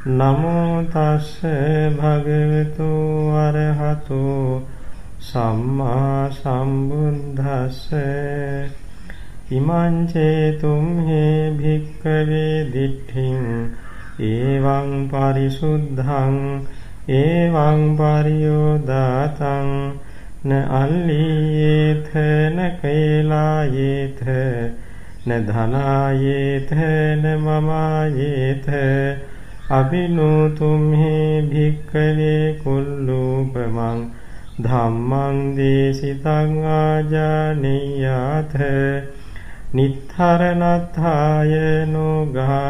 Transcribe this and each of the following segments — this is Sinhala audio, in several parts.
නමෝ තස්ස භගවතු අරහතෝ සම්මා සම්බුද්දස්ස ඉමං චේතුම් හේ භික්ඛවේ දිට්ඨින් එවං පරිසුද්ධං එවං පරියෝදාතං න අල්ලීයේත න කේලායේත න ධනායේත න මමායේත අබිනෝතුම්හි භික්කවේ කුල්ලූපමං ධම්මං දේශිතං ආජානියාත නිත්තරණත්ථාය නෝගානත්ථායාති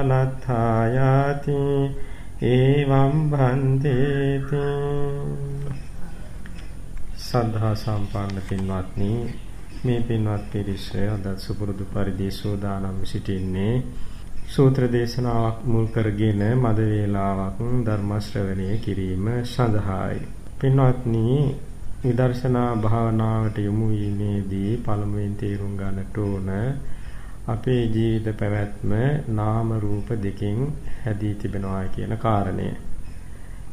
ඒවම් භන්තේති සද්ධා සම්පන්න පින්වත්නි මේ පින්වත් පිරිස අද සුපුරුදු පරිදි සෝදානම් සිටින්නේ සූත්‍ර දේශනාවක් මුල් කරගෙන මද වේලාවක් ධර්ම ශ්‍රවණය කිරීම සඳහායි. පින්වත්නි විදර්ශනා භාවනාවට යොමු වීමේදී පළමුවෙන් තේරුම් ගන්නට ඕන අපේ ජීවිත පැවැත්ම නාම රූප දෙකෙන් හැදී තිබෙනවා කියන කාරණය.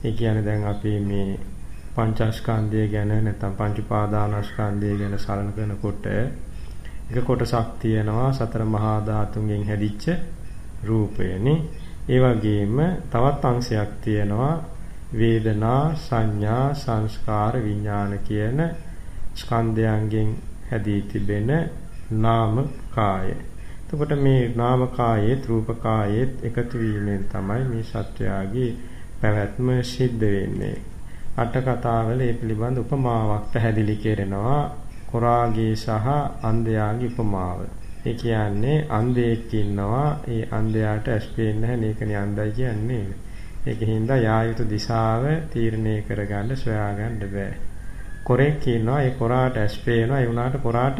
ඒ කියන්නේ දැන් අපි මේ පංචස්කන්ධය ගැන නැත්නම් පංච උපාදානස්කන්ධය ගැන සලකනකොට එක කොටසක් තියෙනවා සතර මහා ධාතුන්ගෙන් හැදිච්ච රූපයනේ. ඒ වගේම තවත් අංශයක් තියෙනවා වේදනා, සංඥා, සංස්කාර, විඥාන කියන ස්කන්ධයන්ගෙන් හැදී තිබෙන නාම කාය. එතකොට මේ නාම කායේත් රූප කායේත් එකතු වීමෙන් තමයි මේ සත්‍යයගේ පැවැත්ම සිද්ධ වෙන්නේ. අට කතාවල ඒ පිළිබඳ උපමාවක් පැහැදිලි කරනවා. කොරාගේ සහ අන්ධයාගේ උපමාව. ඒ කියන්නේ අන්ධයෙක් ඉන්නවා. ඒ අන්ධයාට ඇස් පේන්නේ නැහැ. මේකනේ අන්ධයි කියන්නේ. ඒකින්ද යා යුතු දිශාව තීරණය කරගන්න සොයාගන්න බෑ. කොරෙක් ඉන්නවා. ඒ කොරාට ඇස් පේනවා. ඒ වුණාට කොරාට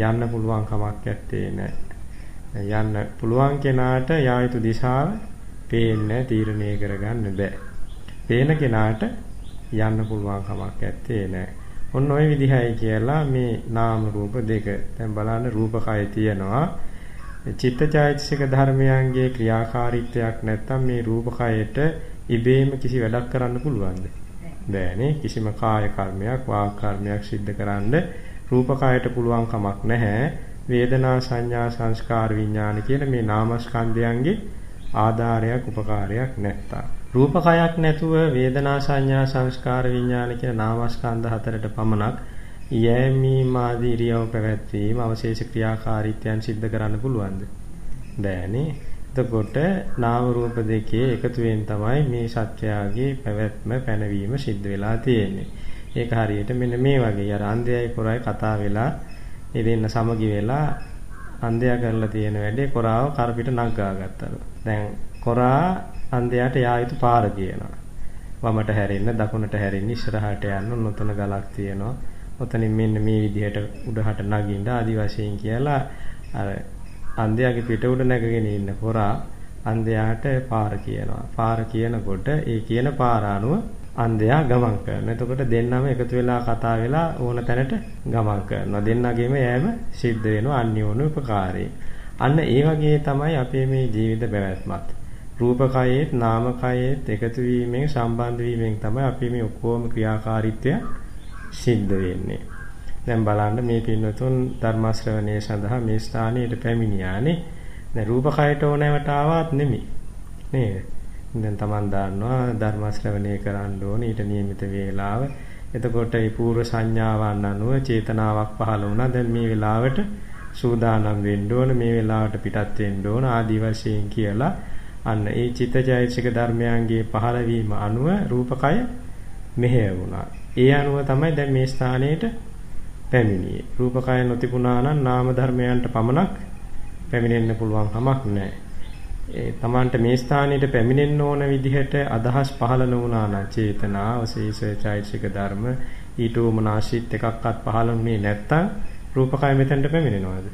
යන්න පුළුවන් කමක් නැත්තේ නෑ. යන්න පුළුවන් කෙනාට යා යුතු දිශාව පේන්නේ තීරණය කරගන්න බෑ. පේන කෙනාට යන්න පුළුවන් කමක් නැත්තේ නෑ. ඔන්න ඔය විදිහයි කියලා මේ නාම රූප දෙක. දැන් බලන්න රූපකය තියෙනවා. චිත්තචෛතසික ධර්මයන්ගේ ක්‍රියාකාරීත්වයක් නැත්තම් මේ රූපකයට ඉබේම කිසි වැඩක් කරන්න පුළුවන්ද? බෑනේ. කිසිම කාය කර්මයක්, වාක් කර්මයක් සිද්ධ කරන්න රූපකයට පුළුවන් කමක් නැහැ. වේදනා සංඥා සංස්කාර විඥාන කියන මේ නාමස්කන්ධයන්ගේ ආධාරයක් උපකාරයක් නැත්තා. රූපකයක් නැතුව වේදනා සංඥා සංස්කාර විඥාන කියන නාමස්කන්ධ හතරට පමණක් යෑමීම ආදී ඉරියව් පැවැත්වීම අවශේෂ ක්‍රියාකාරීත්වයන් සිද්ධ කරන්න පුළුවන්ද? බෑනේ. එතකොට නාම රූප දෙකේ එකතුවෙන් තමයි මේ සත්‍යයගේ පැවැත්ම පැනවීම සිද්ධ වෙලා තියෙන්නේ. ඒක හරියට මෙන්න මේ වගේ අර අන්ධයයි කොරයි කතා වෙලා ඒ දෙන්න සමගි වෙලා අන්ධයා කරලා තියෙන වැඩේ කොරාව කරපිට නග්ගා ගත්තා. දැන් කොරා අන්ධයාට යා යුතු පාර කියනවා. වමට හැරෙන්න, දකුණට හැරෙන්න, ඉස්සරහට යන්න, නොතන ගලක් තියෙනවා. ඔතනින් මෙන්න මේ විදිහට උඩහට නගින්න ආදි වශයෙන් කියලා අර අන්ධයාගේ පිට උඩ නැගගෙන ඉන්න හොරා අන්ධයාට පාර කියනවා. පාර කියනකොට ඒ කියන පාර අනුව අන්ධයා ගමන් කරනවා. එතකොට දෙන්නම එකතු වෙලා කතා වෙලා ඕන තැනට ගමන් කරනවා. දෙන්නගේම යෑම සිද්ධ වෙනවා අන්‍යෝන්‍ය උපකාරයෙන්. අන්න ඒ වගේ තමයි අපේ මේ ජීවිත පැවැත්මත්. රූපකයේත් නාමකයේත් එකතු වීමෙන් සම්බන්ධ වීමෙන් තමයි අපි මේ ඔක්කොම ක්‍රියාකාරීත්වය සිද්ධ වෙන්නේ. දැන් බලන්න මේ පින්වතුන් ධර්ම ශ්‍රවණය සඳහා මේ ස්ථානයට පැමිණියානේ. දැන් රූපකයට ඕනෑමට ආවත් නෙමෙයි. නේද? දැන් Taman දන්නවා ධර්ම ශ්‍රවණය කරන්න ඕනේ ඊට නියමිත වේලාව. එතකොට මේ පූර්ව සංඥාවන් අනුව චේතනාවක් පහළ වුණා. දැන් මේ වෙලාවට සූදානම් වෙන්න ඕන මේ වෙලාවට පිටත් වෙන්න ඕන ආදි වශයෙන් කියලා අන්න ඒ චිත්තජයසික ධර්මයන්ගේ පහළවීම අනුව රූපකය මෙහෙය වුණා. ඒ අනුව තමයි දැන් මේ ස්ථානයේට පැමිණියේ. රූපකය නොතිබුණා නම් නාම ධර්මයන්ට පමණක් පැමිණෙන්න පුළුවන් කමක් නැහැ. ඒ Tamanට මේ ස්ථානයට පැමිණෙන්න ඕන විදිහට අදහස් පහළ නොවුණා නම් චේතනා, අවශේෂ චෛතසික ධර්ම ඊට උමනාශීත් එකක්වත් පහළුනේ නැත්තම් රූපකය මෙතනට පැමිණෙනවද?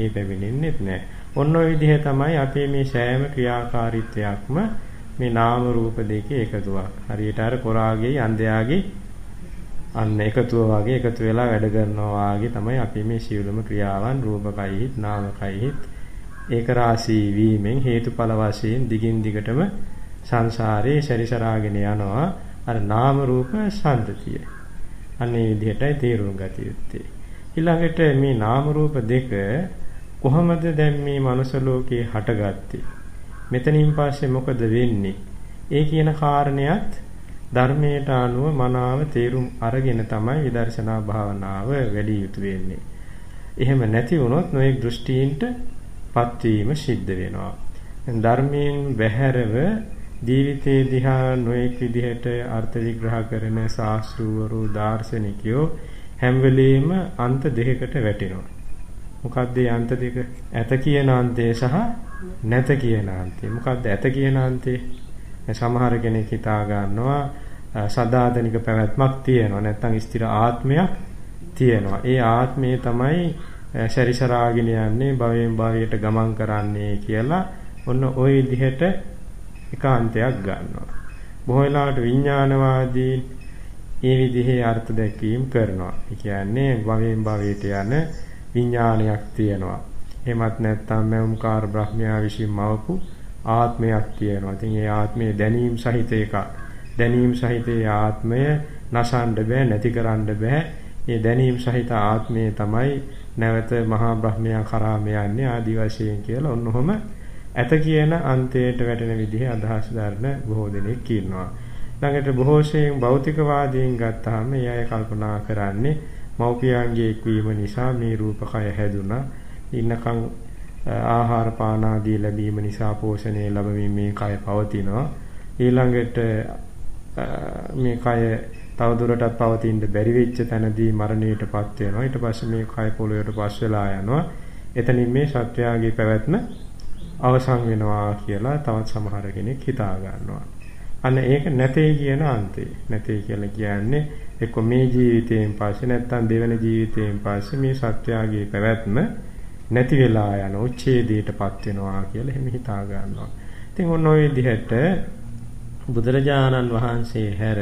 ඒ පැමිණෙන්නේ නැහැ. ඔන්න ඔය විදිහ තමයි අපේ මේ සෑම ක්‍රියාකාරීත්වයක්ම මේ නාම රූප දෙකේ එකතුවක්. හරියට අර කොරාගේ යන්දයාගේ අන්න එකතුව වගේ එකතු වෙලා වැඩ කරනවා වගේ තමයි අපි මේ සියලුම ක්‍රියාවන් රූපකයිහිත් නාමකයිහිත් ඒක රාශී වීමෙන් හේතුඵල වශයෙන් දිගින් දිගටම සංසාරේ සැරිසරාගෙන යනවා අර නාම රූප සම්පතිය. අන්නේ විදිහටයි තේරුම් ගත යුත්තේ. ඊළඟට මේ නාම රූප දෙක කොහොමද දැන් මේ මනුෂ්‍ය ලෝකේ හටගත්තේ? මෙතනින් පස්සේ මොකද වෙන්නේ? ඒ කියන කාරණයක් ධර්මයට අනුව මනාව තේරුම් අරගෙන තමයි විදර්ශනා භාවනාව වැඩි යුතු වෙන්නේ. එහෙම නැති වුණොත් නොයෙක් දෘෂ්ටීන්ට පත්වීම සිද්ධ වෙනවා. ධර්මයෙන් බැහැරව ජීවිතේ දිහා නොඑක් විදිහට අර්ථ විග්‍රහ කරන ශාස්ත්‍රූවරු දාර්ශනිකයෝ හැම වෙලෙම අන්ත දෙකකට වැටෙනවා. මොකද්ද මේ අන්ත දෙක? ඇත කියන අන්තය සහ නැත කියන අන්තය. මොකද්ද ඇත කියන අන්තය? සමහර කෙනෙක් හිතා ගන්නවා සදාතනික පැවැත්මක් තියෙනවා. නැත්නම් ස්ථිර ආත්මයක් තියෙනවා. ඒ ආත්මය තමයි සැරිසරාගෙන යන්නේ භවයෙන් භවයට ගමන් කරන්නේ කියලා ඔන්න ওই විදිහට එකාන්තයක් ගන්නවා. බොහෝ වෙලාවට විඥානවාදී මේ විදිහේ අර්ථ දැක්වීම කරනවා. ඒ කියන්නේ භවයෙන් භවයට යන විඥානයක් තියෙනවා. එහෙමත් නැත්නම් මෞම්කාර බ්‍රහ්මයා විසින් මවපු ආත්මයක් තියෙනවා. ඉතින් ඒ ආත්මයේ දැනීම් සහිත එකක්. දැනීම් සහිත ආත්මය නසන්න බෑ, නැති කරන්න බෑ. ඒ දැනීම් සහිත ආත්මය තමයි නැවත මහා බ්‍රහ්මයා කරාම යන්නේ ආදි වශයෙන් කියලා ඔන්නෝම ඇත කියන අන්තයට වැටෙන විදිහේ අදහස් දරන බොහෝ දෙනෙක් ඉන්නවා. ළඟට බොහෝසෙයින් භෞතිකවාදීන් ගත්තාම මේ අය කල්පනා කරන්නේ මෞපියන්ගේ එක්වීම නිසා මේ රූපකය හැදුනා. ඉන්නකම් ආහාර පාන ආදී ලැබීම නිසා පෝෂණය ලැබමින් මේ කය පවතිනවා. ඊළඟට මේ කය තවදුරටත් පවතින්න බැරි වෙච්ච තැනදී මරණයටපත් වෙනවා. ඊට පස්සේ මේ කය පොළොවට පස් වෙලා යනවා. එතනින් මේ සත්‍යයගේ පැවැත්ම අවසන් වෙනවා කියලා තවත් සමහර කෙනෙක් හිතා ගන්නවා. අන්න ඒක නැtei කියන අන්තේ. නැtei කියලා කියන්නේ එක්ක මේ ජීවිතයෙන් පස්සේ නැත්තම් දෙවෙනි ජීවිතයෙන් පස්සේ මේ සත්‍යයගේ පැවැත්ම නැති වෙලා යන උච්ඡේදයටපත් වෙනවා කියලා එහෙම හිතා ගන්නවා. ඉතින් ඔන්න ඔය විදිහට බුදුරජාණන් වහන්සේ හැර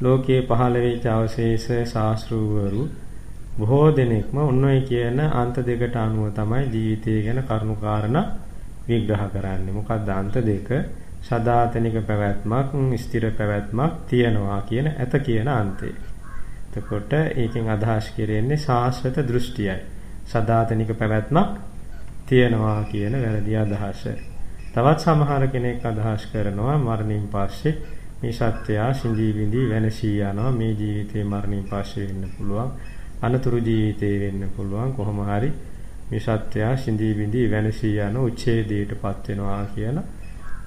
ලෝකයේ පහළ වෙච්ච අවශේෂ ශාස්ත්‍රූවරු බොහෝ දෙනෙක්ම ඔන්නෝයි කියන අන්ත දෙකට අනුව තමයි ජීවිතය ගැන කරුණු කාරණා විග්‍රහ කරන්නේ. මොකක්ද අන්ත දෙක? සදාතනික පැවැත්මක්, ස්ථිර පැවැත්මක් තියනවා කියන ඇත කියන අන්තය. එතකොට ඒකෙන් අදහස් කෙරෙන්නේ සාස්වත දෘෂ්ටියයි. සදාතනික පැවැත්මක් තියනවා කියන වැරදි අදහස. තවත් සමහර කෙනෙක් අදහස් කරනවා මරණින් පස්සේ මේ සත්‍යය සිඳී විඳී වෙනසී යනවා මේ ජීවිතේ මරණින් පස්සේ වෙන්න පුළුවන් අනතුරු ජීවිතේ වෙන්න පුළුවන් කොහොම හරි මේ සත්‍යය සිඳී විඳී වෙනසී යන උච්ඡේදයටපත් වෙනවා කියලා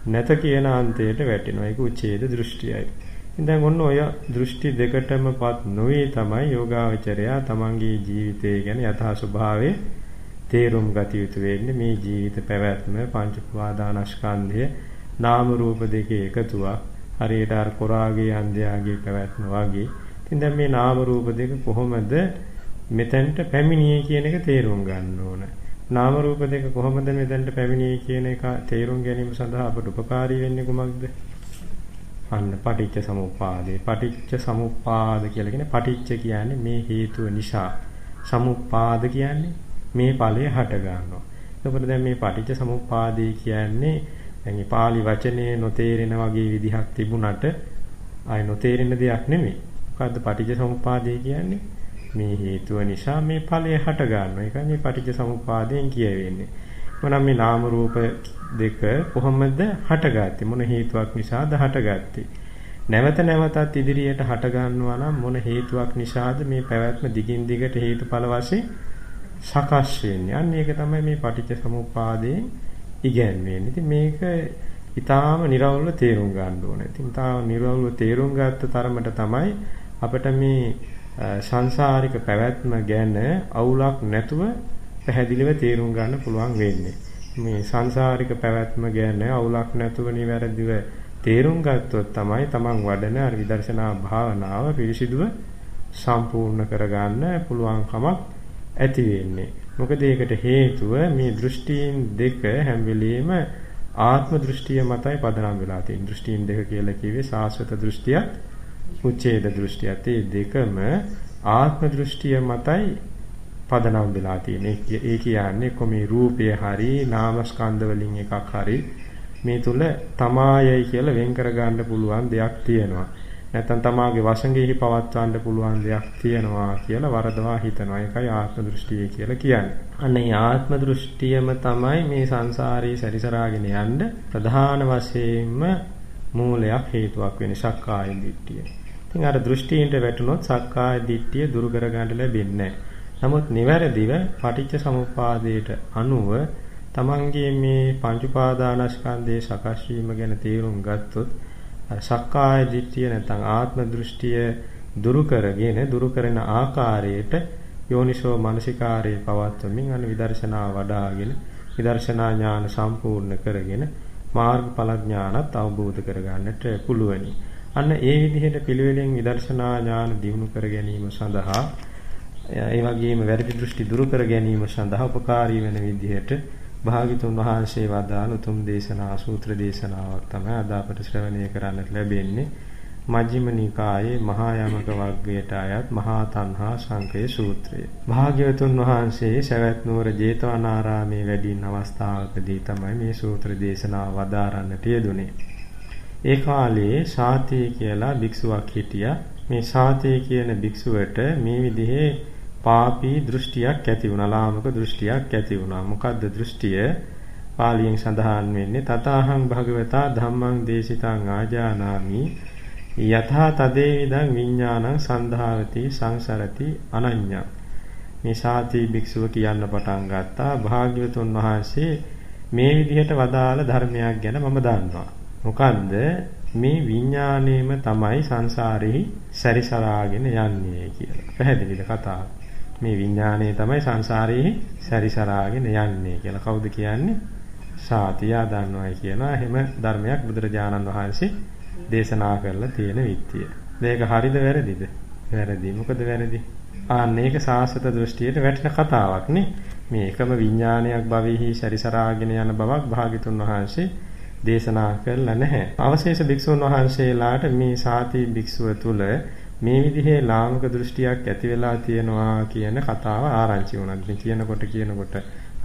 නැත කියන අන්තයට වැටෙනවා ඒක උච්ඡේද දෘෂ්ටියයි දැන් ඔන්න ඔය දෘෂ්ටි දෙකටමපත් නොවේ තමයි යෝගාවචරයා තමන්ගේ ජීවිතය ගැන යථා ස්වභාවය තේරුම් ගත යුතු වෙන්නේ මේ ජීවිත පැවැත්ම පංච උපාදානස්කන්ධය නාම රූප දෙකේ එකතුවක් හරියට අර කොරාගේ අන්ධයාගේ පැවැත්ම වගේ. ඉතින් දැන් මේ නාම රූප දෙක කොහොමද මෙතෙන්ට පැමිණියේ කියන එක තේරුම් ගන්න ඕන. නාම රූප දෙක කොහොමද මෙතෙන්ට පැමිණියේ කියන එක තේරුම් ගැනීම සඳහා අපට උපකාරී වෙන්නේ කුමක්ද? අන්න පටිච්ච සමුප්පාදේ. පටිච්ච සමුප්පාද කියලා කියන්නේ පටිච්ච කියන්නේ මේ හේතුව නිසා. සමුප්පාද කියන්නේ මේ ඵලය හට ගන්නවා. එතකොට දැන් මේ පටිච්ච සමුප්පාදේ කියන්නේ දැන් මේ pāli වචනේ නොතේරෙන වගේ විදිහක් තිබුණට ආය නොතේරෙන දෙයක් නෙමෙයි. මොකද්ද පටිච්ච සමුප්පාදය කියන්නේ? මේ හේතුව නිසා මේ ඵලය හට ගන්නවා. ඒකයි මේ පටිච්ච සමුප්පාදයෙන් කියවෙන්නේ. මොනම් මේ නාම රූප දෙක කොහොමද හටගත්තේ? මොන හේතුවක් නිසාද හටගත්තේ? නැවත නැවතත් ඉදිරියට හට ගන්නවා නම් මොන හේතුවක් නිසාද මේ පැවැත්ම දිගින් දිගට හේතුඵල වශයෙන් සකස් වෙන්නේ. අන්න ඒක තමයි මේ පටිච්ච සමුප්පාදයෙන් ඉගැන්වෙන්නේ. ඉතින් මේක ඊටාම निराවුල්ව තේරුම් ගන්න ඕනේ. ඉතින් ඊටාම निराවුල්ව තේරුම් ගත්ත තරමට තමයි අපිට මේ සංසාරික පැවැත්ම ගැන අවුලක් නැතුව පැහැදිලිව තේරුම් ගන්න පුළුවන් වෙන්නේ. මේ සංසාරික පැවැත්ම ගැන අවුලක් නැතුව නිවැරදිව තේරුම් ගත්තොත් තමයි තමන් වඩන අර විදර්ශනා භාවනාව පිරිසිදුව සම්පූර්ණ කරගන්න පුළුවන්කමක් ඇති වෙන්නේ. මොකද ඒකට හේතුව මේ දෘෂ්ටීන් දෙක හැම වෙලෙම ආත්ම දෘෂ්ටිය මතයි පදනම් වෙලා තියෙන. දෘෂ්ටීන් දෙක කියලා කිව්වේ සාස්වත දෘෂ්ටියත් උච්ඡේද දෘෂ්ටියත්. මේ දෙකම ආත්ම දෘෂ්ටිය මතයි පදනම් වෙලා තියෙන්නේ. ඒ කියන්නේ කොමේ රූපය හරි නාමස්කන්ධ වලින් එකක් හරි මේ තුල තමායයි කියලා වෙන් කර ගන්න පුළුවන් දෙයක් තියෙනවා. නැත්නම් තමාගේ වසඟෙහි පවත්වන්න පුළුවන් දෙයක් තියෙනවා කියලා වරදවා හිතනවා. ඒකයි ආත්ම දෘෂ්ටිය කියලා කියන්නේ. අන්න ඒ ආත්ම දෘෂ්ටියම තමයි මේ සංසාරේ සැරිසරාගෙන යන්න ප්‍රධාන වශයෙන්ම මූලයක් හේතුවක් වෙන සක්කාය දිට්ඨිය. ඉතින් අර දෘෂ්ටියින්ට වැටුනොත් සක්කාය දිට්ඨිය දුරු කර ගන්න ලැබෙන්නේ නැහැ. නමුත් නිවැරදිව පටිච්ච සමුප්පාදයට අනුව තමන්ගේ මේ පංච උපාදානස්කන්ධයේ සකස් වීම ගැන තේරුම් ගත්තොත් සක්කාය දිට්ඨිය නැත්නම් ආත්ම දෘෂ්ටිය දුරු කරගෙන දුරු කරන ආකාරයට යෝනිසෝ මනසිකාරයේ පවත්වමින් අන විදර්ශනා වඩාගෙන විදර්ශනා ඥාන සම්පූර්ණ කරගෙන මාර්ගඵල ඥානත් අවබෝධ කරගන්නට පුළුවනි. අන්න ඒ විදිහට පිළිවෙලෙන් විදර්ශනා ඥාන දිනු කර ගැනීම සඳහා ඒ වගේම වැරදි දෘෂ්ටි දුරු කර ගැනීම සඳහා උපකාරී වෙන විදිහට භාග්‍යතුන් වහන්සේ වදාළ උතුම් දේශනා සූත්‍ර දේශනාවක් තමයි අද අපට ශ්‍රවණය කරන්නට ලැබෙන්නේ. මජ්ක්‍ධිම නිකායේ මහා යමක වග්ගයට අයත් මහා තණ්හා සංකේ සූත්‍රය. භාග්‍යවතුන් වහන්සේ සවැත් නුවර ජේතවනාරාමේ වැඩින් අවස්ථාවකදී තමයි මේ සූත්‍ර දේශනාව වදාරන්නට යෙදුනේ. ඒ කාලේ ශාතී කියලා භික්ෂුවක් හිටියා. මේ ශාතී කියන භික්ෂුවට මේ විදිහේ පාපී දෘෂ්ටියක් ඇති වුණා. ලාමක දෘෂ්ටියක් ඇති වුණා. මොකද්ද දෘෂ්ටිය? පාලියෙන් සඳහන් වෙන්නේ තථාහං භගවතා ධම්මං දේශිතං ආජානාමි යථා තදේවිදං විඥානං සන්ධාවති සංසරති අනඤ්ඤා. මේ සාති භික්ෂුව කියන්න පටන් ගත්තා. භාග්‍යවතුන් වහන්සේ මේ විදිහට වදාළ ධර්මයක් ගැන මම දන්නවා. මොකන්ද? මේ විඥාණයම තමයි සංසාරේ සැරිසරාගෙන යන්නේ කියලා. පැහැදිලිද කතාව? මේ විඥානය තමයි සංසාරයේ සැරිසරාගෙන යන්නේ කියලා. කවුද කියන්නේ? සාතියා දන්නවයි කියනවා. එහෙම ධර්මයක් බුදුරජාණන් වහන්සේ දේශනා කරලා තියෙන විත්තිය. මේක හරිද වැරදිද? වැරදි. මොකද වැරදි? ආන්න ඒක සාසත දෘෂ්ටියට වැටෙන කතාවක් නේ. මේ එකම විඥානයක් භවෙහි සැරිසරාගෙන යන බවක් භාග්‍යතුන් වහන්සේ දේශනා කළා නැහැ. අවශේෂ භික්ෂුන් වහන්සේලාට මේ සාති භික්ෂුව තුල මේ විදිහේ ලාමක දෘෂ්ටියක් ඇති වෙලා තියෙනවා කියන කතාව ආරංචි වුණා. ඉතින් කියනකොට කියනකොට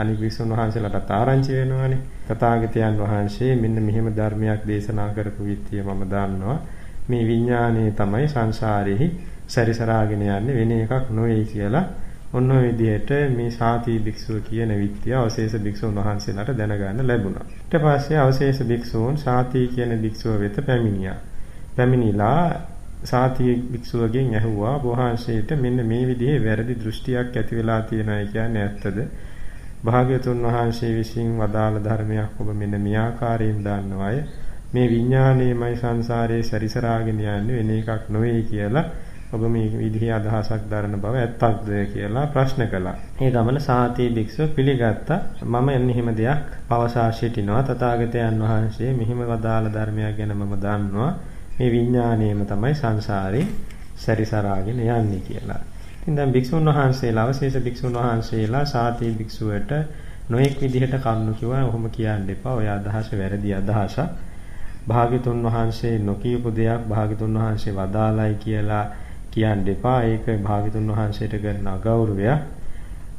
අනිත් විසුණු වහන්සේලාට ආරංචි වෙනවානේ. තථාගතයන් වහන්සේ මෙන්න මෙහෙම ධර්මයක් දේශනා කරපු විත්තිය මම දන්නවා. මේ විඥානයේ තමයි සංසාරෙහි සැරිසරාගෙන යන්නේ වෙන එකක් නොවේ කියලා ඔන්න ඔය විදිහට මේ සාති භික්ෂුව කියන විත්තිය අවශේෂ භික්ෂුන් වහන්සේලාට දැනගන්න ලැබුණා. ඊට පස්සේ අවශේෂ භික්ෂූන් සාති කියන භික්ෂුව වෙත පැමිණියා. පැමිණිලා සාති භික්ෂුවගෙන් ඇහුවා වහන්සේට මෙන්න මේ විදිහේ වැරදි දෘෂ්ටියක් ඇති වෙලා තියෙනයි කියන්නේ ඇත්තද? භාග්‍යතුන් වහන්සේ විසින් වදාළ ධර්මයක් ඔබ මෙන්න මේ ආකාරයෙන් දන්නවය. මේ විඥාණයමයි සංසාරයේ සැරිසරාගෙන යන්නේ වෙන එකක් නොවේ කියලා ඔබ මේ විදිහේ අදහසක් දරන බව ඇත්තක්ද කියලා ප්‍රශ්න කළා. ඒ ගමන සාති භික්ෂුව පිළිගත්තා. මම එන්නේ හිම දෙයක් පවසා සිටිනවා. තථාගතයන් වහන්සේ මෙහිම වදාළ ධර්මයක් ගැන මම දන්නවා. මේ විඥාණයම තමයි සංසාරේ සැරිසරාගෙන යන්නේ කියලා. ඉතින් දැන් භික්ෂුන් වහන්සේලා අවශේෂ භික්ෂුන් වහන්සේලා සාති භික්ෂුවට නොඑක් විදිහට කරුණු කිව්වා. ඔහොම කියන්න එපා. ඔය අදහස වැරදි අදහසක්. භාග්‍යතුන් වහන්සේ නොකියපු දෙයක් භාග්‍යතුන් වහන්සේ වදාළයි කියලා කියන්න එපා. ඒක භාග්‍යතුන් වහන්සේට කරන අගෞරවයක්.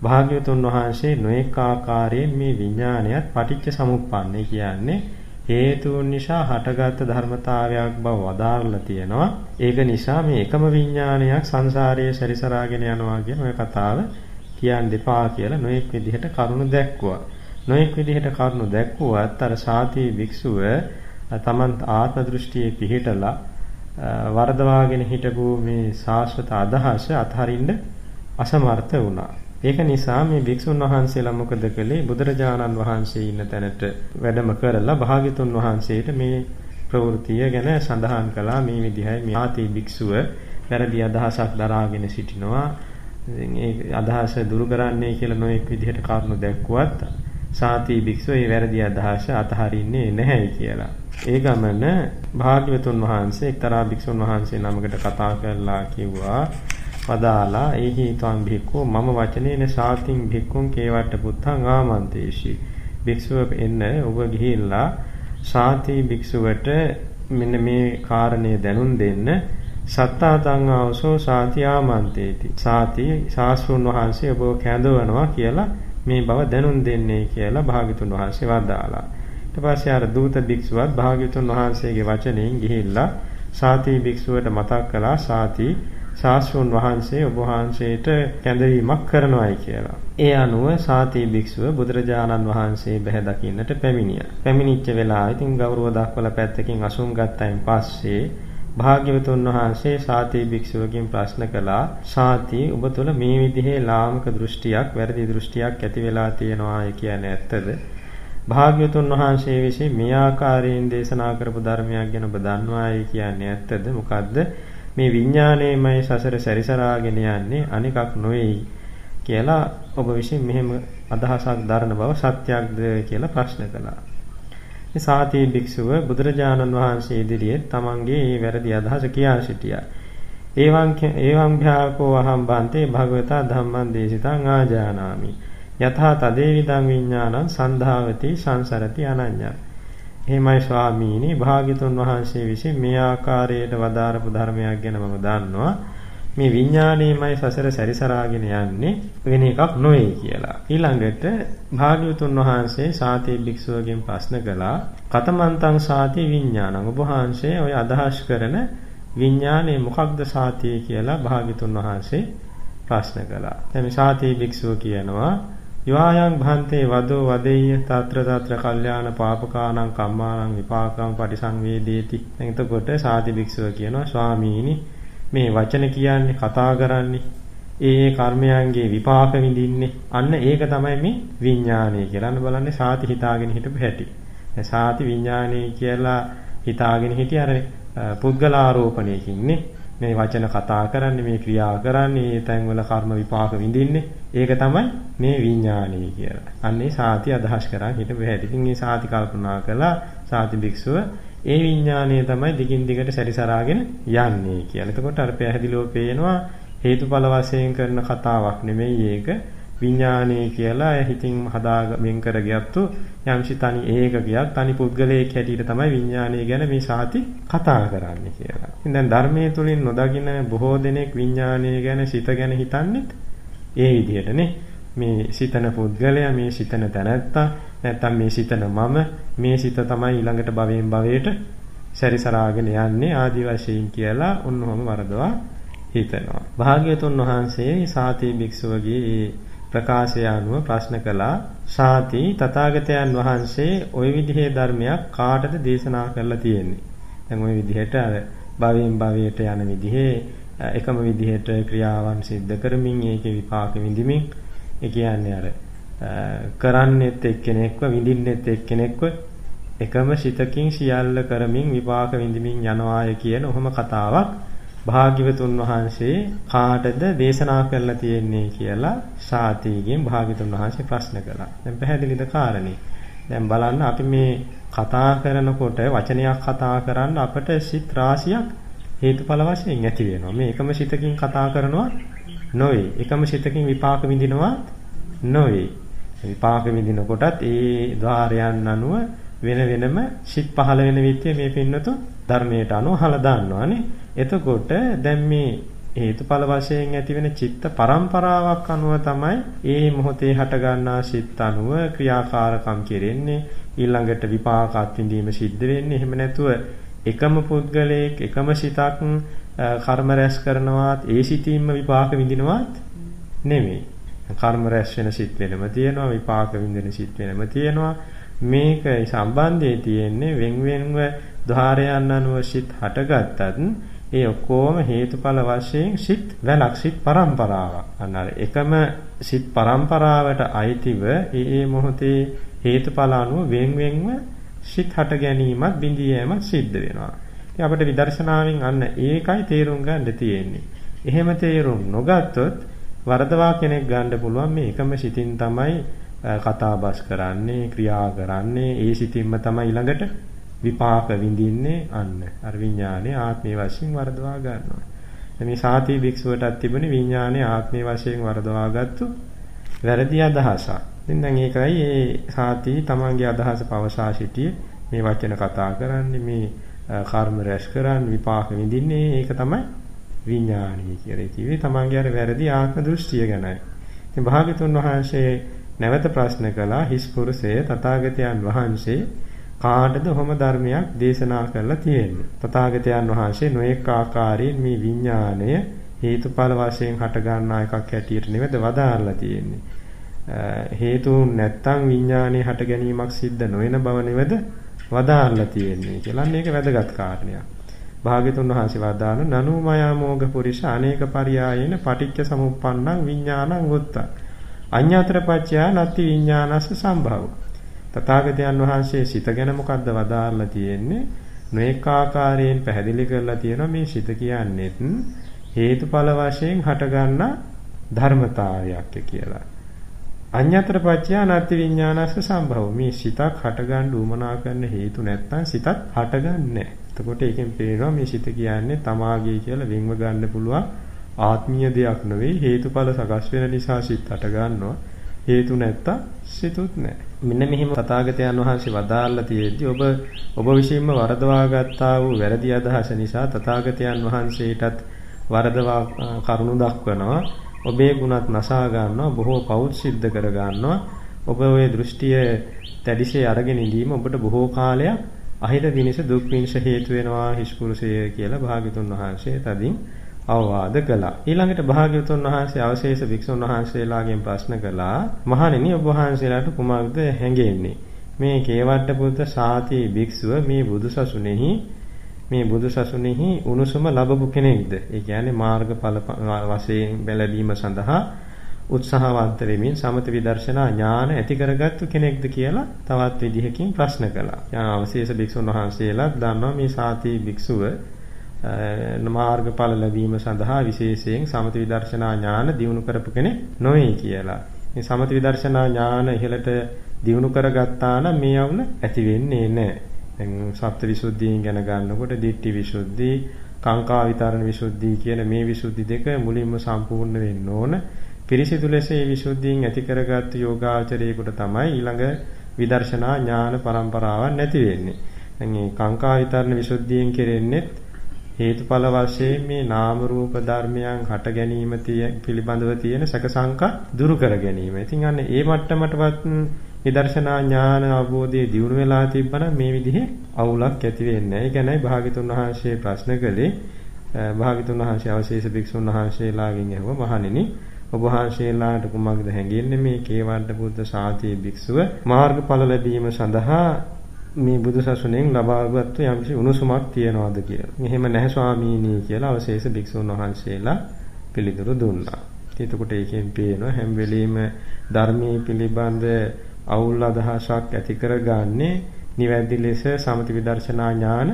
භාග්‍යතුන් වහන්සේ නොඑක ආකාරයෙන් මේ විඥානයත් පටිච්ච සමුප්පන්නේ කියන්නේ හේතුන් නිසා හටගත් ධර්මතාවයක් බව වදාarලා තියෙනවා. ඒක නිසා මේ එකම විඥානයක් සංසාරයේ සැරිසරාගෙන යනවා කියන ඔය කතාව කියන්න දෙපා කියලා නොඑක් විදිහට කරුණු දැක්කුවා. නොඑක් විදිහට කරුණු දැක්කුවත් අර සාති භික්ෂුව තමන් ආත්ම දෘෂ්ටියේ පිහිටලා වර්ධවාගෙන හිටපු මේ ශාස්ත්‍රත අදහස අතහරින්න අසමර්ථ වුණා. ඒක නිසා මේ භික්ෂුන් වහන්සේලා මොකද කළේ බුදුරජාණන් වහන්සේ ඉන්න තැනට වැඩම කරලා භාග්‍යතුන් වහන්සේට මේ ප්‍රවෘත්තිය ගැන සඳහන් කළා මේ විදිහයි මේ ආති භික්ෂුව වැරදි අදහසක් දරාගෙන සිටිනවා. ඉතින් ඒ අදහස දුරු කරන්නේ කියලා නොඑක් විදිහට කරුණු දැක්ුවත් සාති භික්ෂුව ඒ වැරදි අදහස අතහරින්නේ නැහැයි කියලා. ඒ ගමන භාග්‍යවතුන් වහන්සේ එක්තරා භික්ෂුන් වහන්සේ නමකට කතා කරලා කිව්වා පදාලා ඒහි තං භික්ඛු මම වචනේන සාතින් භික්ඛුන් කේවට පුත්තං ආමන්තේෂි භික්ෂුව එන්න ඔබ ගිහිල්ලා සාති භික්ෂුවට මෙන්න මේ කාරණේ දැනුම් දෙන්න. සත්තාතං ආවසෝ සාති ආමන්තේති. සාති ශාස්ත්‍රුන් වහන්සේ ඔබ කැඳවනවා කියලා මේ බව දැනුම් දෙන්නේ කියලා භාග්‍යතුන් වහන්සේ වදාලා. ඊට පස්සේ අර දූත භික්ෂුවත් භාග්‍යතුන් වහන්සේගේ වචනයෙන් ගිහිල්ලා සාති භික්ෂුවට මතක් කළා සාති ශාස්ත්‍රුන් වහන්සේ ඔබ වහන්සේට කැඳවීමක් කරනවායි කියලා. ඒ අනුව සාති භික්ෂුව බුදුරජාණන් වහන්සේ බැහැ දකින්නට පැමිණියා. පැමිණිච්ච වෙලාව ඉතින් ගෞරව දක්වලා පැත්තකින් අසුන් ගත්තයින් පස්සේ භාග්‍යවතුන් වහන්සේ සාති භික්ෂුවකින් ප්‍රශ්න කළා සාති ඔබ තුළ මේ විදිහේ ලාමක දෘෂ්ටියක් වැරදි දෘෂ්ටියක් ඇති වෙලා තියෙනවා කියන්නේ ඇත්තද භාග්‍යවතුන් වහන්සේ විසින් මේ ආකාරයෙන් දේශනා කරපු ධර්මයක් ගැන ඔබ දන්නවායි කියන්නේ ඇත්තද මොකද්ද මේ විඥාණයමයි සසර සැරිසරාගෙන යන්නේ අනිකක් නොවේයි කියලා ඔබ විසින් මෙහෙම අදහසක් දරන බව සත්‍යක්ද කියලා ප්‍රශ්න කළා මේ සාති භික්ෂුව බුදුරජාණන් වහන්සේ ඉදිරියේ තමන්ගේ මේ වැරදි අදහස කියා සිටියා. ඒවං ඒවං භ්‍යාකෝ අහම් බන්තේ භගවතා ධම්මං දේශිතං ආජානාමි. යථා තදේවිදං විඥානං සන්ධාවති සංසරති අනඤ්ඤා. එහෙමයි ස්වාමීනි භාග්‍යතුන් වහන්සේ විසින් මේ ආකාරයට වදාරපු ධර්මයක් ගැන මම දන්නවා. මේ විඥාණයමයි සසර සැරිසරාගෙන යන්නේ වෙන එකක් නොවේ කියලා. ඊළඟට භාග්‍යවතුන් වහන්සේ සාති භික්ෂුවගෙන් ප්‍රශ්න කළා කතමන්තං සාති විඥානං ඔබ වහන්සේ ඔය අදහස් කරන විඥානේ මොකක්ද සාති කියලා භාග්‍යතුන් වහන්සේ ප්‍රශ්න කළා. දැන් සාති භික්ෂුව කියනවා යවායන් භන්තේ වදෝ වදෙය්‍ය తත්‍ර తත්‍ර කල්යාණ පාපකානං කම්මානං විපාකං පටිසංවේදේති. එතකොට සාති භික්ෂුව කියනවා ස්වාමීනි මේ වචන කියන්නේ කතා කරන්නේ ඒ ඒ කර්මයන්ගේ විපාක විඳින්නේ අන්න ඒක තමයි මේ විඥානය කියලා. අන්න බලන්නේ සාති හිතාගෙන හිටපු හැටි. දැන් සාති විඥානය කියලා හිතාගෙන හිටිය අර පුද්ගලාරෝපණයකින්නේ මේ වචන කතා කරන්නේ මේ ක්‍රියා කරන්නේ ඒ තැන්වල කර්ම විපාක විඳින්නේ ඒක තමයි මේ විඥානය කියලා. අන්නේ සාති අදහස් කරා හිටපු හැටි. ඉතින් මේ සාති කල්පනා කළා සාති භික්ෂුව ඒ විඥාණය තමයි දිගින් දිගට සැරිසරාගෙන යන්නේ කියලා. එතකොට අර පැහැදිලිව පේනවා හේතුඵල වශයෙන් කරන කතාවක් නෙමෙයි ඒක. විඥාණය කියලා හිතින් හදාගෙන කරගත්තු යම්සි තනි ඒකකයක් තනි පුද්ගලයෙක් හැටියට තමයි විඥාණය ගැන මේ සාති කතා කරන්නේ කියලා. ඉතින් දැන් ධර්මයේ තුලින් නොදකින බොහෝ දෙනෙක් විඥාණය ගැන සිත ගැන හිතන්නේ ඒ විදිහටනේ. මේ සිතන පුද්ගලයා මේ සිතන තැනැත්තා නැත්තම් මේ සිතන මම මේ සිත තමයි ඊළඟට භවයෙන් භවයට සැරිසරාගෙන යන්නේ ආදි වශයෙන් කියලා උන්වහම වරදවා හිතනවා. භාග්‍යතුන් වහන්සේ සාති භික්ෂුවගේ ඒ ප්‍රකාශය අනුව ප්‍රශ්න කළා සාති තථාගතයන් වහන්සේ ওই විදිහේ ධර්මයක් කාටද දේශනා කරලා තියෙන්නේ. දැන් ওই විදිහට අර භවයෙන් භවයට යන විදිහේ එකම විදිහට ක්‍රියාවන් සිද්ධ කරමින් ඒකේ විපාක විඳිමින් ඒ කියන්නේ අර කරන්නෙත් එක්කෙනෙක්ව විඳින්නෙත් එක්කෙනෙක්ව එකම සිතකින් සියල්ල කරමින් විපාක විඳිමින් යනවාය කියන ඔහොම කතාවක් භාග්‍යවතුන් වහන්සේ කාටද දේශනා කරලා තියෙන්නේ කියලා සාතිගෙන් භාග්‍යවතුන් වහන්සේ ප්‍රශ්න කළා. දැන් පැහැදිලිද කාරණේ? දැන් බලන්න අපි මේ කතා කරනකොට වචනයක් කතා කරන්න අපට සිත් රාශියක් හේතුඵල වශයෙන් ඇති වෙනවා. මේ එකම සිතකින් කතා කරනවා නොවේ. එකම සිතකින් විපාක විඳිනවා නොවේ. විපාක විඳිනකොටත් ඒ ద్వාරයන් අනුව වෙන වෙනම සිත් පහළ වෙන විත්‍ය මේ පින්නතු ධර්මයට අනුව හල දාන්නවානේ. එතකොට දැන් මේ හේතුඵල වශයෙන් ඇතිවෙන චිත්ත පරම්පරාවක් අනුව තමයි ඒ මොහොතේ හට ගන්නා සිත් අනුව ක්‍රියාකාරකම් කෙරෙන්නේ. ඊළඟට විපාකات විඳීම සිද්ධ වෙන්නේ. එහෙම නැතුව එකම පුද්ගලයෙක් එකම සිතක් කර්ම රැස් කරනවාත් ඒ සිතින්ම විපාක විඳිනවාත් නෙමෙයි. කර්ම රැස් වෙන සිත් වෙනම තියෙනවා විපාක විඳින සිත් වෙනම තියෙනවා. මේක සම්බන්ධයේ තියෙන්නේ. වෙන් වෙන්ව ධාරයන් අනුව සිත් හටගත්තත් ඒ ඔක්කොම හේතුඵල වශයෙන් සිත් වැලක් සිත් පරම්පරාවක්. අන්න අර එකම සිත් පරම්පරාවට අයිතිව ඒ ඒ මොහොතේ හේතුඵල අනුව වෙන් වෙන්ව සිත් හට ගැනීමත් බිඳියීමත් සිද්ධ වෙනවා. ඉතින් අපිට විදර්ශනාවෙන් අන්න ඒකයි තේරුම් ගන්න තියෙන්නේ. එහෙම තේරුම් නොගත්තොත් වරදවා කෙනෙක් ගන්න පුළුවන් මේ එකම සිතින් තමයි කතාබස් කරන්නේ, ක්‍රියා කරන්නේ, ඒ සිතින්ම තමයි ළඟට විපාක විඳින්නේ අන්න. අර විඥානේ ආත්මයේ වශයෙන් වරදවා ගන්නවා. මේ සාති භික්ෂුවටත් තිබුණේ විඥානේ ආත්මයේ වශයෙන් වරදවාගත්තු වැරදි අදහසක්. ඉතින් දැන් ඒකයි ඒ සාති තමන්ගේ අදහස පවසා සිටියේ මේ වචන කතා කරන්නේ මේ කර්ම රැස් කරන් විපාක විඳින්නේ ඒක තමයි විඥානීය කියලා කිව්වේ තමන්ගේ අර වැරදි ආත්ම දෘෂ්ටිය ගැනයි. ඉතින් භාග්‍යතුන් වහන්සේ නැවත ප්‍රශ්න කළා හිස් පුරුෂය තථාගතයන් වහන්සේ කාටද ඔහොම ධර්මයක් දේශනා කරලා තියෙන්නේ. තථාගතයන් වහන්සේ නොඑක ආකාරයෙන් මේ විඥාණය හේතුඵල වශයෙන් හට ගන්නා එකක් හැටියට නෙවෙද වදාarලා තියෙන්නේ. හේතුන් නැත්තම් විඥාණය හට ගැනීමක් සිද්ධ නොවන බව නෙවෙද වදාarලා තියෙන්නේ කියලා. මේක වැදගත් කාරණයක්. භාග්‍යතුන් වහන්සේ වදාන නනු මයා මෝග පුරිෂ අනේක පරියායේන පටිච්ච සමුප්පන්නං විඥානං උත්තා. අඤ්ඤතර පච්චයා නත්ති විඥානස්ස සම්භව. තථාගතයන් වහන්සේ සිත ගැන මොකද්ද වදාarලා තියෙන්නේ? නොඑක ආකාරයෙන් පැහැදිලි කරලා තියෙනවා මේ සිත කියන්නේත් හේතුඵල වශයෙන් හටගන්නා ධර්මතාවයක් කියලා. අඤ්ඤතර පත්‍යා නත්ති විඥානස්ස සම්භව. මේ සිතක් හටගන්න උවමනා කරන හේතු නැත්තම් සිතත් හටගන්නේ එතකොට ඒකෙන් පේනවා මේ සිත කියන්නේ තමාගේ කියලා වෙන්ව ගන්න පුළුවන් ආත්මීය දෙයක් නෙවෙයි හේතුඵල සකස් වෙන නිසා සිත් හට ගන්නවා. හේතු නැත්තම් සිතුත් නැහැ. මෙන්න මෙහිම තථාගතයන් වහන්සේ වදාarලා තියෙද්දි ඔබ ඔබ විසින්ම වරදවා ගත්තා වූ වැරදි අදහස නිසා තථාගතයන් වහන්සේටත් වරදවා කරුණු දක්වනවා. ඔබේ ගුණත් නසා ගන්නවා බොහෝ පෞත් සිද්ධ කර ගන්නවා. ඔබ ওই දෘෂ්ටිය දැඩිසේ අරගෙන ඉඳීම ඔබට බොහෝ කාලයක් අහිත විනිස දුක් විනිස හේතු වෙනවා හිස්පුරුෂය කියලා භාග්‍යතුන් වහන්සේ තදින් අවවාද කළා. ඊළඟට භාග්‍යවතුන් වහන්සේ අවශේෂ භික්ෂුන් වහන්සේලාගෙන් ප්‍රශ්න කළා. මහණෙනි ඔබ වහන්සේලාට කුමක්ද හැඟෙන්නේ? මේ කේවට්ට පුත්ත සාති භික්ෂුව මේ බුදුසසුනේහි මේ බුදුසසුනේහි උණුසුම ලැබපු කෙනෙක්ද? ඒ කියන්නේ මාර්ගඵල වශයෙන් බැලීම සඳහා උත්සාහවන්ත වෙමින් සමත විදර්ශනා ඥාන ඇති කරගත්තු කෙනෙක්ද කියලා තවත් විදිහකින් ප්‍රශ්න කළා. යා අවශේෂ භික්ෂුන් වහන්සේලා දන්නවා මේ සාති භික්ෂුව මාර්ගඵල ලැබීම සඳහා විශේෂයෙන් සමත විදර්ශනා ඥාන දියුණු කරපු කෙනෙක් නොවේ කියලා. මේ සමත විදර්ශනා ඥාන ඉහළට දියුණු කරගත්තා නම් මේ අවුල ඇති වෙන්නේ නැහැ. දැන් සප්තවිසුද්ධියෙන් ගැන ගන්නකොට දිට්ඨි විසුද්ධි, කාංකා විතරණ විසුද්ධි කියන මේ විසුද්ධි දෙක මුලින්ම සම්පූර්ණ වෙන්න ඕන. පිරිසිදු ලෙස මේ විසුද්ධියෙන් ඇති කරගත් යෝගාචරයේකට තමයි ඊළඟ විදර්ශනා ඥාන પરම්පරාවක් නැති වෙන්නේ. දැන් මේ කාංකා විතරණ විසුද්ධියෙන් කෙරෙන්නේ හේතුඵල වශයෙන් මේ නාම රූප ධර්මයන් හට ගැනීම පිළිබඳව තියෙන සැක සංකා දුරු කර ගැනීම. ඉතින් අන්න ඒ මට්ටමටවත් විදර්ශනා ඥාන අවබෝධයේ දියුණු වෙලා තිබ්බනම් මේ විදිහේ අවුලක් ඇති වෙන්නේ නැහැ. ඒ ගැනයි භාග්‍යතුන් වහන්සේ ප්‍රශ්න කළේ. භාග්‍යතුන් වහන්සේ අවශේෂ භික්ෂුන් වහන්සේලාගෙන් ඇහුවා මහණෙනි ඔබ වහන්සේලාට කුමක්ද හැඟෙන්නේ මේ කේවණ්ඩ බුද්ධ සාති භික්ෂුව මාර්ගඵල ලැබීම සඳහා මේ බුදුසසුනෙන් ලබාගත්තු යම්කිසි උණුසුමක් තියනවාද කියලා. මෙහෙම නැහැ ස්වාමීනි කියලා අවශේෂ භික්ෂුන් වහන්සේලා පිළිතුරු දුන්නා. එතකොට ඒකෙන් පේනවා හැම වෙලෙම ධර්මයේ පිළිබඳ අවුල් අදහසක් ඇති කරගන්නේ නිවැරදි ලෙස සමති විදර්ශනා ඥාන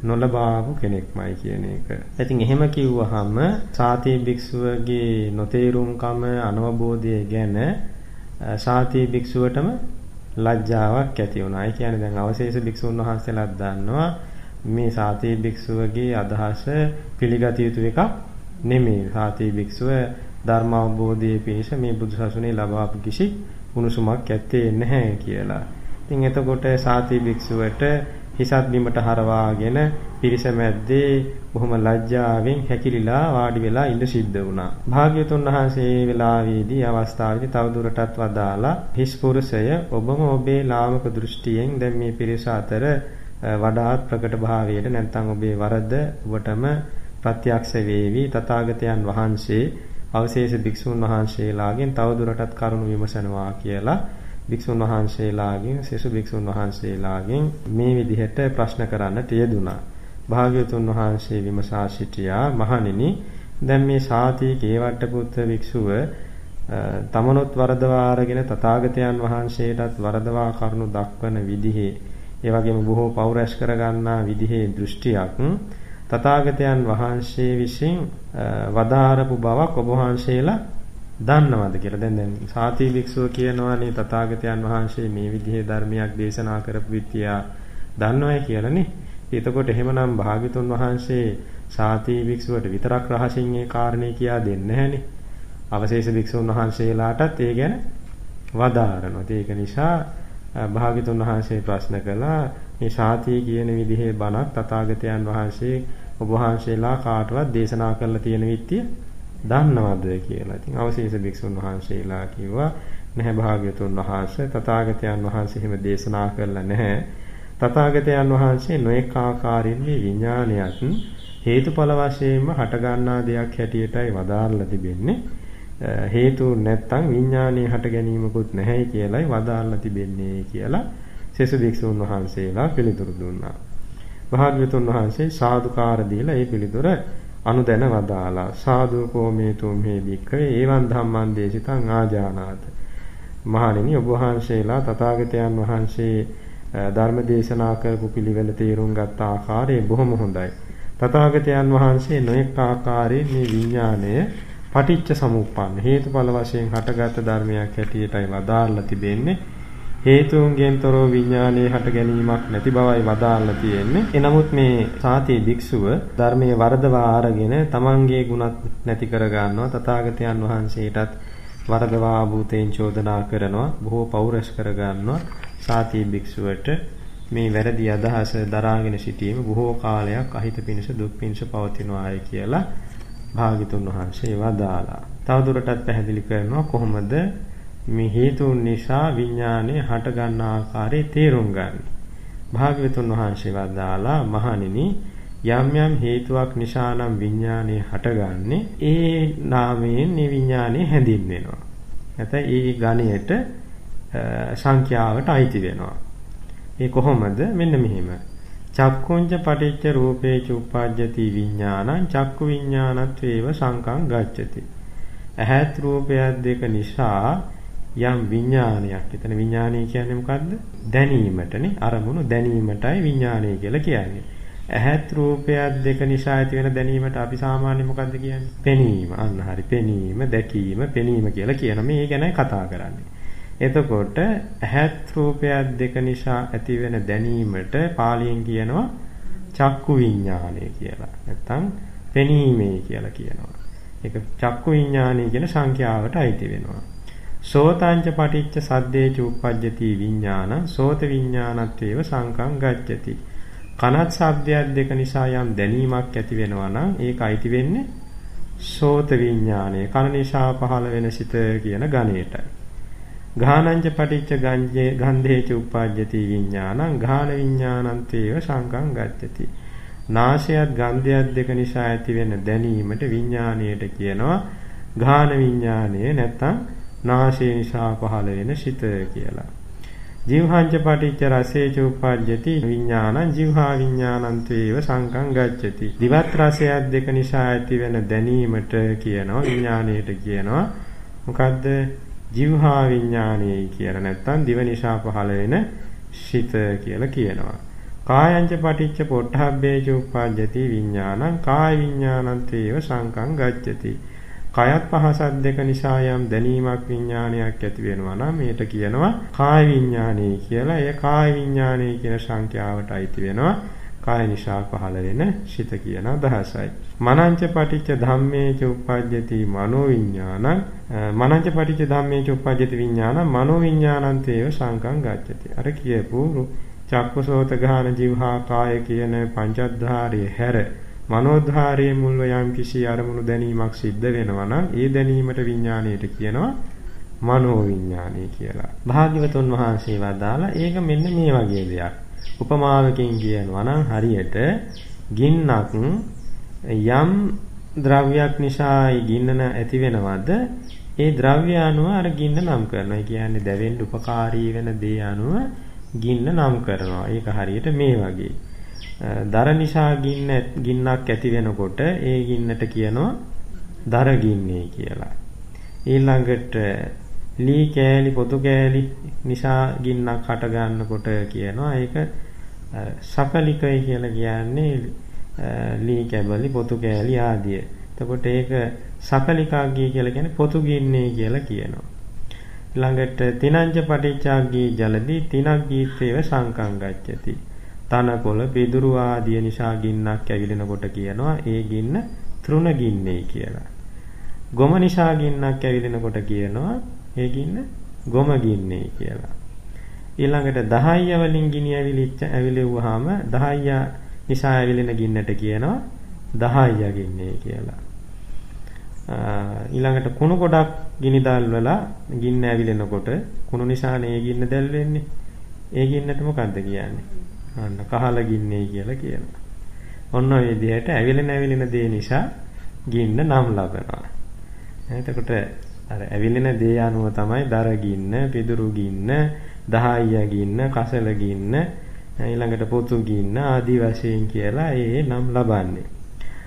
නොලබාවු කෙනෙක්මයි කියන එක. ඉතින් එහෙම කිව්වහම සාති භික්ෂුවගේ නොතේරුම්කම අනවබෝධය ගැන සාති භික්ෂුවටම ලැජ්ජාවක් ඇති වුණා. ඒ කියන්නේ දැන් අවශේෂ භික්ෂුන් වහන්සේලාත් දන්නවා මේ සාතී භික්ෂුවගේ අදහස පිළිගත යුතු එකක් නෙමෙයි. සාතී භික්ෂුව ධර්ම අවබෝධයේ පිණිස මේ බුදුසසුනේ ලබාපු කිසි උණුසුමක් ඇත්තේ නැහැ කියලා. ඉතින් එතකොට සාතී භික්ෂුවට හිසත් බිමට හරවාගෙන පිරිස මැද්දේ බොහොම ලැජ්ජාවෙන් හැකිලිලා වාඩි වෙලා ඉඳ සිද්ධ වුණා. භාග්‍යතුන් වහන්සේ මේ වෙලාවේදී අවස්ථාවේදී තවදුරටත් වදාලා හිස් පුරුෂය ඔබම ඔබේ ලාමක දෘෂ්ටියෙන් දැන් මේ පිරිස අතර වඩාත් ප්‍රකට භාවයට නැත්නම් ඔබේ වරද ඔබටම ප්‍රත්‍යක්ෂ වේවි තථාගතයන් වහන්සේ අවශේෂ භික්ෂුන් වහන්සේලාගෙන් තවදුරටත් කරුණු විමසනවා කියලා භික්ෂුන් වහන්සේලාගෙන් සෙසු භික්ෂුන් වහන්සේලාගෙන් මේ විදිහට ප්‍රශ්න කරන්නට යෙදුනා. භාග්‍යවතුන් වහන්සේ විමසා සිටියා මහණෙනි දැන් මේ සාති කේවට්ට පුත්‍ර වික්ෂුව තමනොත් වරදවා අරගෙන තථාගතයන් වහන්සේටත් වරදවා කරුණු දක්වන විදිහේ ඒ වගේම බොහෝ පෞරස් කරගන්නා විදිහේ දෘෂ්ටියක් තථාගතයන් වහන්සේ විසින් වදාරපු බවක් ඔබ වහන්සේලා දන්නවද කියලා. දැන් දැන් සාති භික්ෂුව කියනවානේ තථාගතයන් වහන්සේ මේ විදිහේ ධර්මයක් දේශනා කරපු විත්‍යා දන්නවයි කියලානේ. එතකොට එහෙමනම් භාග්‍යතුන් වහන්සේ සාති භික්ෂුවට විතරක් රහසින් ඒ කාරණේ කියා දෙන්නේ නැහනේ. අවශේෂ භික්ෂුන් වහන්සේලාටත් ඒ ගැන වදාරනවා. ඒක නිසා භාග්‍යතුන් වහන්සේ ප්‍රශ්න කළා මේ සාති කියන විදිහේ බණක් තථාගතයන් වහන්සේ ඔබ වහන්සේලා කාටවත් දේශනා කරලා තියෙන විත්‍ය දන්නවද කියලා. ඉතින් අවශේෂ භික්ෂුන් වහන්සේලා කිව්වා නැහැ භාග්‍යතුන් වහන්සේ තථාගතයන් වහන්සේ එහෙම දේශනා කරලා නැහැ. තථාගතයන් වහන්සේ නොඑක ආකාරයෙන් මේ විඥානයත් හේතුඵල වශයෙන්ම හටගන්නා දෙයක් හැටියටයි වදාarලා තිබෙන්නේ. හේතු නැත්තම් විඥානයේ හට ගැනීමකුත් නැහැයි කියලයි වදාarලා තිබෙන්නේ කියලා සෙසු භික්ෂුන් වහන්සේලා පිළිතුරු දුන්නා. භාග්‍යවතුන් වහන්සේ සාදුකාර දීලා ඒ පිළිතුර අනුදැන වදාලා සාදු කෝමේ තුම්හේ භික්ඛවේ ඒවං ධම්මං දේශිතං ආජානාත මහණෙනි ඔබ වහන්සේලා තථාගතයන් වහන්සේ ධර්ම දේශනා කරපු පිළිවෙල තේරුම් ගත්ත ආකාරය බොහොම හොඳයි තථාගතයන් වහන්සේ නොඑක ආකාරයෙන් මේ විඥාණය පටිච්ච සමුප්පන්න හේතුඵල වශයෙන් හටගත් ධර්මයක් හැටියටයි වදාarලා තිබෙන්නේ හේතුන්ගෙන් තොරව විඥානයේ හට ගැනීමක් නැති බවයි වදාarලා තියෙන්නේ. එනමුත් මේ සාති භික්ෂුව ධර්මයේ වරදවා අරගෙන තමන්ගේ ගුණත් නැති කර ගන්නවා. තථාගතයන් වහන්සේටත් වරදවා භූතෙන් චෝදනා කරනවා. බොහෝ පෞරස් කර ගන්නවා. සාති භික්ෂුවට මේ වැරදි අදහස දරාගෙන සිටීම බොහෝ කාලයක් අහිත පිණිස දුක් පිණිස පවතිනවායි කියලා භාග්‍යතුන් වහන්සේ වදාලා. තවදුරටත් පැහැදිලි කරනවා කොහොමද මේ හේතුන් නිසා විඥානය හට ගන්න ආකාරය තේරුම් ගන්න. භාග්‍යවතුන් වහන්සේ වදාලා මහණෙනි යම් යම් හේතුවක් නිසා නම් විඥානය හටගන්නේ ඒ නාමයෙන් මේ විඥානය හැඳින්වෙනවා. නැත්නම් ඒ ගණයට සංඛ්‍යාවට අයිති වෙනවා. ඒ කොහොමද? මෙන්න මෙහෙම. චක්කුංච පටිච්ච රූපේච උප්පජ්ජති විඥානං චක්කු විඥානත්වේව සංකං ගච්ඡති. ඇහත් රූපයක් දෙක නිසා යම් විඥානයක්. එතන විඥානය කියන්නේ මොකද්ද? දැනීමටනේ. අරමුණු දැනීමටයි විඥානය කියලා කියන්නේ. ඇහත් රූපයක් දෙක නිසා ඇති වෙන දැනීමට අපි සාමාන්‍ය මොකද්ද කියන්නේ? පෙනීම. අන්න හරි. පෙනීම, දැකීම, පෙනීම කියලා කියන මේ ගැනයි කතා කරන්නේ. එතකොට ඇහත් රූපයක් දෙක නිසා ඇති වෙන දැනීමට පාලියෙන් කියනවා චක්කු විඥානය කියලා. නැත්තම් පෙනීමේ කියලා කියනවා. ඒක චක්කු විඥානය කියන සංඛ්‍යාවට අයිති වෙනවා. සෝතාංච පටිච්ච සද්දේච උප්පජ්ජති විඥානං සෝත විඥානත්වේව සංකං ගච්ඡති කනත් ශබ්දයක් දෙක නිසා යම් දැනීමක් ඇති වෙනවා නම් ඒක අයිති වෙන්නේ සෝත විඥානය කන නිසා පහළ වෙන සිත කියන ගණයටයි ගානංච පටිච්ච ගංජේ ගන්ධේච උප්පජ්ජති විඥානං ගාන විඥානන්තේව සංකං ගච්ඡති නාසයත් ගන්ධයත් දෙක නිසා ඇති වෙන දැනීමට විඥාණයට කියනවා ගාන විඥානය නැත්තම් නාසය නිසා පහළ වෙන සිත කියලා. ජීවහංච පටිච්ච රසේච උප්පජ්ජති විඥානං ජීවහා විඥානන්තේව සංකං ගච්ඡති. දිවත් රසයක් දෙක නිසා ඇති වෙන දැනීමට කියනවා විඥාණයට කියනවා. මොකද්ද? ජීවහා විඥානයයි කියලා නැත්තම් දිව නිසා පහළ වෙන සිත කියලා කියනවා. කායංච පටිච්ච පොට්ටහබ්බේච උප්පජ්ජති විඥානං කාය විඥානන්තේව සංකං ගච්ඡති. කයත් පහසත් දෙක නිසා යම් දැනීමක් විඥානයක් ඇති වෙනවා නම් මේට කියනවා කාය විඥානය කියලා. ඒ කාය විඥානය කියන සංඛ්‍යාවට අයිති වෙනවා. කාය නිසා පහළ වෙන සිත කියන අදහසයි. මනංච පටිච්ච ධම්මේච උප්පජ්ජති මනෝ විඥානං මනංච පටිච්ච ධම්මේච උප්පජ්ජති විඥානං මනෝ විඥානන්තේව සංකං ගච්ඡති. අර කියපු චක්කසෝත ගාන જીවහා කාය කියන පංචද්ධාරයේ හැර මනෝධාරයේ මුල්ව යම් කිසි අරමුණු දැනීමක් සිද්ධ වෙනවා නම් ඒ දැනීමට විඥාණයට කියනවා මනෝ විඥාණය කියලා. භාග්‍යවතුන් වහන්සේ වදාලා ඒක මෙන්න මේ වගේ දෙයක්. උපමාවකින් කියනවා නම් හරියට ගින්නක් යම් ද්‍රව්‍යයක් නිසා ගින්නන ඇති වෙනවද ඒ ද්‍රව්‍ය අනුව අර ගින්න නම් කරනවා. ඒ කියන්නේ දැවෙන්න උපකාරී වෙන දේ අනුව ගින්න නම් කරනවා. ඒක හරියට මේ වගේ. දර නිසා ගින්න ගින්නක් ඇති වෙනකොට ඒ ගින්නට කියනවා දර ගින්නේ කියලා. ඊළඟට ලී කෑලි පොතු කෑලි නිසා ගින්නක් හට ගන්නකොට කියනවා ඒක සකලිකයි කියලා කියන්නේ ලී කැබලි පොතු කෑලි ආදිය. එතකොට ඒක සකලිකාග්ගී කියලා කියන්නේ පොතු ගින්නේ කියලා කියනවා. ළඟට තිනංජ පටිච්චාග්ගී ජලදී තිනක් ගීත්වේව සංකං ගච්ඡති. තනකොළ පිදුරු ආදිය නිසා ගින්නක් ඇවිලෙනකොට කියනවා ඒ ගින්න තෘණ ගින්නේ කියලා. ගොම නිසා ගින්නක් ඇවිලෙනකොට කියනවා ඒ ගින්න ගොම ගින්නේ කියලා. ඊළඟට 10 වලින් ගිනි ඇවිලිච්ච ඇවිලෙව්වහම 10 නිසා ඇවිලෙන ගින්නට කියනවා 10 ගින්නේ කියලා. ඊළඟට කුණු ගොඩක් ගිනි දැල්වලා ගින්න ඇවිලෙනකොට කුණු නිසානේ ඒ ගින්න දැල් වෙන්නේ. ඒ ගින්නට මොකද්ද කියන්නේ? අන්න කහල ගින්නේ කියලා කියනවා. ඔන්න ඔය විදිහට ඇවිලෙන ඇවිලෙන දේ නිසා ගින්න නම් ලබනවා. එතකොට අර ඇවිලෙන දේ අනුව තමයි දර ගින්න, පිදුරු ගින්න, දහයිය ගින්න, කසල ගින්න, ඊළඟට පොතු ගින්න ආදී වශයෙන් කියලා ඒ නම් ලබන්නේ.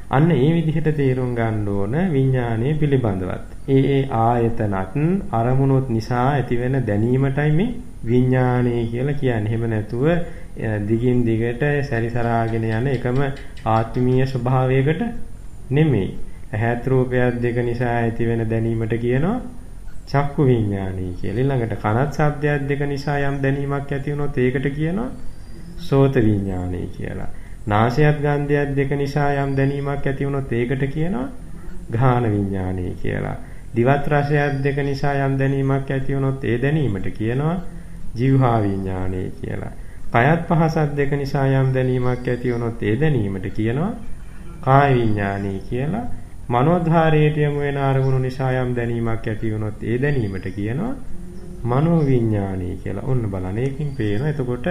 අන්න ඒ විදිහට තේරුම් ගන්න ඕන විඥානයේ පිළිබඳවත්. ඒ ඒ ආයතනත් අරමුණුත් නිසා ඇතිවෙන දැනීමටයි මේ විඥානය කියලා කියන්නේ. එහෙම නැතුව දිගින් දිගට සැරිසරාගෙන යන එකම ආත්මීය ස්වභාවයකට නෙමෙයි. ඇහත් රූපයක් දෙක නිසා ඇතිවෙන දැනීමට කියනවා චක්කු විඥානය කියලා. ඊළඟට කනත් ශබ්දයක් දෙක නිසා යම් දැනීමක් ඇති වුණොත් ඒකට කියනවා සෝත විඥානය කියලා. නාසයත් ගන්ධයත් දෙක නිසා යම් දැනීමක් ඇති වුණොත් ඒකට කියනවා ගාහන විඥානය කියලා. දිවත් රසයත් දෙක නිසා යම් දැනීමක් ඇති වුණොත් ඒ දැනීමට කියනවා જીවහා විඥානය කියලා. කයත් පහසත් දෙක නිසා යම් දැනීමක් ඇති වුණොත් ඒ දැනීමට කියනවා කාය විඥානය කියලා. මනෝධාරයට යමු වෙන අරමුණු නිසා යම් දැනීමක් ඇති වුණොත් ඒ දැනීමට කියනවා මනෝ විඥානය කියලා. ඔන්න බලන්න. ඒකෙන් පේනවා. එතකොට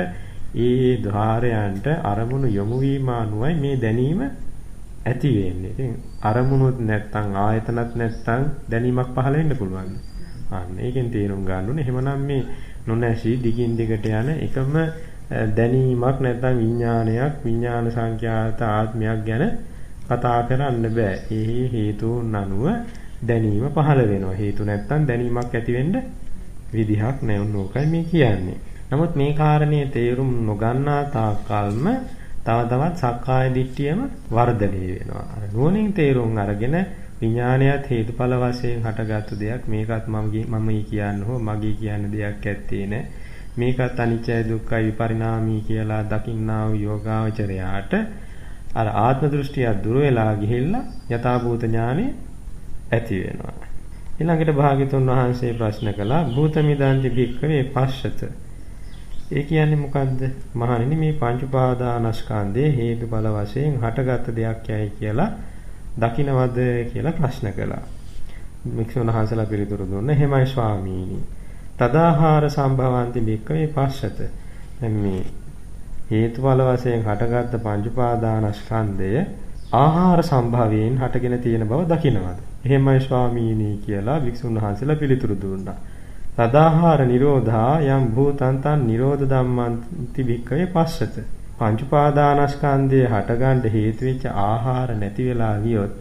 ඒ ධාරයන්ට අරමුණු යොමු වීම අනුවයි මේ දැනීම ඇති වෙන්නේ. ඉතින් අරමුණුත් නැත්තම් ආයතනත් නැත්තම් දැනීමක් පහළ වෙන්න පුළුවන්. අන්න ඒකෙන් තේරුම් ගන්න ඕනේ. එහෙමනම් මේ නොනැසී දිගින් දිගට යන එකම දැනීමක් නැත්තම් විඥානයක් විඥාන සංඛ්‍යාත ආත්මයක් ගැන කතා කරන්න බෑ. ඒ හේතුන් අනුව දැනීම පහළ වෙනවා. හේතු නැත්තම් දැනීමක් ඇති වෙන්න විදිහක් නැහැ. ඕකයි මේ කියන්නේ. නමුත් මේ කාරණේ තේරුම් නොගන්නා තාක්කල්ම තව තවත් සක්කාය දිට්ඨියම වර්ධනය වෙනවා. අර නුවණින් තේරුම් අරගෙන විඥානයත් හේතුඵල වශයෙන් හටගත්තු දෙයක් මේකත් මම කියන්න හෝ මගේ කියන දෙයක් ඇත්තේ නෑ. මේකත් අනිත්‍යයි දුක්ඛයි විපරිණාමී කියලා දකින්නා වූ යෝගාවචරයාට අර ආත්ම දෘෂ්ටිය දුර වෙලා ගිහිල්ලා යථාභූත ඥානෙ ඇති වෙනවා. ඊළඟට භාග්‍යතුන් වහන්සේ ප්‍රශ්න කළා භූතමිදාන්ති භික්ඛවේ පස්සත. ඒ කියන්නේ මොකද්ද? මහණෙනි මේ පංච උපාදානස්කන්ධයේ හේතුඵල වශයෙන් හටගත් දෙයක් යයි කියලා දකින්නවද කියලා ප්‍රශ්න කළා. මික්ෂුන් වහන්සේලා පිළිතුරු දුන්න එහෙමයි ස්වාමීනි. තදාහාර සම්භවಂತಿ භික්ඛවේ පස්සත. දැන් මේ හේතුඵල වශයෙන් හටගත්ත පංච උපාදානස්කන්ධය ආහාර සම්භවයෙන් හටගෙන තියෙන බව දකිනවද? එහෙමයි ස්වාමීනි කියලා වික්ෂුන් වහන්සේලා පිළිතුරු දුන්නා. සදාහාර නිරෝධා යම් භූතන්තං නිරෝධ ධම්මන්ති භික්කවේ පස්සත. පංච උපාදානස්කන්ධය හටගන්න හේතු වෙච්ච ආහාර නැති වෙලා ගියොත්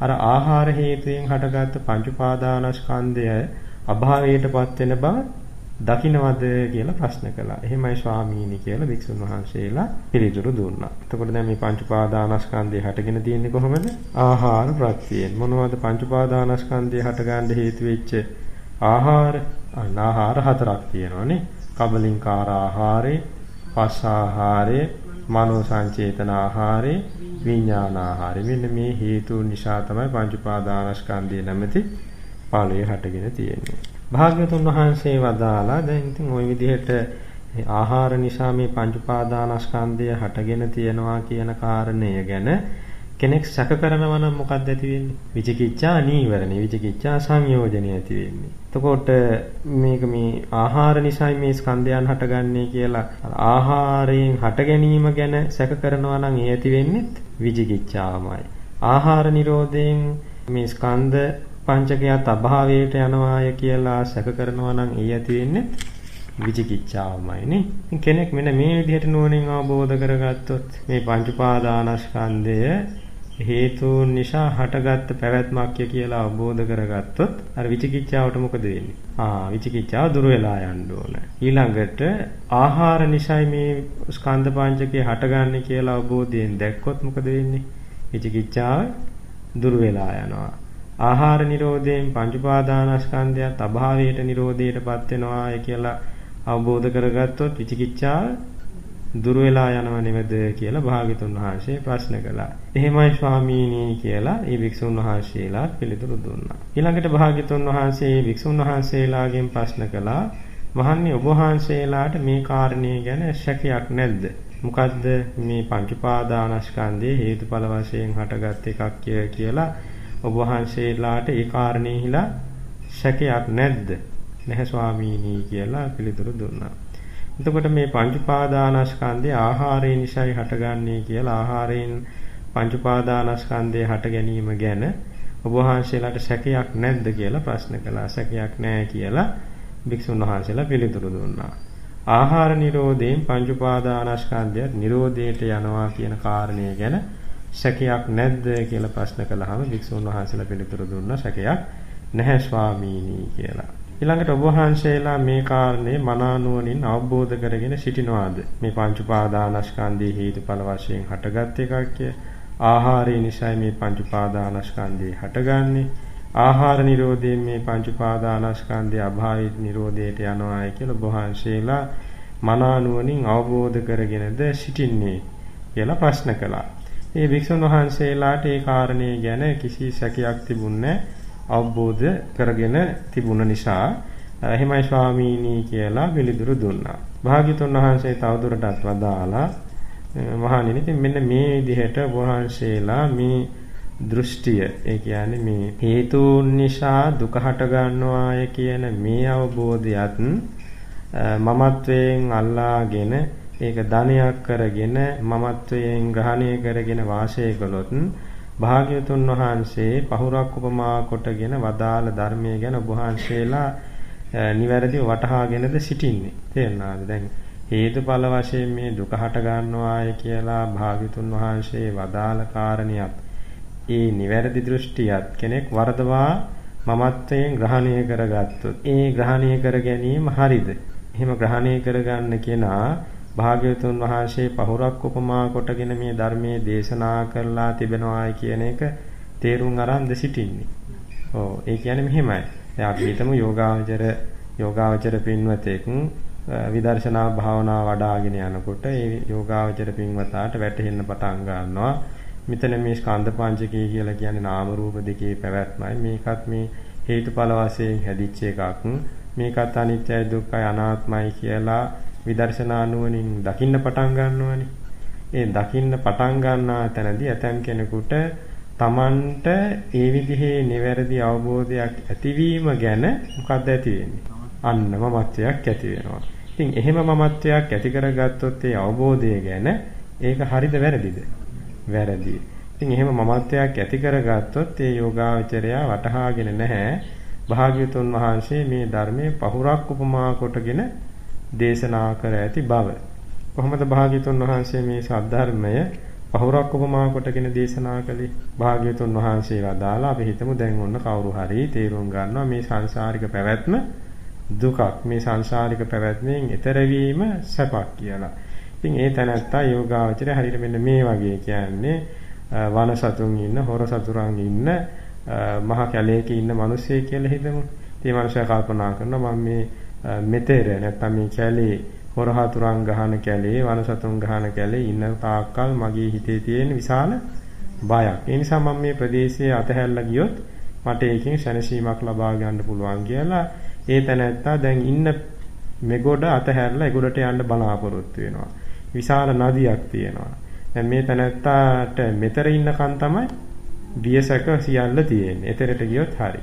අර ආහාර හේතුයෙන් හටගත්ත පංච උපාදානස්කන්ධය අභාවයටපත් වෙන බව දකින්නවද කියලා ප්‍රශ්න කළා. එහෙමයි ස්වාමීනි කියලා වික්ෂුන් වහන්සේලා පිළිතුරු දුන්නා. එතකොට දැන් මේ පංච උපාදානස්කන්ධය හටගෙන තියෙන්නේ කොහොමද? ආහාර ප්‍රත්‍යයෙන්. මොනවද පංච උපාදානස්කන්ධය හටගන්න හේතු වෙච්ච ආහාර? ආහාර හතරක් තියෙනවානේ. කබලින්කාර ආහාරේ, පස් ආහාරේ, මනෝ සංචේතන ආහාරේ, විඥාන ආහාරේ. මෙන්න මේ හේතු නිසා තමයි පංච උපාදානස්කන්ධය නැමැති ඵලය හටගෙන තියෙන්නේ. භාග්‍යතුන් වහන්සේ වදාලා දැන් ඉතින් ওই විදිහට ආහාර නිසා මේ පංච උපාදානස්කන්ධය හටගෙන තියෙනවා කියන කාරණය ගැන කෙනෙක් සැක කරනවා නම් මොකක්ද ඇති වෙන්නේ? විචිකිච්ඡා නීවරණේ විචිකිච්ඡා සංයෝජනේ ඇති වෙන්නේ. එතකොට මේක මේ ආහාර නිසායි මේ ස්කන්ධයන් හටගන්නේ කියලා ආහාරයෙන් හට ගැනීම ගැන සැක කරනවා නම් ඒ ඇති වෙන්නේ විචිකිච්ඡාමයි. ආහාර නිරෝධයෙන් මේ ස්කන්ධ පංචකයත් අභාවයට යනවාය කියලා සැක කරනවා නම් ඒ ඇති වෙන්නේ විචිකිච්ඡාවමයි නේ. කෙනෙක් මෙන්න මේ විදිහට නුවණින් අවබෝධ කරගත්තොත් මේ පංච උපාදානස්කන්ධය හේතුන් නිසා හටගත්ත පැවැත්මක් කියලා අවබෝධ කරගත්තොත් අර විචිකිච්ඡාවට මොකද වෙන්නේ? ආ විචිකිච්ඡාව දුර වෙලා යන්න ඕන. ඊළඟට ආහාර නිසයි මේ ස්කන්ධ පංචකය හටගන්නේ කියලා අවබෝධයෙන් දැක්කොත් මොකද වෙන්නේ? විචිකිච්ඡාව දුර වෙලා යනවා. ආහාර නිරෝධයෙන් පංච උපාදානස්කන්ධයත් අභාවයට නිරෝධයටපත් වෙනවා කියලා අවබෝධ කරගත්තොත් විචිකිච්ඡාව දුර වෙලා යනව නෙමෙද කියලා භාග්‍යතුන් වහන්සේ ප්‍රශ්න කළා. එහෙමයි ස්වාමීනි කියලා ඒ භික්ෂුන් වහන්සේලා පිළිතුරු දුන්නා. ඊළඟට භාග්‍යතුන් වහන්සේ භික්ෂුන් වහන්සේලාගෙන් ප්‍රශ්න කළා. මහන්නේ ඔබ වහන්සේලාට මේ කාරණේ ගැන ශැකයක් නැද්ද? මොකද්ද මේ පංච පාදානස්කන්ධයේ හේතුඵල වශයෙන් හටගත් එකක් කියලා ඔබ වහන්සේලාට ඒ කාරණේහිලා ශැකයක් නැද්ද? නැහැ ස්වාමීනි කියලා පිළිතුරු දුන්නා. එතකොට මේ පංච උපාදානස්කන්ධය ආහාරය නිසායි හටගන්නේ කියලා ආහාරයෙන් පංච උපාදානස්කන්ධය හට ගැනීම ගැන ඔබ වහන්සේලාට සැකයක් නැද්ද කියලා ප්‍රශ්න කළා. සැකයක් නැහැ කියලා භික්ෂුන් වහන්සේලා පිළිතුරු දුන්නා. ආහාර නිරෝධයෙන් පංච උපාදානස්කන්ධය නිරෝධයට යනවා කියන කාරණය ගැන සැකයක් නැද්ද කියලා ප්‍රශ්න කළාම භික්ෂුන් වහන්සේලා පිළිතුරු දුන්නා සැකයක් නැහැ ස්වාමීනි කියලා. ඊළඟට ඔබ වහන්සේලා මේ කාරණේ මනානුවණින් අවබෝධ කරගෙන සිටිනවාද මේ පංච උපාදානස්කන්ධයේ හේතුඵල වශයෙන් හටගත් එකක් ආහාරය නිසා මේ පංච උපාදානස්කන්ධය හටගන්නේ ආහාර නිරෝධයෙන් මේ පංච උපාදානස්කන්ධය අභාවිත නිරෝධයට යනවායි කියලා ඔබ වහන්සේලා මනානුවණින් අවබෝධ කරගෙනද සිටින්නේ කියලා ප්‍රශ්න කළා. මේ භික්ෂුන් වහන්සේලාට ඒ කාරණේ ගැන කිසි සැකයක් තිබුණේ නැහැ. අවබෝධ කරගෙන තිබුණ නිසා එහෙමයි ස්වාමීනි කියලා පිළිතුරු දුන්නා. භාග්‍යතුන් වහන්සේ තවදුරටත් වදාලා මහණෙනි ඉතින් මෙන්න මේ විදිහට වහන්සේලා මේ දෘෂ්ටිය ඒ කියන්නේ මේ හේතුන් නිසා දුක හට ගන්නවාය කියන මේ අවබෝධයත් මමත්වයෙන් අල්ලාගෙන ඒක ධනයක් කරගෙන මමත්වයෙන් ග්‍රහණය කරගෙන වාසය කළොත් භාග්‍යතුන් වහන්සේ පහුරක් උපමා කොටගෙන වදාළ ධර්මයේ ගැන ඔබ වහන්සේලා නිවැරදිව වටහාගෙනද සිටින්නේ. තේරුණාද? දැන් හේතුඵල වශයෙන් මේ දුක හට ගන්නවාය කියලා භාග්‍යතුන් වහන්සේ වදාළ කාරණියත් ඒ නිවැරදි දෘෂ්ටියත් කෙනෙක් වරදවා මමත්වයෙන් ග්‍රහණය කරගත්තොත් ඒ ග්‍රහණය කර ගැනීම හරිද? එහෙම ග්‍රහණය කරගන්න කෙනා භාග්‍යවතුන් වහන්සේ පහුරක් උපමා කොටගෙන මේ ධර්මයේ දේශනා කරලා තිබෙනවායි කියන එක තේරුම් අරන්ද සිටින්නේ. ඔව් ඒ කියන්නේ මෙහෙමයි. දැන් අපි හිතමු යෝගාවචර යෝගාවචර පින්වතෙක් විදර්ශනා භාවනා වඩ아가ගෙන යනකොට ඒ යෝගාවචර පින්වතාට වැටහෙන්න පටන් ගන්නවා. මෙතන මේ ස්කන්ධ පංචකය කියලා කියන්නේ නාම රූප දෙකේ පැවැත්මයි. මේකත් මේ හේතුඵල වශයෙන් හැදිච්ච එකක්. මේකත් අනිත්‍යයි දුක්ඛයි අනාත්මයි කියලා විදර්ශනා නුවණින් දකින්න පටන් ගන්නවනේ. ඒ දකින්න පටන් ගන්නා තැනදී ඇතම් කෙනෙකුට Tamanට ඒ විදිහේ නිවැරදි අවබෝධයක් ඇතිවීම ගැන මොකක්ද ඇති වෙන්නේ? අන්න මමත්වයක් ඇති වෙනවා. ඉතින් එහෙම මමත්වයක් ඇති කරගත්තොත් ඒ අවබෝධය ගැන ඒක හරිද වැරදිද? වැරදි. ඉතින් එහෙම මමත්වයක් ඇති කරගත්තොත් ඒ යෝගාවචරයා වටහාගෙන නැහැ. භාග්‍යතුන් වහන්සේ මේ ධර්මයේ පහුරක් උපමා කොටගෙන දේශනා කර ඇති බව. කොහොමද භාග්‍යතුන් වහන්සේ මේ සද්ධර්මය පහුරක් උපමා කොටගෙන දේශනා කළේ? භාග්‍යතුන් වහන්සේ වදාලා අපි හිතමු දැන් ඔන්න කවුරු හරි තේරුම් ගන්නවා මේ සංසාරික පැවැත්ම දුකක්. මේ සංසාරික පැවැත්මෙන් එතර වීම සැපක් කියලා. ඉතින් ඒ තැනත්තා යෝගාවචරය හරියට මෙන්න මේ වගේ කියන්නේ වන සතුන් ඉන්න, හොර සතුරන් ඉන්න, මහ කැලේක ඉන්න මිනිස්සෙක් කියලා හිතමු. ඉතින් මනුෂයා කල්පනා කරනවා මම මේ මෙතෙර නැත්නම් මේ කැලේ හොරහතුරන් ගහන කැලේ වනසතුන් ගහන කැලේ ඉන්න තාක්කල් මගේ හිතේ තියෙන විශාල බයක්. ඒ නිසා මම මේ ප්‍රදේශයේ අතහැරලා ගියොත් මට ඒකෙන් සැනසීමක් ලබා ගන්න පුළුවන් කියලා ඒ තැනැත්තා දැන් ඉන්න මෙගොඩ අතහැරලා ඒගොඩට යන්න බලාපොරොත්තු වෙනවා. විශාල නදියක් තියෙනවා. දැන් මේ තැනැත්තාට මෙතර ඉන්නකන් තමයි බියසක සියල්ල තියෙන්නේ. එතරට ගියොත් හරි.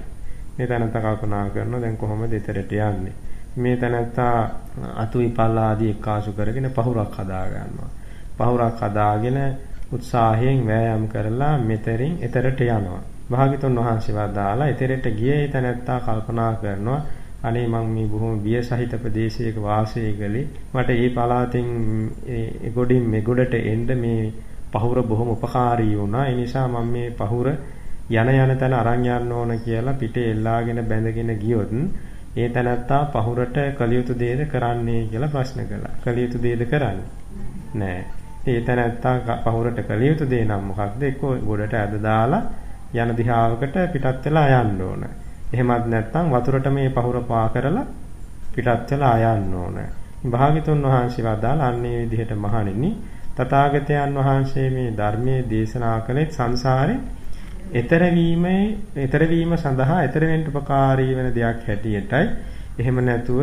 මේ තැනැත්තා කල්පනා කරනවා දැන් කොහොමද එතරට යන්නේ? මේ තැනත්තා අතු ඉපල්ල ආදී එක්කාසු කරගෙන පහුරක් හදා ගන්නවා. පහුරක් හදාගෙන උත්සාහයෙන් වෑයම් කරලා මෙතරින් එතරට යනවා. භාග්‍යතුන් වහන්සේ වදාලා එතරට ගියේ තැනත්තා කල්පනා කරනවා අනේ මං මේ බොහොම බිය සහිත ප්‍රදේශයක වාසය කළේ මට ඒ පළාතෙන් ඒ ගොඩින් මේ ගොඩට එන්න මේ පහුර බොහොම උපකාරී වුණා ඒ නිසා මම මේ පහුර යන යන තැන අරන් යන්න ඕන කියලා පිටේ එල්ලාගෙන බැඳගෙන ගියොත් ඒ තැනත්තා පහුරට කළ යුතු දේද කරන්නේ කියලා ප්‍රශ්න කළා. කළ යුතු දේද කරන්නේ? නෑ. ඒ තැනත්තා පහුරට කළ යුතු දේ නම් මොකක්ද? එක්ක ගොඩට ඇද දාලා යන දිහාවකට පිටත් වෙලා යන්න ඕන. එහෙමත් නැත්නම් වතුරට මේ පහුර පා කරලා පිටත් වෙලා යන්න ඕන. භාග්‍යතුන් වහන්සේ වදාළ අන්නේ විදිහට මහණෙනි තථාගතයන් වහන්සේ මේ ධර්මයේ දේශනා කළේ සංසාරේ ඊතර වීමේ ඊතර වීම සඳහා ඊතර වෙන්න උපකාරී වෙන දෙයක් හැටියටයි එහෙම නැතුව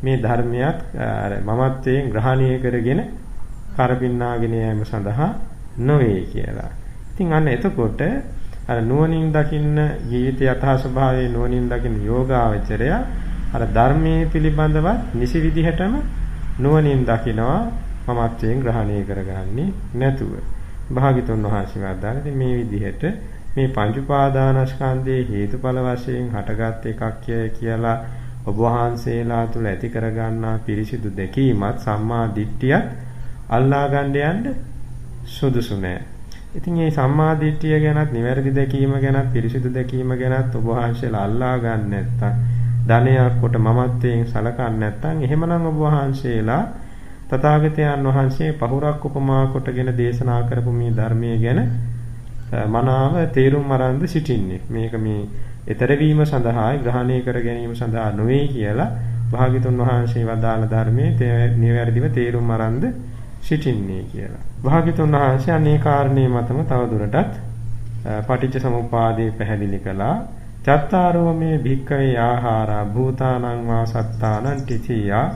මේ ධර්මයක් අර මමත්වයෙන් ග්‍රහණය කරගෙන කරපින්නාගෙන යෑම සඳහා නොවේ කියලා. ඉතින් අන්න එතකොට අර නුවණින් දකින්න ජීවිතය යථා ස්වභාවයේ නුවණින් දකින්න යෝගාවචරය අර ධර්මයේ පිළිබඳව නිසි විදිහටම නුවණින් දකිනවා මමත්වයෙන් ග්‍රහණය කරගන්නේ නැතුව. භාගිතුන් වහන්සේ වදාළේ මේ විදිහට මේ පංච උපාදානස්කන්ධයේ හේතුඵල වශයෙන් හටගත් එකක් කියලා ඔබ වහන්සේලා තුල ඇති කරගන්නා පිරිසිදු දැකීමත් සම්මා දිට්ඨියත් අල්ලා ගන්න යන්න සුදුසු නෑ. ඉතින් මේ සම්මා දිට්ඨිය ගැනත් නිවැරදි දැකීම ගැනත් පිරිසිදු දැකීම ගැනත් ඔබ වහන්සේලා අල්ලා ගන්න නැත්තම් ධනයක් කොට මමත්වයෙන් සලකන්නේ නැත්තම් එහෙමනම් ඔබ වහන්සේලා තථාගතයන් වහන්සේ පහුරක් උපමා කොටගෙන දේශනා කරපු මේ ධර්මයේ ගැන මනාව තේරුම් අරන්ද සිටින්නේ. මේක මේ ඊතර වීම සඳහා ග්‍රහණය කර ගැනීම සඳහා නොවේ කියලා භාග්‍යතුන් වහන්සේ වදාළ ධර්මයේ නිවැරදිව තේරුම් අරන්ද සිටින්නේ කියලා. භාග්‍යතුන් වහන්සේ අනේ කාරණේ මතම තවදුරටත් පටිච්ච සමුප්පාදේ පැහැදිලි කළා. චත්තාරෝ මේ භික්කවේ ආහාරා භූතානං වා සත්තානං තිතියා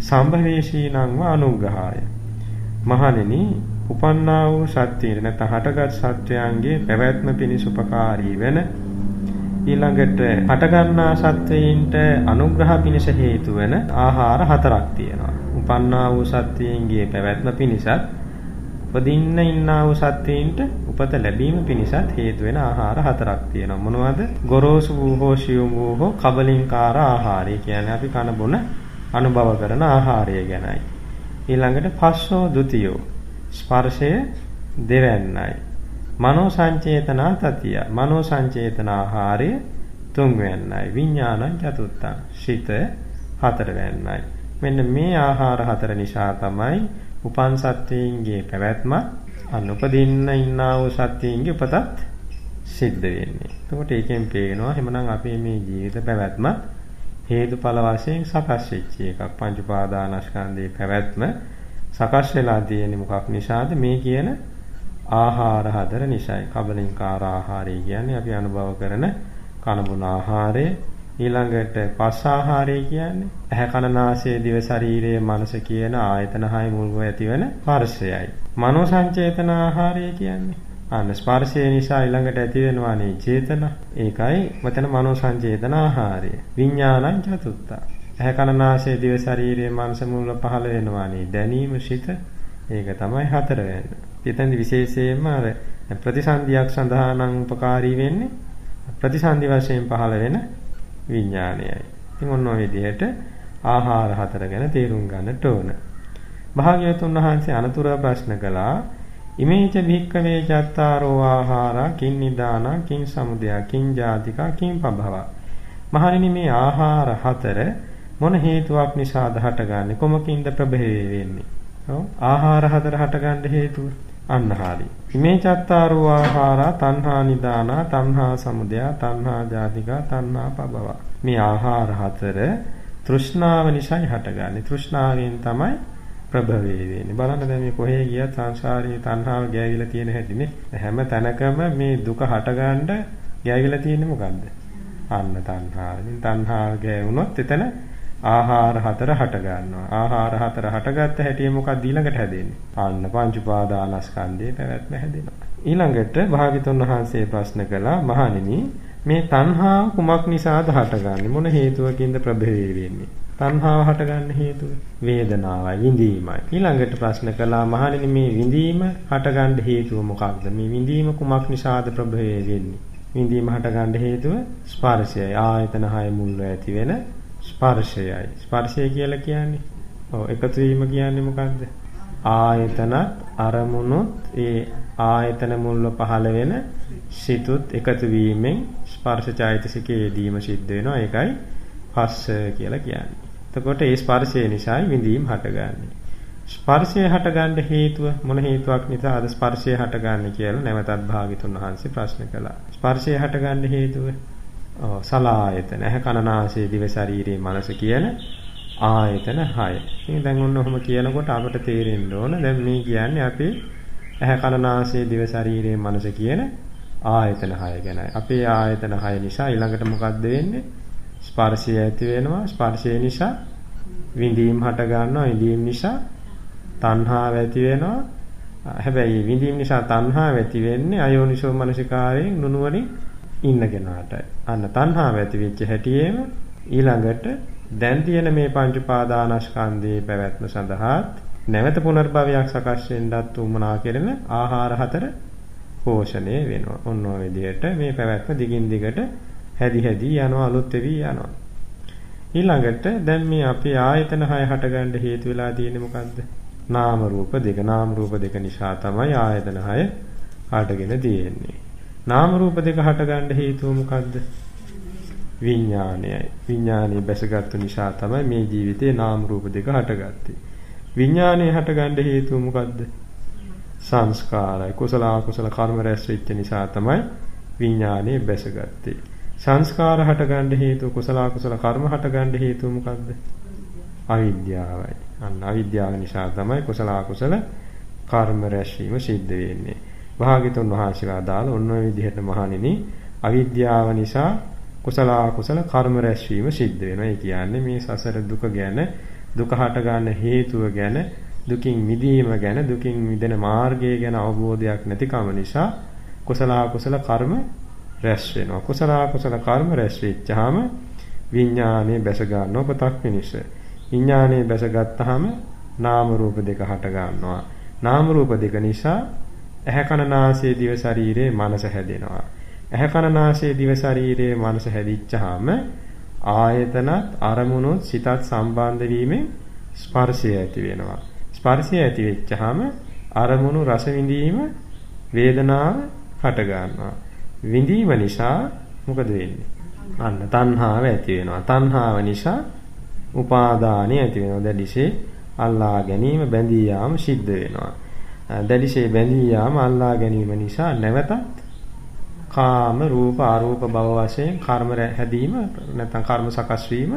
සම්භවේශීනං වා අනුග්‍රහාය. මහණෙනි උපන්නා වූ සත්‍යය නැත්නම් හටගත් සත්‍යයන්ගේ පැවැත්ම පිණිස උපකාරී වෙන ඊළඟට හටගන්නා සත්‍යයින්ට අනුග්‍රහ පිණිස හේතු වෙන ආහාර හතරක් තියෙනවා. උපන්නා වූ සත්‍යයන්ගේ පැවැත්ම පිණිසත් උපදින්න ඉන්නා වූ සත්‍යයින්ට උපත ලැබීම පිණිසත් හේතු වෙන ආහාර හතරක් තියෙනවා. මොනවද? ගොරෝසු වූ හෝ සියුම් වූ හෝ කබලින්කාර ආහාරය කියන්නේ අපි කන බොන අනුභව කරන ආහාරය ගැනයි. ඊළඟට පස්සෝ ဒ ුතියෝ ස්පර්ශය දෙවැන්නයි. මනෝ සංචේතනා තතිය. මනෝ සංචේතනාහාරය තුන්වැන්නයි. විඥානං චතුත්තං. සිත හතරවැන්නයි. මෙන්න මේ ආහාර හතර නිසා තමයි උපන් සත්‍යයන්ගේ පැවැත්ම අනුපදින්න ඉන්නා වූ සත්‍යයන්ගේ උපතත් සිද්ධ වෙන්නේ. එතකොට ඒකෙන් පේනවා එහෙමනම් අපේ මේ ජීවිත පැවැත්ම හේතුඵල වශයෙන් සකස් වෙච්ච එකක්. පංච උපාදානස්කන්ධයේ පැවැත්ම සකස් වෙලා තියෙන්නේ මොකක් නිසාද? මේ කියන ආහාර හතර නිසායි. කබලින්කාර ආහාරය කියන්නේ අපි අනුභව කරන කනබුන ආහාරය. ඊළඟට පස් ආහාරය කියන්නේ ඇහැ කන නාසය දිව ශරීරය මනස කියන ආයතන හය මුල්ව ඇතිවන ස්පර්ශයයි. මනෝ සංචේතන ආහාරය කියන්නේ අන්න ස්පර්ශය නිසා ඊළඟට ඇති වෙනවානේ චේතන. ඒකයි මෙතන මනෝ සංචේතන ආහාරය. විඥානං චතුත්තා ඇහැ කන නාසය දිව ශරීරයේ මනස මූල පහළ වෙනවානේ දැනීම සිත ඒක තමයි හතර වෙන්නේ. එතෙන්දි විශේෂයෙන්ම අර ප්‍රතිසන්දියක් සඳහා නම් උපකාරී වෙන්නේ ප්‍රතිසන්දි වශයෙන් පහළ වෙන විඥානයයි. ඉතින් ඔන්න ඔය විදිහට ආහාර හතර ගැන තේරුම් ගන්නට ඕන. භාග්‍යවතුන් වහන්සේ අනතුරු ප්‍රශ්න කළා ඉමේච භික්කවේ චත්තාරෝ ආහාරා කින් නිදානා කින් සමුදයා කින් ජාතිකා කින් පභවා මහණෙනි මේ ආහාර හතර මොන හේතුවක් නිසාද හටගන්නේ? කොමකින්ද ප්‍රභේය වෙන්නේ? ඔව්. ආහාර හතර හටගන්න හේතුව? අන්නහාරි මේ චත්තාරෝ ආහාරා තණ්හා නිදානා තණ්හා සමුදය තණ්හා ජාතිකා තණ්හා පබව. මේ ආහාර හතර තෘෂ්ණාව නිසායි හටගන්නේ. තෘෂ්ණාවෙන් තමයි ප්‍රභවය වෙන්නේ. බලන්න දැන් මේ කොහේ ගියත් සංසාරයේ තණ්හාව ගෑවිලා තියෙන හැටිනේ හැම තැනකම මේ දුක හටගන්න ගෑවිලා තියෙන්නේ මොකද්ද? අන්න තණ්හාව. ඉතින් තණ්හාව ගෑවුනොත් එතන ආහාර හතර හට ගන්නවා. ආහාර හතර හටගත්ත හැටි මොකක්ද ඊළඟට හැදෙන්නේ? අන්න පංච උපාදානස්කන්ධයේ පැවැත්ම හැදෙනවා. ඊළඟට භාග්‍යතුන් වහන්සේ ප්‍රශ්න කළා මහණෙනි මේ තණ්හාව කුමක් නිසාද හටගන්නේ? මොන හේතුවකින්ද ප්‍රභවය වෙන්නේ? තණ්හාව හටගන්න හේතුව වේදනාවයි විඳීමයි. ඊළඟට ප්‍රශ්න කළා මහණෙනි මේ විඳීම හටගන්න හේතුව මොකක්ද? මේ විඳීම කුමක් නිසාද ප්‍රභවය වෙන්නේ? විඳීම හටගන්න හේතුව ස්පර්ශයයි. ආයතන හය මුල්ව ඇති වෙන ස්පර්ශයයි. ස්පර්ශය කියලා කියන්නේ ඔව් එකතු වීම කියන්නේ මොකද්ද? ආයතනත් අරමුණුත් ඒ ආයතන මුල්ව පහළ වෙන සිතුත් එකතු වීමෙන් ස්පර්ශ චෛතසිකයේ යෙදීම සිද්ධ වෙනවා. ඒකයි පස්ස කියලා කියන්නේ. එතකොට ඒ ස්පර්ශය නිසා විඳීම් හටගන්නේ. ස්පර්ශය හටගන්න හේතුව මොන හේතුවක් නිසාද ස්පර්ශය හටගන්නේ කියලා නැවතත් භාග්‍යතුන් වහන්සේ ප්‍රශ්න කළා. ස්පර්ශය හටගන්න හේතුව ඔව් සලායතන ඇහ කන නාසය දිව ශරීරයේ මනස කියන ආයතන 6. ඉතින් දැන් ඔන්න ඔහොම කියනකොට අපට තේරෙන්න ඕන දැන් මේ කියන්නේ අපි ඇහ කන නාසය දිව ශරීරයේ මනස කියන ආයතන 6 ගැනයි. අපේ ආයතන 6 නිසා ඊළඟට මොකද්ද වෙන්නේ? ස්පර්ශය ඇති වෙනවා. ස්පර්ශය නිසා විඳීම් හට ගන්නවා. විඳීම් නිසා තණ්හාව ඇති වෙනවා. හැබැයි විඳීම් නිසා තණ්හාව ඇති වෙන්නේ අයෝනිසෝ මනසිකාරයෙන් නුනුවරින් ඉන්න කෙනාටයි. අන්න තණ්හාව ඇති වෙච්ච හැටියෙම ඊළඟට දැන් තියෙන මේ පංච පාදානස්කන්ධයේ පැවැත්ම සඳහාත් නැවත පුනර්භවයක් සකස් වෙන්නත් උමනා කෙරෙන ආහාර හතර පෝෂණය වෙනවා. ඔන්න ඔය විදිහට මේ පැවැත්ම දිගින් දිගට හැදි හැදි යනවා අලුත් වෙවි යනවා. ඊළඟට දැන් මේ අපේ ආයතන 6 හටගන්න හේතු වෙලා තියෙන්නේ මොකද්ද? නාම රූප දෙක. නාම රූප දෙක නිසා තමයි ආයතන 6 හටගෙන තියෙන්නේ. නාම රූප දෙක හටගන්න හේතුව මොකද්ද? විඥානයයි. විඥානය බැසගත්තු නිසා තමයි මේ ජීවිතේ නාම රූප දෙක හටගත්තේ. විඥානය හටගන්න හේතුව මොකද්ද? සංස්කාරයි. කුසල අකුසල කර්ම රැස් වෙච්ච නිසා තමයි විඥානය බැසගත්තේ. සංස්කාර හටගන්න හේතුව කුසල අකුසල කර්ම හටගන්න හේතුව මොකද්ද? අවිද්‍යාවයි. අන්න අවිද්‍යාව නිසා තමයි කුසල අකුසල කර්ම රැස්වීම සිද්ධ වෙන්නේ. භාග්‍යතුන් වහන්සේලා දාලා ඔන්න ඔය විදිහට මහණෙනි අවිද්‍යාව නිසා කුසල අකුසල කර්ම රැස්වීම සිද්ධ වෙනවා. ඒ කියන්නේ මේ සසර දුක ගැන දුක හට ගන්න හේතුව ගැන දුකින් මිදීම ගැන දුකින් මිදෙන මාර්ගය ගැන අවබෝධයක් නැතිකම නිසා කුසල අකුසල කර්ම රැස් වෙනවා. කුසල අකුසල කර්ම රැස් වෙච්චාම විඥානයේ බැස ගන්නව පතක් මිනිස. විඥානයේ බැස ගත්තාම නාම රූප දෙක හට ගන්නවා. නාම රූප දෙක නිසා ඇහැ කන නාසය දිව ශරීරයේ මනස හැදෙනවා. ඇහැ කන නාසය දිව ශරීරයේ මනස හැදිච්චාම ආයතනත් අරමුණුත් සිතත් සම්බන්ධ වීමෙන් ස්පර්ශය ඇති වෙනවා. ස්පර්ශය ඇති වෙච්චාම අරමුණු රස විඳීම වේදනාව හට ගන්නවා. විඳීම නිසා මොකද වෙන්නේ? අන්න තණ්හාව ඇති වෙනවා. තණ්හාව නිසා උපාදානිය ඇති වෙනවා. දැඩිසේ අල්ලා ගැනීම බැඳී යාම සිද්ධ වෙනවා. දැඩිසේ බැඳී යාම අල්ලා ගැනීම නිසා නැවතත් කාම රූප අරූප භව වශයෙන් කර්ම හැදීම නැත්නම් කර්ම සකස් වීම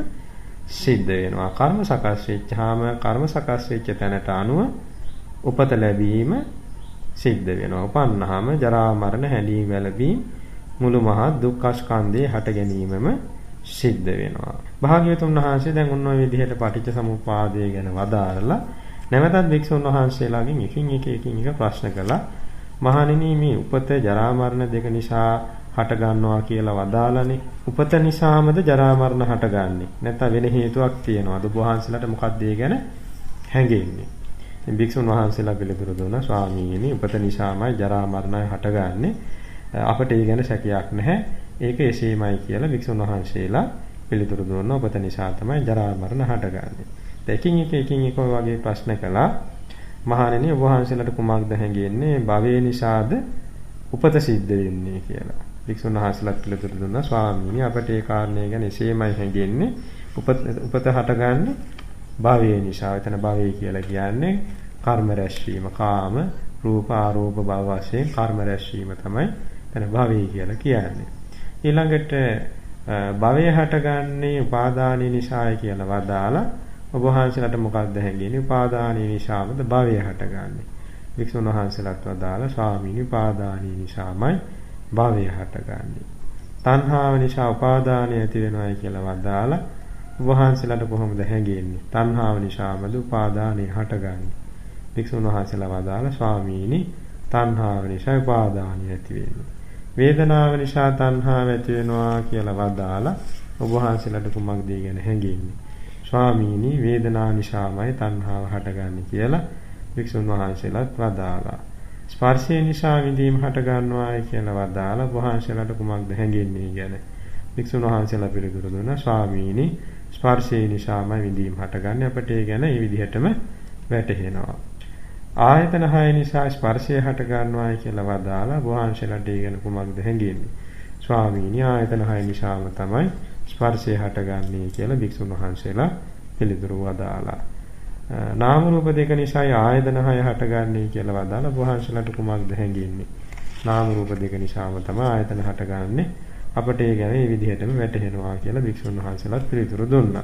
සිද්ධ වෙනවා. කර්ම සකස් වෙච්චාම කර්ම සකස් වෙච්ච තැනට අනුව උපත ලැබීම සිද්ධ වෙනවා. උපන්නාම ජරා මරණ හැලීම් වැළපීම් මුළු මහත් දුක්ඛ ස්කන්ධේ හට ගැනීමම සිද්ධ වෙනවා. භාග්‍යවතුන් වහන්සේ දැන් ඔන්න ඔය විදිහට පටිච්ච සමුප්පාදය ගැන වදාරලා නැවතත් වික්ෂුන් වහන්සේලාගෙන් එකින් එක එකින් එක ප්‍රශ්න කළා. මහණෙනි මේ උපත ජරා මරණ දෙක නිසා හට ගන්නවා කියලා වදාලානේ. උපත නිසාමද ජරා මරණ හටගන්නේ. නැත්නම් වෙන හේතුවක් තියනවාද? ඔබ වහන්සේලාට මොකක්ද ඒ ගැන හැඟෙන්නේ? ඉතින් භික්ෂුන් වහන්සේලා පිළිතුරු දුන්නා ස්වාමීනි උපත නිසාමයි ජරා මරණය හටගන්නේ. අපට ඒ ගැන සැකයක් නැහැ. ඒක එසේමයි කියලා භික්ෂුන් වහන්සේලා පිළිතුරු දුන්නා. උපත නිසා තමයි ජරා මරණ හටගන්නේ. එකින් එක එකින් එක වගේ ප්‍රශ්න කළා. මහණෙනි ඔබ වහන්සේලාට කුමක්ද හැඟෙන්නේ? භවයේ නිසාද උපත සිද්ධ වෙන්නේ කියලා. වික්ෂුන් වහන්සේලාත් පිළිතුරු දුන්නා ස්වාමීනි අපට ඒ කාරණේ ගැන එසේමයි හැඟෙන්නේ. උපත උපත හටගන්නේ භවයේ නිසා. එතන භවය කියලා කියන්නේ කර්ම රැස්වීම. කාම, රූප, ආරෝප භව වශයෙන් කර්ම රැස්වීම තමයි එතන භවය කියලා කියන්නේ. ඊළඟට භවය හටගන්නේ උපාදානීය නිසායි කියලා වදාලා ඔබ වහන්සේලාට මොකක්ද හැඟෙන්නේ? උපාදානීය නිසාමද භවය හටගන්නේ. වික්ෂුන් වහන්සේලාට වදාලා ස්වාමීනි උපාදානීය නිසාමයි භවය හටගන්නේ. තණ්හාව නිසා උපාදානය ඇති වෙනවායි කියලා වදාලා වහන්සේලාට කොහොමද හැඟෙන්නේ? තණ්හාව නිසාමද උපාදානය හටගන්නේ? වික්ෂුන් වහන්සේලා වදාලා ස්වාමීනි තණ්හාව නිසා උපාදානය ඇති වෙන්නේ. වේදනාව නිසා තණ්හාව ඇති වෙනවා කියලා වදාලා ඔබ වහන්සේලාට කුමක්ද ගැන හැඟෙන්නේ? ස්වාමීනි වේදනා නිසාමයි තණ්හාව හටගන්නේ කියලා වික්ෂුන් වහන්සේලාත් වදාලා. ස්පර්ශය නිසා විඳීම හට ගන්නවායි කියලා වදාලා වහන්සේලාට කුමක්ද හැඟෙන්නේ ගැන වික්ෂුන් වහන්සේලා පිළිතුරු දුන්නා ස්වාමීනි ස්පර්ශේ නිසාමයි විඳීම් හටගන්නේ අපට ඒ ගැන මේ විදිහටම වැටහෙනවා. ආයතන හය නිසා ස්පර්ශය හට ගන්නවායි කියලා වදාලා වහන්සේලාට ඒ ගැන කුමක්ද හැඟෙන්නේ? ස්වාමීනි ආයතන හය නිසාම තමයි ස්පර්ශය හටගන්නේ කියලා භික්ෂුන් වහන්සේලා පිළිතුරු වදාලා. නාම රූප දෙක නිසායි ආයතන හය හටගන්නේ කියලා වදාලා වහන්සේලාට කුමක්ද හැඟෙන්නේ? නාම රූප දෙක නිසාම තමයි ආයතන හටගන්නේ. අපට ඒ ගැන මේ විදිහටම වැටහෙනවා කියලා භික්ෂුන් වහන්සේලාත් පිළිතුරු දුන්නා.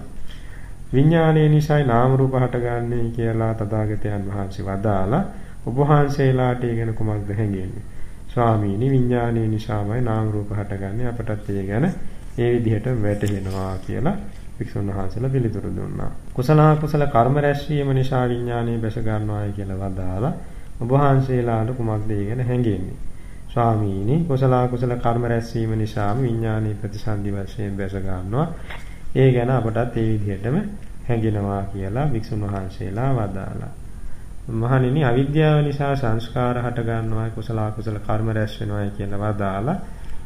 විඥානයේ නිසායි නාම රූප හටගන්නේ කියලා තථාගතයන් වහන්සේ වදාලා ඔබ වහන්සේලාට ඒ ගැන කුමක්ද හැඟෙන්නේ? ස්වාමීනි විඥානයේ නිසාමයි නාම රූප හටගන්නේ අපටත් ඒ ගැන ඒ විදිහට වැටහෙනවා කියලා වික්ෂුන් වහන්සේලා පිළිතුරු දුන්නා. කුසල කුසල කර්ම රැස්වීම නිසා විඥානයේ බැස ගන්නවායි කියලා වදාලා ඔබ වහන්සේලාට කුමක්ද ඒ ගැන හැඟෙන්නේ? ස්වාමීනි කුසල කුසල කර්ම රැස්වීම නිසාම විඥානයේ ප්‍රතිසන්දි වශයෙන් බැස ගන්නවා. ඒ ගැන අපටත් ඒ විදිහටම හැඟෙනවා කියලා වික්ෂුන් වහන්සේලා වදාලා. මහණෙනි අවිද්‍යාව නිසා සංස්කාර හට ගන්නවා කුසල කුසල කර්ම රැස් වෙනවා කියලා වදාලා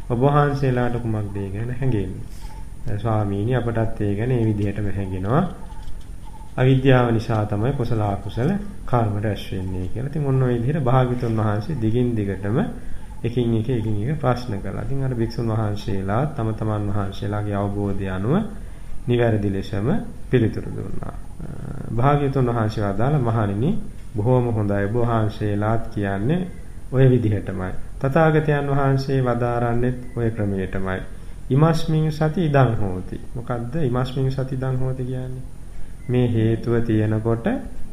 ඔබ වහන්සේලාට කුමක්ද ඒ ගැන හැඟෙන්නේ ස්වාමීනි අපටත් ඒ ගැන මේ විදිහටම හැඟෙනවා අවිද්‍යාව නිසා තමයි කුසල කුසල කර්ම රැස් වෙන්නේ කියලා. ඉතින් ඔන්න ඔය විදිහට භාග්‍යතුන් වහන්සේ දිගින් දිගටම එකින් එක එකින් එක ප්‍රශ්න කළා. ඉතින් අර භික්ෂුන් වහන්සේලා තම තමන් වහන්සේලාගේ අවබෝධය අනුව නිවැරදි ලෙසම පිළිතුරු දුන්නා. භාග්‍යතුන් වහන්සේ වදාළ මහණෙනි බොහෝම හොඳයි ඔබ වහන්සේලාත් කියන්නේ ওই විදිහටමයි. තථාගතයන් වහන්සේ වදාරන්නේත් ওই ක්‍රමයටමයි. ඉමස්මින් සති ඉදං හෝති. මොකද්ද ඉමස්මින් සති ඉදං හෝති කියන්නේ? මේ හේතුව තියෙනකොට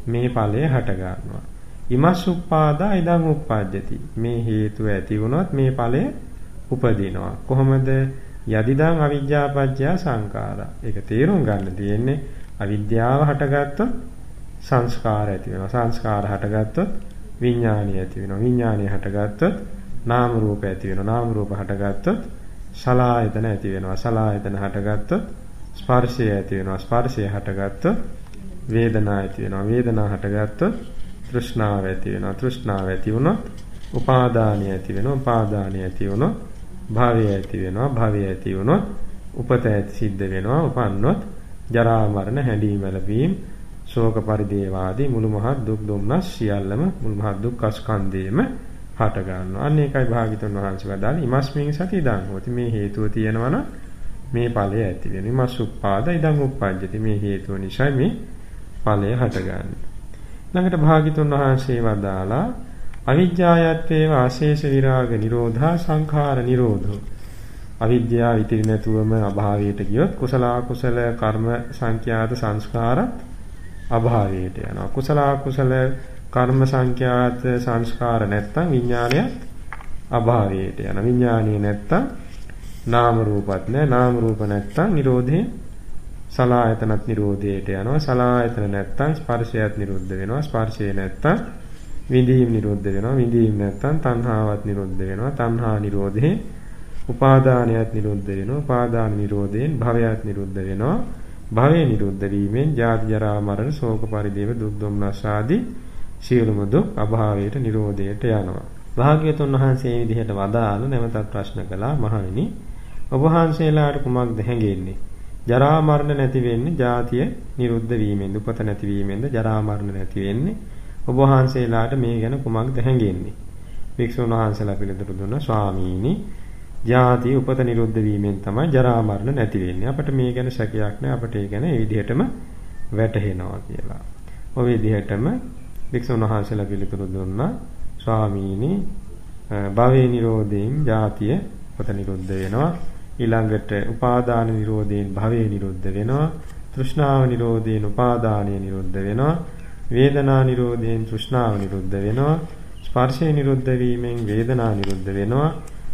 මේ ඵලය හට ගන්නවා. ඉමස් උප්පාදා ඉදං උප්පජ්ජති. මේ හේතුව ඇති වුණොත් මේ ඵලය උපදිනවා. කොහොමද? යදිදං අවිජ්ජාපජ්ජා සංඛාරා. ඒක තේරුම් ගන්න තියෙන්නේ අවිද්‍යාව හටගත්තොත් සංස්කාර ඇති වෙනවා. සංස්කාර හටගත්තොත් විඥානය ඇති වෙනවා. විඥානය හටගත්තොත් නාම රූප ඇති වෙනවා. නාම රූප හටගත්තොත් සලායතන ඇති වෙනවා. සලායතන හටගත්තොත් ස්පර්ශය ඇති වෙනවා. ස්පර්ශය හටගත්තොත් වේදනා ඇති වෙනවා. වේදනා හටගත්තොත් තෘෂ්ණාව ඇති වෙනවා. තෘෂ්ණාව ඇති වුණොත් උපාදානිය ඇති වෙනවා. උපාදානිය ඇති වුණොත් භාවය ඇති වෙනවා භාවය ඇති වුණොත් උපත ඇති සිද්ධ වෙනවා උපන්නොත් ජරා මරණ හැඬීම ලැබීම ශෝක පරිදේවාදී මුළු මහත් දුක් දුම්නස් සියල්ලම මුළු මහත් දුක් අස්කන්ධයේම හට ගන්නවා. අන්න ඒකයි භාගිතුන් වහන්සේ වදාළේ. ඉමස්මින් සති ඉදං හොති. මේ හේතුව තියෙනවනම් මේ ඵලය ඇති වෙනවා. ඉමස් උප්පාද ඉදං උප්පජ්ජති. මේ හේතුව නිසා මේ ඵලය හටගන්නේ ළඟට භාගිතුන් වහන්සේ වදාලා අවිජ්ජායත්තේව ආශේෂ විරාග නිරෝධා සංඛාර නිරෝධෝ. අවිද්‍යාව ඉතිරි නැතුවම අභාවයට ගියොත් කුසල කුසල කර්ම සංඛ්‍යාත සංස්කාරත් අභාවයට යනවා. කුසල කුසල කර්ම සංඛ්‍යාත සංස්කාර නැත්තම් විඥානයත් අභාවයට යනවා විඥානිය නැත්තම් නාම රූපත් නැහැ. නාම රූප නැත්තම් නිරෝධේ සලායතනත් නිරෝධයට යනවා. සලායතන නැත්තම් ස්පර්ශයත් නිරුද්ධ වෙනවා. ස්පර්ශය නැත්තම් විඳීම් නිරෝධ වෙනවා. විඳීම් නැත්තම් තණ්හාවත් නිරෝධ වෙනවා. තණ්හා නිරෝධේ උපාදානයත් නිරෝධ වෙනවා. උපාදාන නිරෝධයෙන් භවයත් නිරුද්ධ වෙනවා. භවය නිරුද්ධ වීමෙන් ජාති ජරා මරණ ශෝක පරිදේව දුක් දුම්නස් ආදී සියලුම දුක් අභාවයට නිරෝධයට යනවා භාග්‍යතුන් වහන්සේ මේ විදිහට වදාළ නැවතත් ප්‍රශ්න කළා මහණෙනි ඔබ වහන්සේලාට කුමක්ද හැඟෙන්නේ ජරා මරණ නැති වෙන්නේ ජාතිය නිරුද්ධ වීමෙන්ද උපත නැති වීමෙන්ද ජරා මරණ නැති වෙන්නේ ඔබ වහන්සේලාට මේ ගැන කුමක්ද හැඟෙන්නේ? වික්ෂුන් වහන්සේලා පිළිතුරු දුන්නා ස්වාමීනි ජාති උපත නිරුද්ධ වීමෙන් තමයි ජරා මරණ නැති වෙන්නේ. අපිට මේ ගැන සැකයක් නැහැ. අපිට ඒ ගැන ඒ විදිහටම වැටහෙනවා කියලා. ඔය විදිහටම වික්ෂුන් වහන්සේලා පිළිතුරු දුන්නා ස්වාමීනි භවයේ නිරෝධයෙන් ජාතිය උපත නිරුද්ධ වෙනවා. ඊළඟට උපාදාන නිරෝධයෙන් භවයේ නිරුද්ධ වෙනවා. තෘෂ්ණාව නිරෝධයෙන් උපාදානය නිරුද්ධ වෙනවා. වේදනා නිරෝධයෙන් තෘෂ්ණාව නිරුද්ධ වෙනවා ස්පර්ශය නිරුද්ධ වීමෙන් වේදනා නිරුද්ධ වෙනවා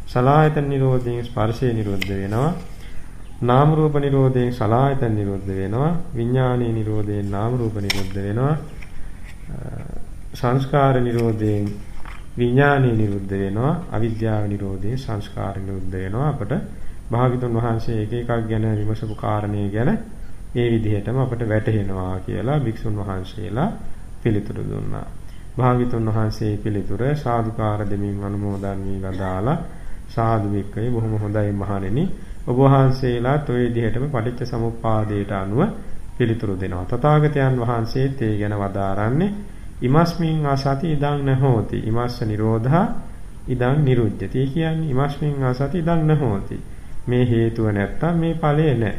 සලායතන නිරෝධයෙන් ස්පර්ශය නිරුද්ධ වෙනවා නාම රූප නිරෝධයෙන් සලායතන නිරුද්ධ වෙනවා විඥානීය නිරෝධයෙන් නාම රූප නිරුද්ධ වෙනවා සංස්කාර නිරෝධයෙන් විඥානීය නිරුද්ධ වෙනවා අවිද්‍යාව නිරෝධයෙන් සංස්කාර නිරුද්ධ වෙනවා අපට භාගිතුන් වහන්සේ එක එකක් ගැන විමසපු කාරණේ ගැන ඒ විදිහටම අපට වැටහෙනවා කියලා භික්ෂුන් වහන්සේලා පිළිතුරු දුන්නා. භාග්‍යතුන් වහන්සේ පිළිතුර සාදුකාර දෙමින් අනුමෝදන් වී වදාලා සාදු වික්කේ බොහොම හොඳයි මහණෙනි ඔබ වහන්සේලාත් ওই විදිහටම පටිච්ච සමුප්පාදයට අනුව පිළිතුරු දෙනවා. තථාගතයන් වහන්සේත් ඒ ගැන වදාරන්නේ ඉමස්මින් ආසති ඉදං නහෝති. ඉමස්ස නිරෝධා ඉදං නිරුද්ධති. කියන්නේ ඉමස්මින් ආසති ඉදං නහෝති. මේ හේතුව නැත්තම් මේ ඵලය නැහැ.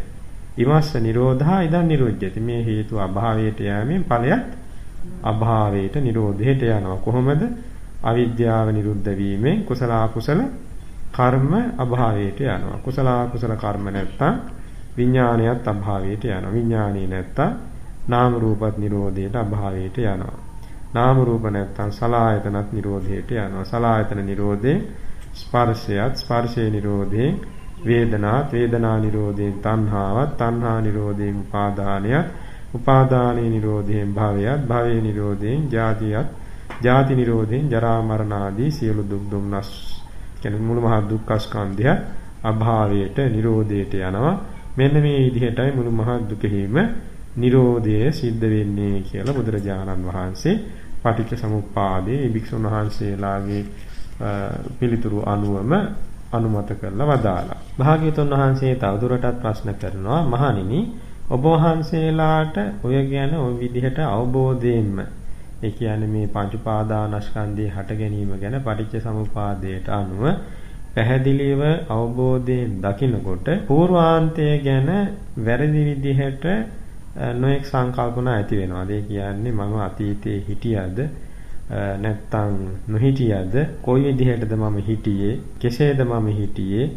ඉමස්ස නිරෝධා ඉදං නිරුද්ධති. මේ හේතුව අභාවයට යෑමෙන් ඵලයත් අභාවයට නිරෝධයට යනවා. කොහොමද? අවිද්‍යාව නිරුද්ධ වීමෙන් කුසල අකුසල කර්ම අභාවයට යනවා. කුසල අකුසල කර්ම නැත්තම් විඥානයත් අභාවයට යනවා. විඥානේ නැත්තම් නාම රූපත් නිරෝධයට අභාවයට යනවා. නාම රූප නැත්තම් සලායතනත් නිරෝධයට යනවා. සලායතන නිරෝධේ ස්පර්ශයත් ස්පර්ශේ නිරෝධේ වේදනාත් වේදනා නිරෝධයෙන් තණ්හාවත් තණ්හා නිරෝධයෙන් උපාදානයත් උපාදානයේ නිරෝධයෙන් භවයත් භවයේ නිරෝධයෙන් ජාතියත් ජාති නිරෝධයෙන් ජරා මරණ ආදී සියලු දුක් දුම්නස් කියන මුළු මහත් දුක්ඛ ස්කන්ධය අභාවයට නිරෝධයට යනවා මෙන්න මේ විදිහටයි මුළු මහත් දුකෙහිම නිරෝධය සිද්ධ වෙන්නේ කියලා බුදුරජාණන් වහන්සේ පටිච්ච සමුප්පාදයේ භික්ෂුන් වහන්සේලාගේ පිළිතුරු අනුවම අනුමත කරලා වදාලා. භාග්‍යවතුන් වහන්සේ තවදුරටත් ප්‍රශ්න කරනවා මහණෙනි ඔබ වහන්සේලාට ඔය ගැන ওই විදිහට අවබෝධයෙන්ම ඒ කියන්නේ මේ පංච පාදානස්කන්ධයේ හට ගැනීම ගැන පටිච්ච සමුපාදයට අනුව පැහැදිලිව අවබෝධයෙන් දකිනකොට పూర్වාන්තය ගැන වැරදි විදිහට නොඑක් සංකල්පනා ඇති වෙනවා. ඒ කියන්නේ මම අතීතයේ හිටියද නැත්තම් නොහිටියද කොයි විදිහටද මම හිටියේ කෙසේද මම හිටියේ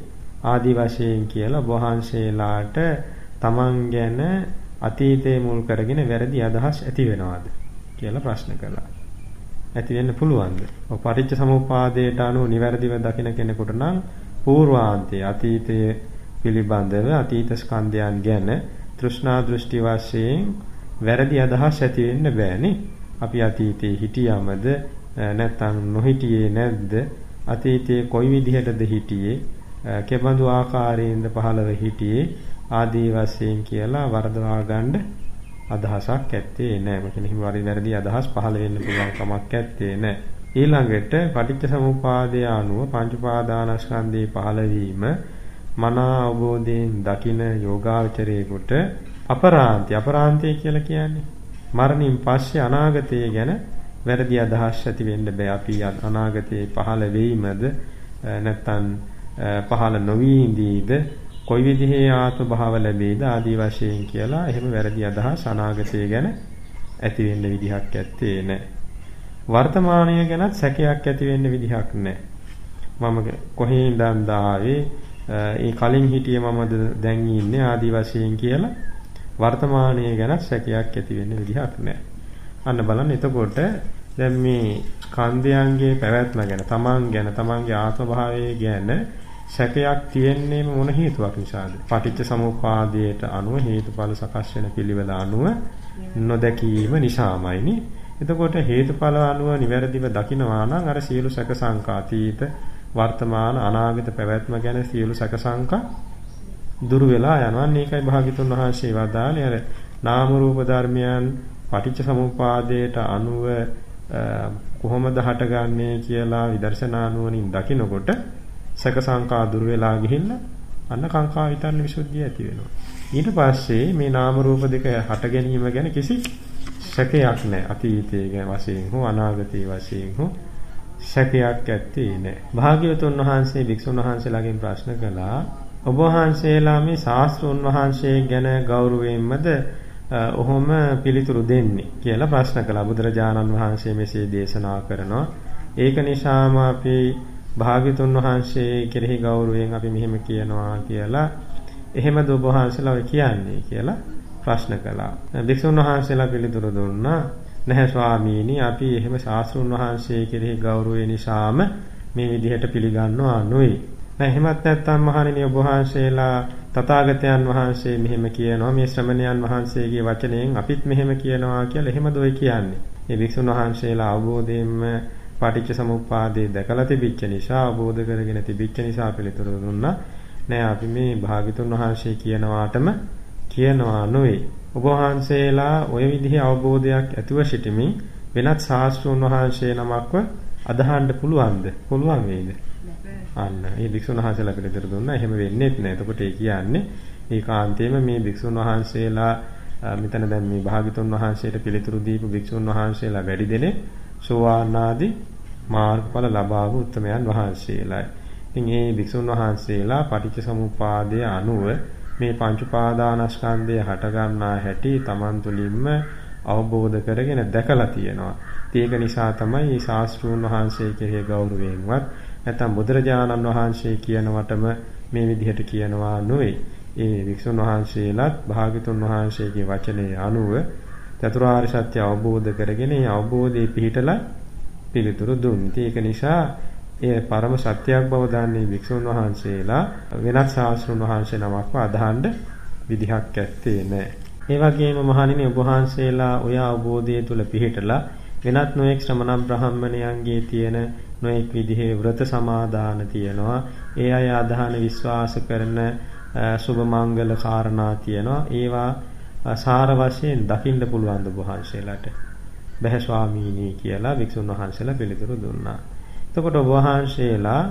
ආදි වශයෙන් කියලා වහන්සේලාට තමන් ගැන අතීතයේ මුල් කරගෙන වැරදි අදහස් ඇති වෙනවද කියලා ප්‍රශ්න කළා. ඇති වෙන්න පුළුවන්ද? ඔය පටිච්ච සමුප්පාදයට අනුව නිවැරදිව දකින කෙනෙකුට නම් పూర్වාන්තයේ අතීතයේ පිළිබඳව අතීත ස්කන්ධයන් ගැන තෘෂ්ණා දෘෂ්ටි වශයෙන් වැරදි අදහස් ඇති වෙන්න බෑනේ. අපි අතීතයේ හිටියමද නැත්නම් නොහිටියේ නැද්ද? අතීතයේ කොයි විදිහටද හිටියේ? කෙබඳු ආකාරයෙන්ද පහළව හිටියේ? ආදී වශයෙන් කියලා වරදවා ගන්න අදහසක් ඇත්තේ නැහැ. මොකද හිම වැරදි අදහස් පහළ වෙන්න පුළුවන් කමක් ඇත්තේ නැහැ. ඊළඟට පටිච්ච සමුපාදය අනුව පංච පාදානස්කන්ධේ පහළ වීම මනා අවබෝධයෙන් දකින යෝගාචරයේකට අපරාන්ති අපරාන්තය කියලා කියන්නේ මරණින් පස්සේ අනාගතය ගැන වැරදි අදහස් ඇති වෙන්න බෑ අපි අනාගතයේ පහළ වෙයිමද නැත්නම් පහළ නොවි ඉඳීද කොයි විදිහේ ආත්ම භාව ලැබෙයිද ආදී වශයෙන් කියලා එහෙම වැරදි අදහස් අනාගතය ගැන ඇති වෙන්න විදිහක් ඇත්තේ නැහැ. වර්තමානය ගැනත් සැකයක් ඇති වෙන්න විදිහක් නැහැ. මම කොහේ ඉඳන්ද ආවේ ඒ කලින් හිටියේ මමද දැන් ඉන්නේ ආදී වශයෙන් කියලා වර්තමානය ගැන සැකයක් ඇති වෙන්න විදිහක් නැහැ. අන්න බලන්න එතකොට දැන් මේ ස්කන්ධයන්ගේ පැවැත්ම ගැන, තමන් ගැන, තමන්ගේ ආත්ම භාවය ගැන සැකයක් තියෙන්නේ මොන හේතුවක් නිසාද? පටිච්ච සමුප්පාදයට අනුව හේතුඵල සකස් වෙන පිළිවෙල අනුව නොදැකීම නිසාමයිනේ. එතකොට හේතුඵල අනුව නිවැරදිව දකිනවා නම් අර සියලු සැක සංකාතීත වර්තමාන අනාගත පැවැත්ම ගැන සියලු සැක සංකා දුරු වෙලා යනවා. මේකයි භාග්‍යතුන් වහන්සේ වදාළේ අර නාම රූප ධර්මයන් පටිච්ච සමුප්පාදයට අනුව කොහොමද හටගන්නේ කියලා විදර්ශනා නුවණින් දකිනකොට සැක සංකා දුර වෙලා ගිහිල්ලා අන්න කාංකා විතරන විසුද්ධිය ඇති වෙනවා. ඊට පස්සේ මේ නාම රූප දෙක හට ගැනීම ගැන කිසි සැකයක් නැහැ. අතීතයේ වශයෙන් හෝ අනාගතයේ වශයෙන් හෝ සැකයක් ඇත්තේ නැහැ. භාග්‍යවතුන් වහන්සේ භික්ෂුන් වහන්සේලාගෙන් ප්‍රශ්න කළා ඔබ වහන්සේලා මේ ශාස්ත්‍රුන් වහන්සේ ගැන ගෞරවයෙන්මද ඔහොම පිළිතුරු දෙන්නේ කියලා ප්‍රශ්න කළා. බුදුරජාණන් වහන්සේ මෙසේ දේශනා කරනවා. ඒක නිසාම අපි භාග්‍යතුන් වහන්සේ කෙරෙහි ගෞරවයෙන් අපි මෙහෙම කියනවා කියලා එහෙමද ඔබ වහන්සේලා කියන්නේ කියලා ප්‍රශ්න කළා. භික්ෂුන් වහන්සේලා පිළිතුරු දුන්නා නැහැ ස්වාමීනි අපි එහෙම ශාස්ත්‍රුන් වහන්සේ කෙරෙහි ගෞරවය නිසාම මේ විදිහට පිළිගන්නවා නොවේ. දැන් එහෙමත් නැත්නම් මහණෙනි ඔබ වහන්සේලා තථාගතයන් වහන්සේ මෙහෙම කියනවා මේ ශ්‍රමණයන් වහන්සේගේ වචනයෙන් අපිත් මෙහෙම කියනවා කියලා එහෙමද ඔය කියන්නේ. මේ භික්ෂුන් වහන්සේලා අවබෝධයෙන්ම පටිච්ච සමුප්පාදේ දැකලා තිබිච්ච නිසා අවබෝධ කරගෙන තිබිච්ච නිසා පිළිතුරු දුන්නා. නෑ අපි මේ භාග්‍යතුන් වහන්සේ කියනවාටම කියනවා නොවේ. ඔබ වහන්සේලා ওই විදිහේ අවබෝධයක් ඇතුව සිටමින් වෙනත් ශාස්ත්‍රඥ වහන්සේ නමක්ව අදහන්න පුළුවන්ද? පුළුවන් වේද? අන්න ඒ භික්ෂුන් වහන්සේලා පිළිතුරු දුන්නා. එහෙම වෙන්නේත් නැහැ. එතකොට ඒ කියන්නේ ඒකාන්තයෙන්ම මේ භික්ෂුන් වහන්සේලා මෙතන දැන් මේ භාගතුන් වහන්සේට පිළිතුරු දීපු භික්ෂුන් වහන්සේලා වැඩි දෙනෙක් සෝවාන් ආදී මාර්ගඵල ලබා වූ උත්තමයන් වහන්සේලායි. ඉතින් මේ භික්ෂුන් වහන්සේලා පටිච්චසමුප්පාදයේ අනුව මේ පංච උපාදානස්කන්ධය හටගන්නා හැටි Taman තුලින්ම අවබෝධ කරගෙන දැකලා තියෙනවා. ඒක නිසා තමයි මේ ශාස්ත්‍රූන් වහන්සේ කෙරෙහි ගෞරවයෙන්වත් නැත්නම් බුදුරජාණන් වහන්සේ කියනවටම මේ විදිහට කියනවා නොවේ. ඒ වික්ෂුන් වහන්සේලාත් භාගතුන් වහන්සේගේ වචනේ අනුව චතුරාර්ය සත්‍ය අවබෝධ කරගෙන ඒ අවබෝධයේ පිහිටලා පිළිතුරු දුන්නේ. ඒක නිසා ඒ පරම සත්‍යයක් බව දන්නේ වික්ෂුන් වහන්සේලා වෙනත් ශාස්ත්‍රුන් වහන්සේ නමක්ව අදහන්න විදිහක් ඇත්තේ නැහැ. ඒ වගේම මහණෙනි ඔබ වහන්සේලා ඔය අවබෝධය තුල පිහිටලා වෙනත් නොඑක් ශ්‍රමණ බ්‍රාහ්මණයන්ගේ තියෙන නොඑක් විදිහේ වෘත සමාදාන තියෙනවා. ඒ අය අදහන විශ්වාස කරන සුබ මංගල කාරණා තියෙනවා. ඒවා සාර වශයෙන් දකින්න පුළුවන් ද වහන්සේලාට. බෑ ස්වාමීනි කියලා වික්ෂුන් වහන්සේලා පිළිතුරු දුන්නා. එතකොට ඔබ වහන්සේලා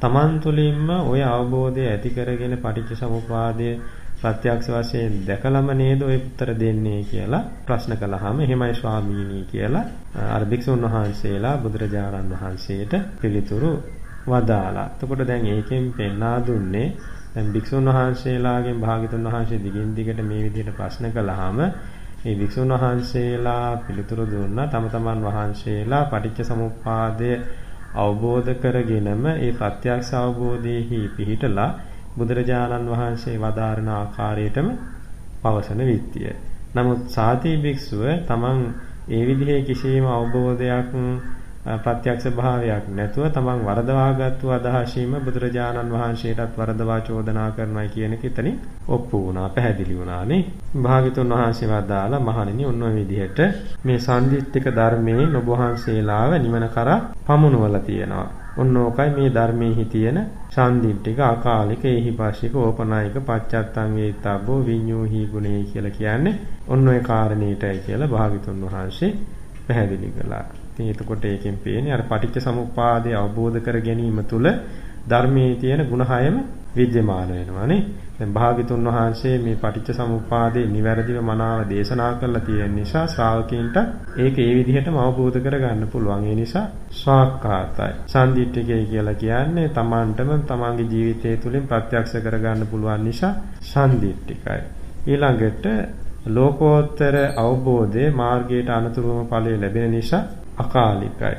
තමන් තුළින්ම ওই අවබෝධය ඇති කරගෙන පටිච්ච සමුප්පාදය ප්‍රත්‍යක්ෂ වශයෙන් දැකලම නේද ඔය උත්තර දෙන්නේ කියලා ප්‍රශ්න කළාම එහෙමයි ස්වාමීනි කියලා අර භික්ෂුන් වහන්සේලා බුදුරජාණන් වහන්සේට පිළිතුරු වදාලා. එතකොට දැන් ඒකෙන් පෙන්වා දුන්නේ දැන් භික්ෂුන් වහන්සේලාගෙන් භාග්‍යතුන් වහන්සේ දිගින් දිගට මේ විදිහට ප්‍රශ්න කළාම මේ භික්ෂුන් වහන්සේලා පිළිතුරු දුන්නා තම තමන් වහන්සේලා පටිච්ච සමුප්පාදය අවබෝධ කරගෙනම ඒ ප්‍රත්‍යක්ෂ අවබෝධයේහි පිහිටලා බුදුරජාණන් වහන්සේ වදාරන ආකාරයටම පවසන විත්තිය. නමුත් සාති භික්ෂුව තමන් ඒ විදිහේ කිසියම් අවබෝධයක් ප්‍රත්‍යක්ෂ භාවයක් නැතුව තමන් වරදවාගත්තු අදහසීම බුදුරජාණන් වහන්සේටත් වරදවා චෝදනා කරනවා කියන එක එතනින් ඔප්පු වුණා පැහැදිලි වුණානේ භාග්‍යතුන් වහන්සේ වදාලා මහණෙනි ඔන්න ඔය විදිහට මේ සම්දිත්තික ධර්මයේ ඔබ වහන්සේලාව නිවන කරා පමුණුවලා තියෙනවා. ඔන්න ඕකයි මේ ධර්මයේ තියෙන සම්දිත්තික අකාලික ඒහිපාශික ඕපනායක පච්චත්තං වේතබ්බෝ විඤ්ඤෝහි ගුණේ කියලා කියන්නේ ඔන්න ඔය කාරණේටයි කියලා භාග්‍යතුන් වහන්සේ පැහැදිලි කළා. ඉතින් එතකොට ඒකෙන් පේන්නේ අර පටිච්ච සමුප්පාදය අවබෝධ කර ගැනීම තුළ ධර්මයේ තියෙන ಗುಣ හයම විද්‍යමාන වෙනවා නේ. දැන් භාග්‍යතුන් වහන්සේ මේ පටිච්ච සමුප්පාදේ නිවැරදිව මනාව දේශනා කරලා තියෙන නිසා ශ්‍රාවකීන්ට ඒක ඒ විදිහටම අවබෝධ කරගන්න පුළුවන්. ඒ නිසා ස්වාක්කාතයි. සම්දිට්ඨිකය කියලා කියන්නේ Tamanටම Tamanගේ ජීවිතය තුළින් ප්‍රත්‍යක්ෂ කරගන්න පුළුවන් නිසා සම්දිට්ඨිකයි. ඊළඟට ලෝකෝත්තර අවබෝධයේ මාර්ගයට අනුතුරුම ඵලය ලැබෙන නිසා අකාලිකයි.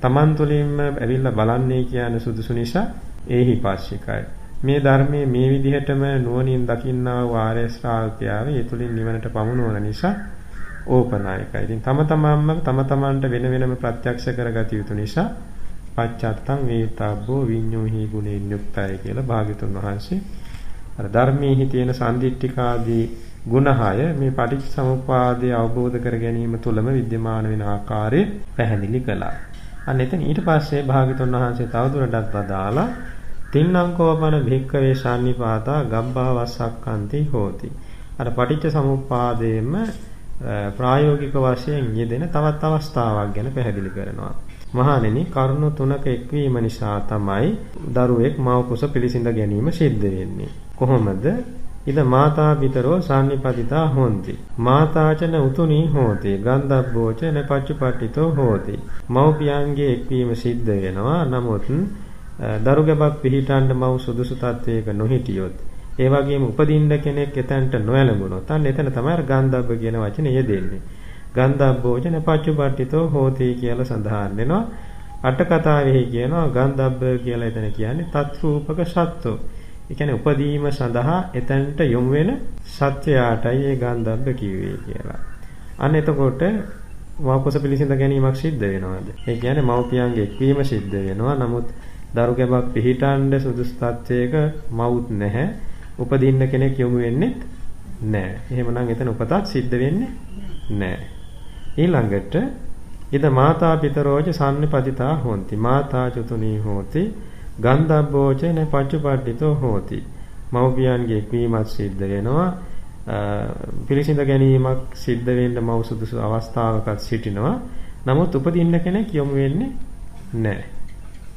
Taman තුලින්ම ඇවිල්ලා බලන්නේ කියන සුදුසු නිසා ඒහි පාස්සිකයි. මේ ධර්මයේ මේ විදිහටම නුවණින් දකින්නා වූ ආර්ය ශ්‍රාවකයාව ඒ තුලින් නිවනට පමුණුවන නිසා ඕපනායකයි. ඉතින් තම තමන්ම තම තමන්ට වෙන වෙනම ප්‍රත්‍යක්ෂ කරගත යුතු නිසා පච්චත්තං වේතබ්බෝ විඤ්ඤෝහි ගුණෙන් යුක්තයි කියලා භාග්‍යතුන් වහන්සේ අර ධර්මයේ තියෙන සම්දිට්ඨිකාදී ගුණහය මේ පටිච්චසමුප්පාදය අවබෝධ කර ගැනීම තුළම विद्यमान වෙන ආකාරය පැහැදිලි කළා. අන්න එතන ඊට පස්සේ භාග්‍යතුන් වහන්සේ තවදුරටත් වදාලා තින්නම් කෝපන භික්කවේ ශාන්නිපාතා ගබ්බාවස්සක්කන්ති හෝති. අර පටිච්චසමුප්පාදයේම ප්‍රායෝගික වශයෙන් යෙදෙන තවත් අවස්ථාවක් ගැන පැහැදිලි කරනවා. මහණෙනි කරුණු තුනක එක්වීම නිසා තමයි දරුවෙක් මව කුස පිළිසිඳ ගැනීම සිද්ධ වෙන්නේ. කොහොමද? ඉද මාතා පිතරෝ සාන්නිපතිතා හොಂತಿ මාතාචන උතුණී හෝති. ගන්ධබ්බෝච නපච්චපට්ඨිතෝ හෝති. මව්පියන්ගේ එක්වීම සිද්ධ වෙනවා. නමුත් දරුගබක් පිහිටන්න මව් සුදුසු තත්වයක නොහිටියොත් ඒ වගේම උපදින්න කෙනෙක් එතනට නොඇලඹුණොත් අන්න එතන තමයි ගන්ධබ්බ කියන වචනේ යෙදෙන්නේ. ගන්ධබ්බෝච නපච්චපට්ඨිතෝ හෝති කියලා සඳහන් වෙනවා. අට කතාවෙහි කියනවා ගන්ධබ්බ කියලා එතන කියන්නේ තත්රූපක සත්ත්වෝ ඒ කියන්නේ උපදීම සඳහා එතනට යොමු වෙන සත්‍යයටයි ඒ ගන්ධබ්බ කිව්වේ කියලා. අන්න එතකොට මව්කුස පිළිසිඳ ගැනීමක් සිද්ධ වෙනවද? ඒ කියන්නේ මව්පියන්ගේ එක්වීම සිද්ධ වෙනවා. නමුත් දරු ගැබක් පිහිටන්න සුදුසු තත්වයක මවුත් නැහැ. උපදින්න කෙනෙක් යොමු වෙන්නේ නැහැ. එහෙමනම් එතන උපතක් සිද්ධ වෙන්නේ නැහැ. ඊළඟට ඉද මාතා පිතරෝච සම්නිපතිතා හොಂತಿ මාතා චතුනී හෝති ගන්ධබ්බෝචන පච්චපට්ඨිතෝ හෝති. මව්පියන්ගේ එක්වීමත් සිද්ධ වෙනවා. පිළිසිඳ ගැනීමක් සිද්ධ වෙන්න මව් සුදුසු අවස්ථාවකත් සිටිනවා. නමුත් උපදින්න කෙනෙක් යොමු වෙන්නේ නැහැ.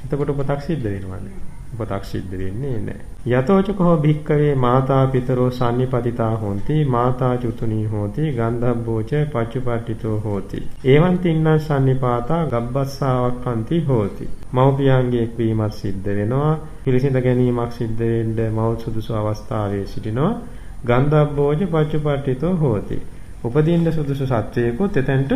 එතකොට උපතක් සිද්ධ වෙනවද? උපතක් සිද්ධ වෙන්නේ නැහැ. යතෝචකෝ භික්කවේ මාතා පිතරෝ sannipatiතා හොಂತಿ මාතා චුතුනී හෝති ගන්ධබ්බෝච පච්චුපට්ඨිතෝ හෝති. එවං තින්නං sannipata ගබ්බස්සාවක්ඛන්ති හෝති. මව්පියන්ගේ එක්වීමත් සිද්ධ වෙනවා. පිළිසිඳ ගැනීමක් සිද්ධ වෙන්න මව් සුදුසු අවස්ථාවේ සිටිනවා. ගන්ධබ්බෝච පච්චුපට්ඨිතෝ හෝති. උපදින්න සුදුසු සත්වයකුත් එතෙන්ට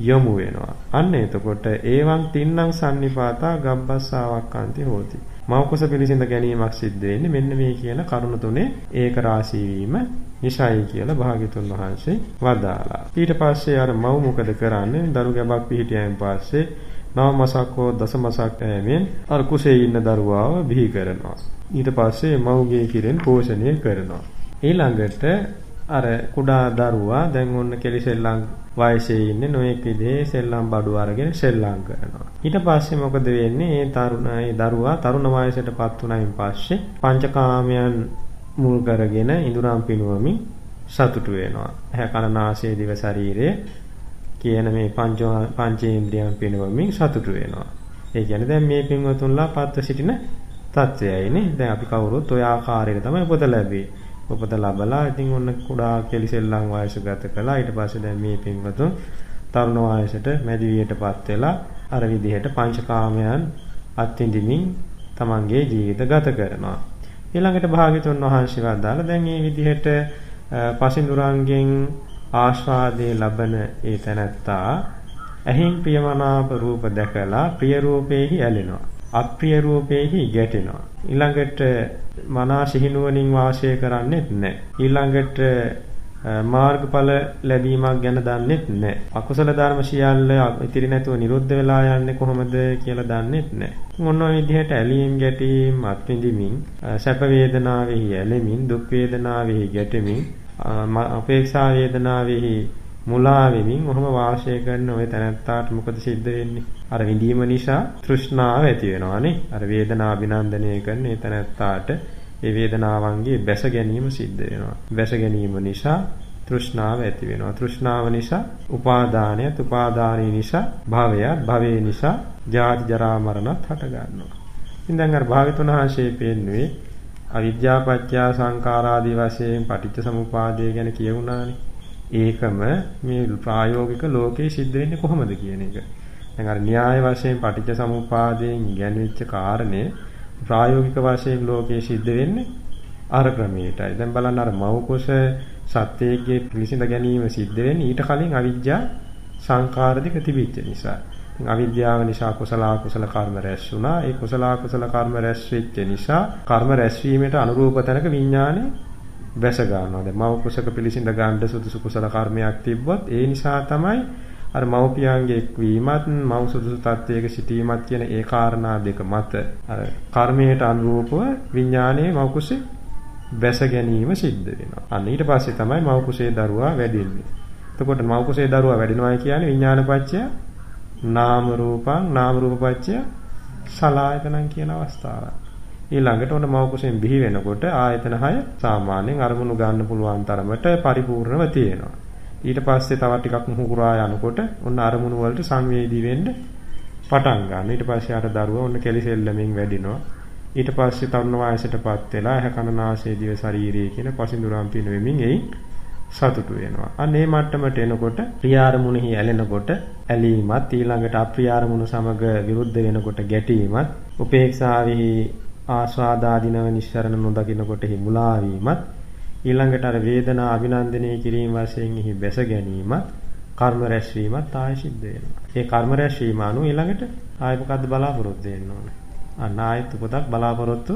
යොමු වෙනවා. අන්න එතකොට ඒවං තින්නම් sannipata ගබ්බස්සාවක්ඛන්ති හෝති. මෞකස පිළිසිඳ ගැනීමක් සිද්ධ වෙන්නේ මෙන්න මේ කියන කරුණ තුනේ ඒක රාශී වීම නිසයි කියලා භාග්‍යතුන් වහන්සේ වදාලා. ඊට පස්සේ අර මව් මොකද කරන්නේ? දරු ගැබක් පිහිටියන් පස්සේ නව මසක් හෝ දස මසක් ඇමෙන් අර කුසේ ඉන්න දරුවාව බිහි කරනවා. ඊට පස්සේ මව්ගේ කිරෙන් පෝෂණය කරනවා. ඊළඟට අර කුඩා දරුවා දැන් ඔන්න කෙලිසෙල්ලම් වයසේ ඉන්නේ නොඑක් විදිහේ සෙල්ලම් බඩු අරගෙන සෙල්ලම් කරනවා. ඊට පස්සේ මොකද වෙන්නේ? ඒ තරුණ ඒ දරුවා තරුණ වයසටපත් වුණයින් පස්සේ පංචකාමයන් මුල් කරගෙන ඉඳුරම් පිනුවමින් සතුටු වෙනවා. ඇහැ කන නාසය දිව ශරීරය කියන මේ පංච පංචේන්ද්‍රියන් පිනුවමින් සතුටු වෙනවා. ඒ කියන්නේ දැන් මේ පින්වතුන්ලා පත්ව සිටින තත්වයයිනේ. දැන් අපි කවුරුත් ඔය ආකාරයට තමයි උපත ලැබෙන්නේ. උපත ලැබලා ඉතින් ඔන්න කුඩා කෙලිසෙල්ලම් වයස ගත කළා. ඊට පස්සේ දැන් මේ පින්වතුන් තරුණ වයසට මැදි වියටපත් වෙලා අර විදිහට පංචකාමයන් අත්විඳිමින් තමන්ගේ ජීවිත ගත කරනවා. ඊළඟට භාග්‍යතුන් වහන්සේ වදාළ දැන් මේ විදිහට පසින්දුරංගෙන් ආස්වාදයේ ලබන ඒ තැනැත්තා ඇහින් ප්‍රියමනාප රූප දැකලා ප්‍රිය රූපේහි ඇලෙනවා. අප්‍රිය රූපේහි ගැටෙනවා. ඊළඟට මනා සිහිනුවණින් වාසය කරන්නේත් නැහැ. ඊළඟට මාර්ගඵල ලැබීමක් ගැන දන්නෙත් නැහැ. අකුසල ධර්ම සියල්ල ඉතිරි නැතුව නිරුද්ධ වෙලා යන්නේ කොහොමද කියලා දන්නෙත් නැහැ. මොන විදිහට ඇලීම් ගැටීම් අත්විඳිමින් සැප වේදනාවෙහි ඇලෙමින් දුක් වේදනාවෙහි ගැටෙමින් අපේක්ෂා වේදනාවෙහි මුලා වෙමින් ඔහොම වාසය කරන ওই තැනත්තාට මොකද සිද්ධ වෙන්නේ? අර විඳීම නිසා තෘෂ්ණාව ඇති වෙනවානේ. අර වේදනාව අභිනන්දනය කරන ඒ තැනත්තාට ඒ වේදනාවන්ගේ බැස ගැනීම සිද්ධ වෙනවා. බැස ගැනීම නිසා තෘෂ්ණාව ඇති වෙනවා. තෘෂ්ණාව නිසා උපාදානයත් උපාදානී නිසා භවයත් භවේ නිසා ජාති ජරා මරණත් හට ගන්නවා. ඉතින් දැන් අර භාවිතුන් වහන්සේ පෙන්වුවේ අවිද්‍යාපත්‍ය සංඛාරාදී වශයෙන් පටිච්ච සමුපාදය ගැන කියුණානේ. ඒකම මේ ප්‍රායෝගික ලෝකේ සිද්ධ වෙන්නේ කොහොමද කියන එක. දැන් අර න්‍යාය වශයෙන් පටිච්ච සමුප්පාදයෙන් ඉගෙනවිච්ච කාරණේ ප්‍රායෝගික වශයෙන් ලෝකේ සිද්ධ වෙන්නේ අර ක්‍රමයටයි. දැන් බලන්න අර මෞකස සත්‍යයේ පිළිසිඳ ගැනීම සිද්ධ වෙන්නේ ඊට කලින් අවිජ්ජා සංකාර දෙක තිබිච්ච නිසා. අවිද්‍යාව නිසා කුසල අකුසල කර්ම රැස් වුණා. ඒ කුසල අකුසල කර්ම රැස් වෙච්ච නිසා කර්ම රැස්වීමට අනුරූප තැනක විඥානේ බැස ගන්නවා. දැන් මව කුසක පිළිසිඳ ගන්න සුදුසු කුසල කර්මයක් තිබ්බොත් ඒ නිසා තමයි අර මව්පියන්ගේ එක්වීමත් මව් සුදුසු තත්වයක සිටීමත් කියන ඒ කාරණා දෙක මත අර කර්මයට අනුරූපව විඥානයේ මව් කුසේ බැස ගැනීම සිද්ධ වෙනවා. අන්න ඊට පස්සේ තමයි මව් කුසේ දරුවා වැඩෙන්නේ. එතකොට මව් කුසේ දරුවා වැඩෙනවා කියන්නේ විඥානපච්චය නාම රූපං නාම රූපපච්චය සලායතනං කියන අවස්ථාව. ඊළඟට ඔන්න මව කුසෙන් බිහි වෙනකොට ආයතන 6 සාමාන්‍යයෙන් අරමුණු ගන්න පුළුවන් තරමට පරිපූර්ණව තියෙනවා. ඊට පස්සේ තව ටිකක් මුහුකුරා යනකොට ඔන්න අරමුණු වලට සංවේදී වෙන්න පටන් ගන්නවා. ඊට පස්සේ අර දරුවා ඔන්න කෙලිසෙල්ලමින් වැඩිනවා. ඊට පස්සේ තරුණ වයසටපත් වෙලා ඇහ කන නාසය දිව ශරීරය කියන පසින්දුරම් පිනවෙමින් එයින් සතුටු වෙනවා. අන්න ඒ මට්ටමට එනකොට ප්‍රියාරමුණෙහි ඇලෙනකොට ඇලීමත් ඊළඟට අප්‍රියාරමුණු සමග විරුද්ධ වෙනකොට ගැටීමත් උපේක්ෂාවෙහි ආස්වාදාදීනව නිස්සරණ නොදකිනකොට හිමුලා වීමත් ඊළඟට අර වේදනා අභිනන්දනය කිරීම වශයෙන් එහි බැස ගැනීමත් කර්ම රැස්වීමත් ආයෙ සිද්ධ වෙනවා. ඒ කර්ම රැස්වීම අනුව ඊළඟට ආයෙ මොකද්ද බලාපොරොත්තු වෙන්න ඕනේ. අන්න ආයෙත් උපතක් බලාපොරොත්තු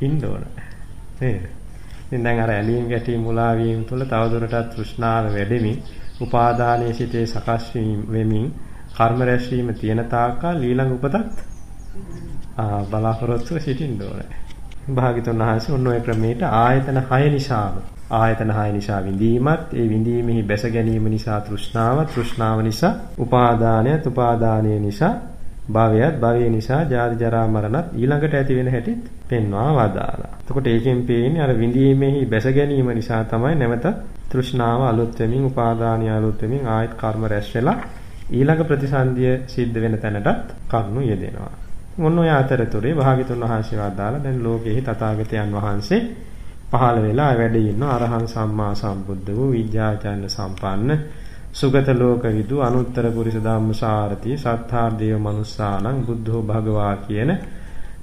ඉන්න ඕන. නේද? ඉතින් දැන් අර ඇලීම් ගැටීම් මුලා වීම තුළ තවදුරටත් තෘෂ්ණාව වැඩෙමින් උපාදානයේ සිටේ සකස් වෙමින් කර්ම රැස්වීම තියෙන තාක්කල් ඊළඟ උපතක් බලාපොරොත්තුව සිටින්න ඕනේ. භාග්‍යතුන් වහන්සේ ඔන්න ඔය ක්‍රමයට ආයතන 6 නිසාම ආයතන 6 නිසා විඳීමත් ඒ විඳීමෙහි බැස ගැනීම නිසා තෘෂ්ණාව තෘෂ්ණාව නිසා උපාදානයත් උපාදානය නිසා භවයත් භවය නිසා ජාති ජරා මරණත් ඊළඟට ඇති වෙන හැටිත් පෙන්වා වදාලා. එතකොට ඒකෙන් පේන්නේ අර විඳීමෙහි බැස ගැනීම නිසා තමයි නැවත තෘෂ්ණාව අලුත් වෙමින් උපාදානිය අලුත් වෙමින් ආයත් කර්ම රැස් වෙලා ඊළඟ ප්‍රතිසන්දිය සිද්ධ වෙන තැනටත් කරුණු යෙදෙනවා. මොන ඔය අතරතුරේ භාග්‍යතුන් වහන්සේ වදාලා දැන් ලෝකෙහි තථාගතයන් වහන්සේ පහළ වෙලා වැඩ ඉන්න අරහං සම්මා සම්බුද්ධ වූ විද්‍යාචාර්ය සම්පන්න සුගත ලෝක විදු අනුත්තර පුරිස ධම්මසාරති සත්තාර්දේව මනුස්සානං බුද්ධෝ භගවා කියන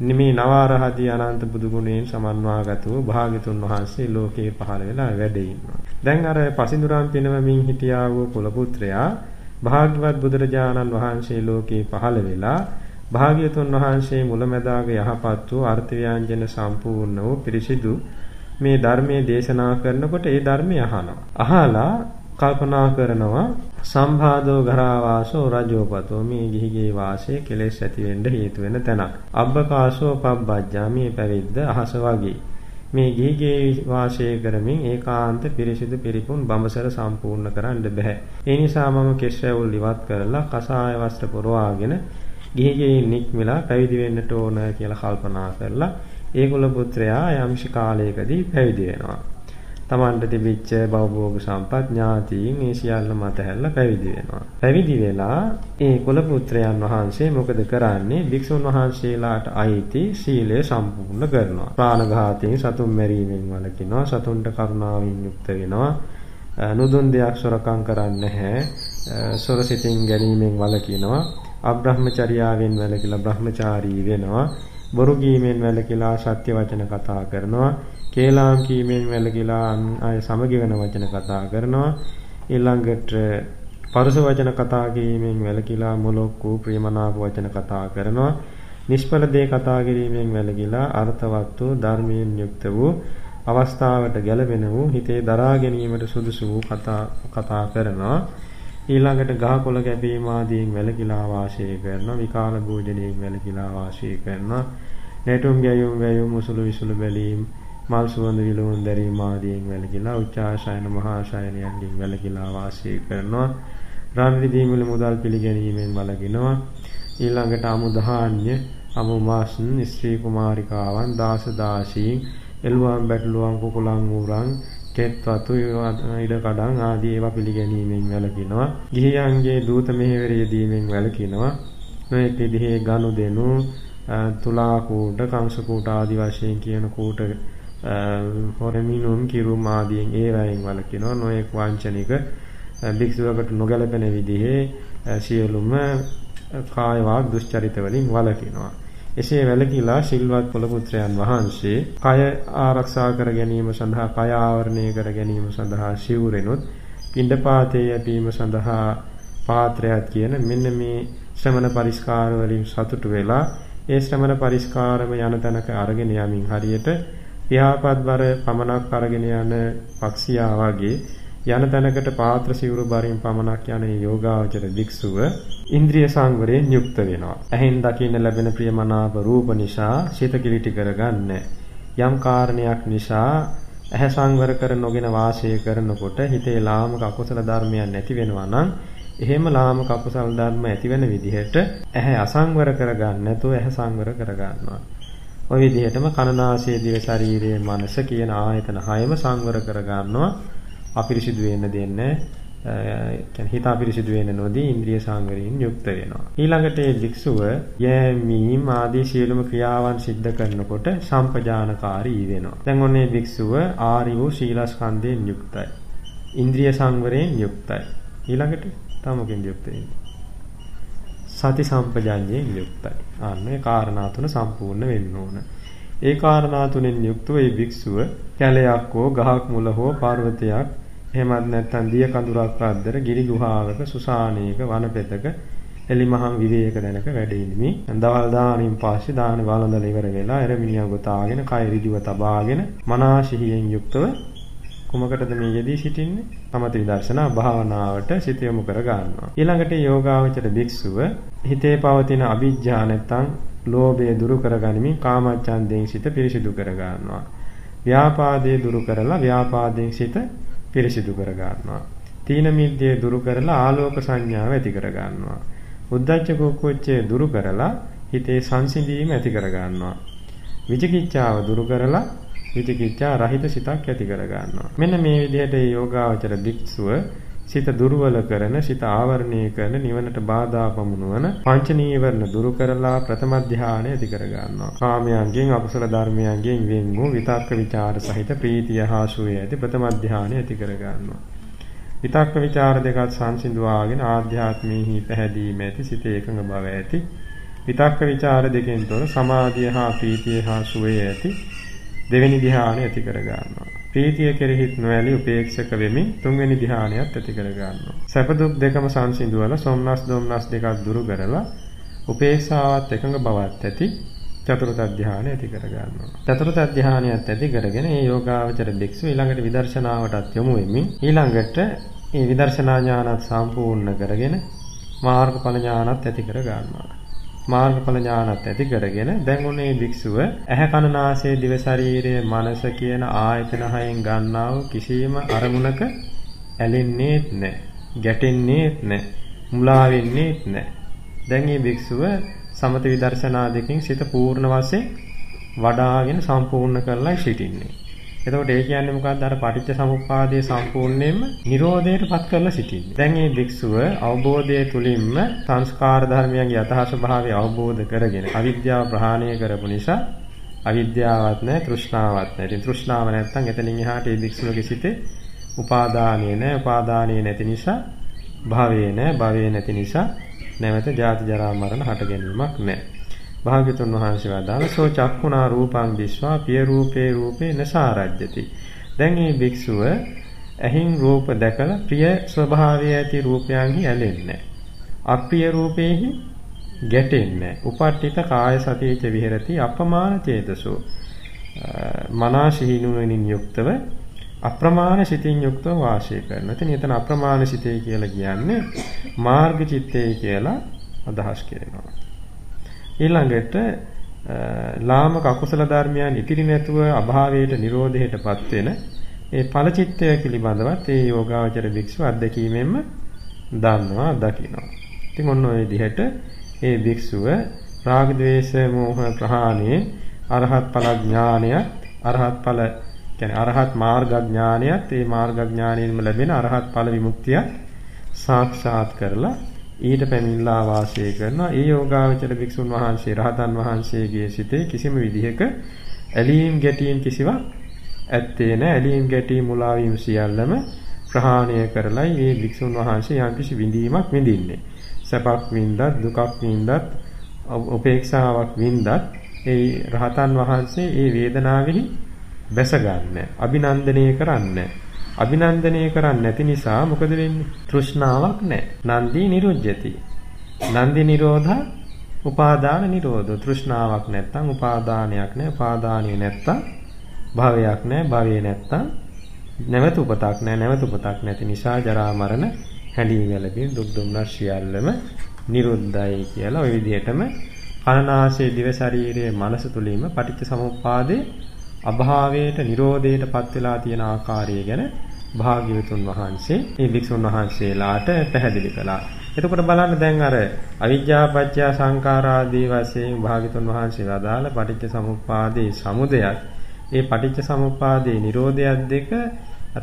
නිමේ නවාරහදී අනන්ත බුදු ගුණයෙන් සමන්වාගත වූ භාග්‍යතුන් වහන්සේ ලෝකේ පහළ වෙලා වැඩ ඉන්නවා. දැන් අර පසිඳුරම් පිනවමින් හිටියා වූ කුල පුත්‍රයා භාග්‍යවත් බුදුරජාණන් වහන්සේ ලෝකේ පහළ වෙලා භාග්‍යතුන් වහන්සේ මුලැමැදාග යහපත් වූ අර්ථ ව්‍යංජන සම්පූර්ණ වූ පිරිසිදු මේ ධර්මයේ දේශනා කරනකොට ඒ ධර්මය අහනවා. අහලා කල්පනා කරනවා සම්භාදෝ ගරාවාසෝ රජෝපතෝ මේ ගිහිගේ වාසය කෙලෙස් ඇති වෙන්න හේතු වෙන තැනක්. අබ්බකාසෝ පබ්බජ්ජා මේ පැවිද්ද අහස වගේ. මේ ගිහිගේ වාසය කරමින් ඒකාන්ත පිරිසිදු පිරිපුන් බඹසර සම්පූර්ණ කරන්න බෑ. ඒ නිසා මම කෙස්රැවුල් ඉවත් කරලා කසාය වස්ත්‍ර පුරවාගෙන ගිහිගේ නික්මලා පැවිදි වෙන්නට ඕන කියලා කල්පනා කරලා ඒගොල්ල පුත්‍රයා යම්ෂි කාලයකදී පැවිදි වෙනවා. තමන්ට තිබිච්ච භවභෝග සම්පත් ඥාතීන් ඒ සියල්ල මත හැල්ලා පැවිදි වෙනවා. පැවිදි වෙලා ඒ කුල පුත්‍රයන් වහන්සේ මොකද කරන්නේ? භික්ෂුන් වහන්සේලාට අයිති සීලය සම්පූර්ණ කරනවා. ප්‍රාණඝාතයෙන් සතුන් මැරීමෙන් වළකිනවා. සතුන්ට කරුණාවෙන් යුක්ත වෙනවා. නුදුන් දෙයක් සොරකම් කරන්නේ නැහැ. සොරසිතින් ගැනීමෙන් වළකිනවා. අබ්‍රහ්මචර්යාවෙන් වැළකීලා බ්‍රහ්මචාරී වෙනවා. බොරු කීමෙන් වැළකීලා සත්‍ය වචන කතා කරනවා. කේලාම් කීමෙන් වැළකීලා අය සමගි වෙන වචන කතා කරනවා. ඊළඟට පරුස වචන කතා කිරීමෙන් වැළකීලා මොලොක්කු ප්‍රියමනාප වචන කතා කරනවා. නිෂ්ඵල දේ කතා කිරීමෙන් වැළකීලා අර්ථවත් වූ ධර්මයෙන් යුක්ත වූ අවස්ථාවට ගැලපෙන වූ හිතේ දරා ගැනීමට සුදුසු වූ කතා කතා කරනවා. ඊළඟට ගහකොළ කැපීම ආදීන් වැළකීලා වාසය කරනවා. විකාල භෝජනයෙන් වැළකීලා වාසය කරනවා. නැටුම් ගැයුම් වැයුම් මුසුළු විසුළු බැලීම් මල් සුවඳ විලවුන් දැරීම ආදීන් වැළකීලා උච්චාශයන මහාශයනයන්ගෙන් වැළකීලා වාසය කරනවා. රන් රිදීමල මුදල් පිළිගැනීමෙන් වළකිනවා. ඊළඟට අමු දහාන්‍ය අමු මාස්න් ස්ත්‍රී කුමාරිකාවන් දාස දාසීන් එළුවන් බැටළුවන් කුකුලන් ඌරන් කෙත් වතු ඉඩ කඩන් ආදී ඒවා පිළිගැනීමෙන් වැළකිනවා. ගිහියන්ගේ දූත මෙහෙවර යෙදීමෙන් වැළකිනවා. නොඑක විදිහේ ගනුදෙනු තුලා කූට, කංශ කූට ආදී වශයෙන් කියන කූට හොරමිනුම් කිරුම් ආදීන් ඒ වයින් වළකිනවා නොඑක් වංචනික භික්ෂුවකට නොගැලපෙන විදිහේ සියලුම කාය වාග් දුස්චරිත වලින් වළකිනවා එසේ වැළකීලා සිල්වත් කුල පුත්‍රයන් වහන්සේ කය ආරක්ෂා කර ගැනීම සඳහා කය ආවරණය කර ගැනීම සඳහා සිවුරෙනුත් පිණ්ඩපාතයේ යැපීම සඳහා පාත්‍රයක් කියන මෙන්න මේ ශ්‍රමණ පරිස්කාර වලින් සතුටු වෙලා ඒ ශ්‍රමණ පරිස්කාරම යන තැනක අරගෙන යමින් හරියට පියාපත්බර පමණක් අරගෙන යන පක්ෂියා වගේ යන තැනකට පාත්‍ර සිවුරු බරින් පමණක් යන යෝගාවචර භික්ෂුව ඉන්ද්‍රිය සංවරයෙන් යුක්ත වෙනවා. ඇහෙන් දකින්න ලැබෙන ප්‍රියමනාප රූප නිසා සිත කිලිටි කරගන්න. යම් කාරණයක් නිසා ඇහැ සංවර කර නොගෙන වාසය කරනකොට හිතේ ලාමක අකුසල ධර්මයන් නැති වෙනවා නම් එහෙම ලාමක අකුසල ධර්ම ඇති වෙන විදිහට ඇහැ අසංවර කරගන්න නැතුව ඇහැ සංවර කරගන්නවා. ওই විදිහටම කනනාසය දිව ශරීරයේ මනස කියන ආයතන හයම සංවර කර ගන්නවා අපිරිසිදු වෙන්න දෙන්නේ කියන්නේ හිත අපිරිසිදු වෙන්න නොදී ඉන්ද්‍රිය සංවරයෙන් යුක්ත වෙනවා. ඊළඟට ඒ වික්ෂුව යෑමීම් ආදී සියලුම ක්‍රියාවන් සිද්ධ කරනකොට සම්පජානකාරී වෙනවා. දැන් ඔන්නේ වික්ෂුව ආරි වූ සීලස්කන්ධයෙන් යුක්තයි. ඉන්ද්‍රිය සංවරයෙන් යුක්තයි. ඊළඟට තමකින් යුක්ත වෙන්නේ සති සම්පජාඤ්ඤයෙන් යුක්තයි. අන්න ඒ කාරණා තුන සම්පූර්ණ වෙන්න ඕන. ඒ කාරණා තුනෙන් යුක්තව මේ භික්ෂුව කැලයක් හෝ ගහක් මුල හෝ පර්වතයක් එහෙමත් නැත්නම් දිය කඳුරක් අද්දර ගිරි ගුහාවක සුසානයක වනපෙතක එලිමහම් විවේක දැනක වැඩ ඉඳිමි. දවල් දානින් පස්සේ දාන වළඳලා ඉවර වෙලා එරමිනියා ගොතාගෙන කය ඍජුව තබාගෙන මනාශිහියෙන් යුක්තව කුමකටද මේ යෙදී සිටින්නේ? සමත විදර්ශනා භාවනාවට සිත යොමු කර ගන්නවා. ඊළඟට යෝගාවචර භික්ෂුව හිතේ පවතින අවිජ්ජා නැත්තම් ලෝභය දුරු කරගනිමින් කාමච්ඡන්දයෙන් සිත පිරිසිදු කර ගන්නවා. ව්‍යාපාදයේ දුරු කරලා ව්‍යාපාදයෙන් සිත පිරිසිදු කර ගන්නවා. තීන මිද්දේ දුරු කරලා ආලෝක සංඥාව ඇති කර ගන්නවා. උද්ධච්ච කුක්කුච්චේ දුරු කරලා හිතේ සංසිඳීම ඇති කර ගන්නවා. විචිකිච්ඡාව දුරු කරලා විචිකිච්ඡා රහිත සිතක් ඇති කර ගන්නවා. මෙන්න මේ විදිහට මේ යෝගාවචර භික්ෂුව සිත දුර්වල කරන, සිත ආවරණය කරන, නිවනට බාධා පමුණුවන පංච නීවරණ දුරු කරලා ප්‍රථම ධානය ඇති කර ගන්නවා. කාමයන්ගෙන්, අකුසල ධර්මයන්ගෙන් වෙන් වූ විතක්ක ਵਿਚාර සහිත ප්‍රීතිය හා සුවය ඇති ප්‍රථම ධානය ඇති කර ගන්නවා. විතක්ක ਵਿਚාර දෙකත් සංසිඳුවාගෙන ආධ්‍යාත්මීහි පැහැදීම ඇති සිත ඒකඟ බව ඇති විතක්ක ਵਿਚාර දෙකෙන් තොර සමාධිය හා ප්‍රීතිය හා සුවය ඇති දෙවෙනි ධ්‍යානය ඇති කර ගන්නවා ප්‍රීතිය කෙරෙහිත් නොඇලී උපේක්ෂක වෙමින් තුන්වෙනි ධ්‍යානයත් ඇති කර ගන්නවා. සැප දුක් දෙකම සංසිඳුවල සොම්නස් දොම්නස් දෙකක් දුරු කරලා උපේක්ෂාවත් එකඟ බවත් ඇති චතුර්ථ ධ්‍යානය ඇති කර ගන්නවා. චතුර්ථ ධ්‍යානයත් ඇති කරගෙන මේ යෝගාවචර භික්ෂුව ඊළඟට විදර්ශනාවටත් යොමු වෙමින් ඊළඟට මේ විදර්ශනා ඥානත් සම්පූර්ණ කරගෙන මාර්ගඵල ඥානත් ඇති කර ගන්නවා. මාර්ගඵල ඥානත් ඇති කරගෙන දැන් උනේ භික්ෂුව ඇහැ කන නාසය දිව ශරීරය මනස කියන ආයතන හයෙන් ගන්නා වූ කිසියම් අරමුණක ඇලෙන්නේත් නැහැ ගැටෙන්නේත් නැහැ මුලා වෙන්නේත් නැහැ දැන් මේ භික්ෂුව සමත විදර්ශනා දෙකෙන් සිත පූර්ණ වශයෙන් වඩාගෙන සම්පූර්ණ කරලා සිටින්නේ. එතකොට ඒ කියන්නේ මොකක්ද අර පටිච්ච සමුප්පාදයේ සම්පූර්ණයෙන්ම Nirodheට පත් කරලා සිටින්නේ. දැන් මේ භික්ෂුව අවබෝධය තුලින්ම සංස්කාර ධර්මයන්ගේ යථා ස්වභාවය අවබෝධ කරගෙන අවිද්‍යාව ප්‍රහාණය කරපු නිසා අවිද්‍යාවක් නැහැ තෘෂ්ණාවක් නැහැ. ඉතින් තෘෂ්ණාව නැත්තම් එතනින් එහාට මේ භික්ෂුවගේ සිතේ උපාදානිය නැහැ. උපාදානිය නැති නිසා භවය නැහැ. භවය නැති නිසා නැවත ජාති ජරා මරණ හට ගැනීමක් නැහැ. භාග්‍යතුන් වහන්සේ වදාළසෝ චක්කුණා රූපං දිස්වා පිය රූපේ රූපේ නසාරජ්‍යති. දැන් මේ භික්ෂුව ඇහින් රූප දැකලා ප්‍රිය ස්වභාවය ඇති රූපයන්හි ඇලෙන්නේ අප්‍රිය රූපේහි ගැටෙන්නේ උපට්ඨිත කාය සතියච විහෙරති අපමාන චේතසෝ මනාශීනුවණින් යුක්තව අප්‍රමාණ සිතින් යුක්තව වාසය කරනවා. එතන එතන අප්‍රමාණ සිතේ කියලා කියන්නේ මාර්ග චිත්තේ කියලා අදහස් කරනවා. ඊළඟට ලාමක අකුසල ධර්මයන් ඉතිරි නැතුව අභාවයට නිරෝධයටපත් වෙන ඒ ඵලචිත්තය පිළිබඳවත් ඒ යෝගාවචර භික්ෂුව අත්දැකීමෙන්ම දන්නවා දකිනවා. ඉතින් ඔන්න ඔය විදිහට ඒ භික්ෂුව රාග ద్వේෂ මෝහ ප්‍රහාණය අරහත් ඵල ඥානයත් අරහත් ඵල කියන්නේ අරහත් මාර්ග ඥානයත් ඒ මාර්ග ඥානයෙන්ම ලැබෙන අරහත් ඵල විමුක්තිය සාක්ෂාත් කරලා ඊට පැමිණලා වාසය කරනවා. ඒ යෝගාවචර භික්ෂුන් වහන්සේ රහතන් වහන්සේගේ සිතේ කිසිම විදිහක ඇලීම් ගැටීම් කිසිවක් ඇත්තේ නැහැ. ඇලීම් ගැටීම් මුලා වීම සියල්ලම ප්‍රහාණය කරලයි මේ භික්ෂුන් වහන්සේ යම්කිසි විඳීමක් විඳින්නේ. සැපක් වින්දත් දුකක් වින්දත් උපේක්ෂාවක් වින්දත් ඒ රහතන් වහන්සේ ඒ වේදනාවෙහි බැස ගන්න. අභිනන්දනය කරන්නේ අභිනන්දනය කරන්නේ නැති නිසා මොකද වෙන්නේ? තෘෂ්ණාවක් නැහැ. නන්දි නිරුජ්‍යති. නන්දි නිරෝධා උපාදාන නිරෝධෝ තෘෂ්ණාවක් නැත්තම් උපාදානයක් නැහැ. උපාදානිය නැත්තම් භවයක් නැහැ. භවය නැත්තම් නැවත උපතක් නැහැ. නැවත උපතක් නැති නිසා ජරා මරණ හැඬී වැළපී දුක් දුම්නස් සියල්ලම නිරුද්ධයි කියලා ওই විදිහටම කනනාසයේ දිව ශරීරයේ මනස තුලින්ම පටිච්ච සමුප්පාදේ අභාවයට නිරෝධයට පත් වෙලා තියෙන ආකාරය ගැන භාග්‍යවතුන් වහන්සේ මේ භික්ෂුන් වහන්සේලාට පැහැදිලි කළා. එතකොට බලන්න දැන් අර අවිජ්ජාපච්චය සංඛාරාදී වශයෙන් භාග්‍යවතුන් වහන්සේ වදාළ පටිච්ච සමුප්පාදේ සමුදයත් ඒ පටිච්ච සමුප්පාදේ නිරෝධයත් දෙක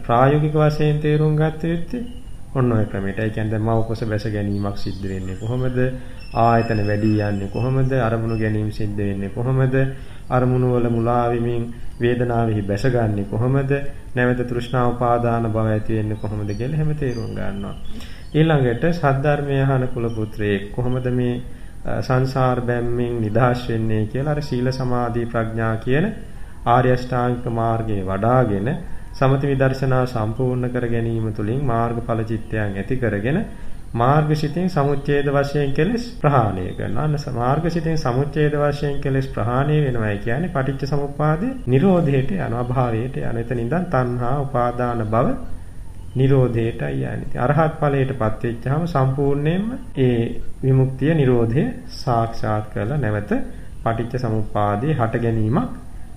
ප්‍රායෝගික වශයෙන් තේරුම් ගත යුත්තේ ඔන්න ඔය ක්‍රමයට. ඒ කියන්නේ මව කුස බැස ගැනීමක් සිද්ධ වෙන්නේ කොහොමද? ආයතන වැඩි යන්නේ කොහොමද? අරමුණු ගැනීම සිද්ධ වෙන්නේ කොහොමද? අරමුණු වල මුලා වෙමින් වේදනාවෙහි බැසගන්නේ කොහොමද? නැවත තෘෂ්ණා උපාදාන භව ඇති වෙන්නේ කොහොමද කියලා හැම තේරුම් ගන්නවා. ඊළඟට සද්ධර්මය අහන කුල පුත්‍රයෙක් කොහොමද මේ සංසාර බැම්මෙන් නිදහස් වෙන්නේ කියලා අර සීල සමාධි ප්‍රඥා කියන ආර්ය අෂ්ටාංගික මාර්ගයේ වඩාගෙන සමති විදර්ශනා සම්පූර්ණ කර ගැනීම තුළින් මාර්ගඵල චිත්තයන් ඇති කරගෙන මාර්ගසිතෙන් සමුච්ඡේද වශයෙන් කෙලස් ප්‍රහාණය කරනවා. අන්න මාර්ගසිතෙන් සමුච්ඡේද වශයෙන් කෙලස් ප්‍රහාණය වෙනවයි කියන්නේ පටිච්ච සමුප්පාදේ නිරෝධයට යන අභාවයට යන. එතන ඉඳන් තණ්හා උපාදාන භව නිරෝධයටයි යන්නේ. අරහත් ඵලයටපත් වෙච්චාම සම්පූර්ණයෙන්ම ඒ විමුක්තිය නිරෝධය සාක්ෂාත් කරලා නැවත පටිච්ච සමුප්පාදේ හට ගැනීමක්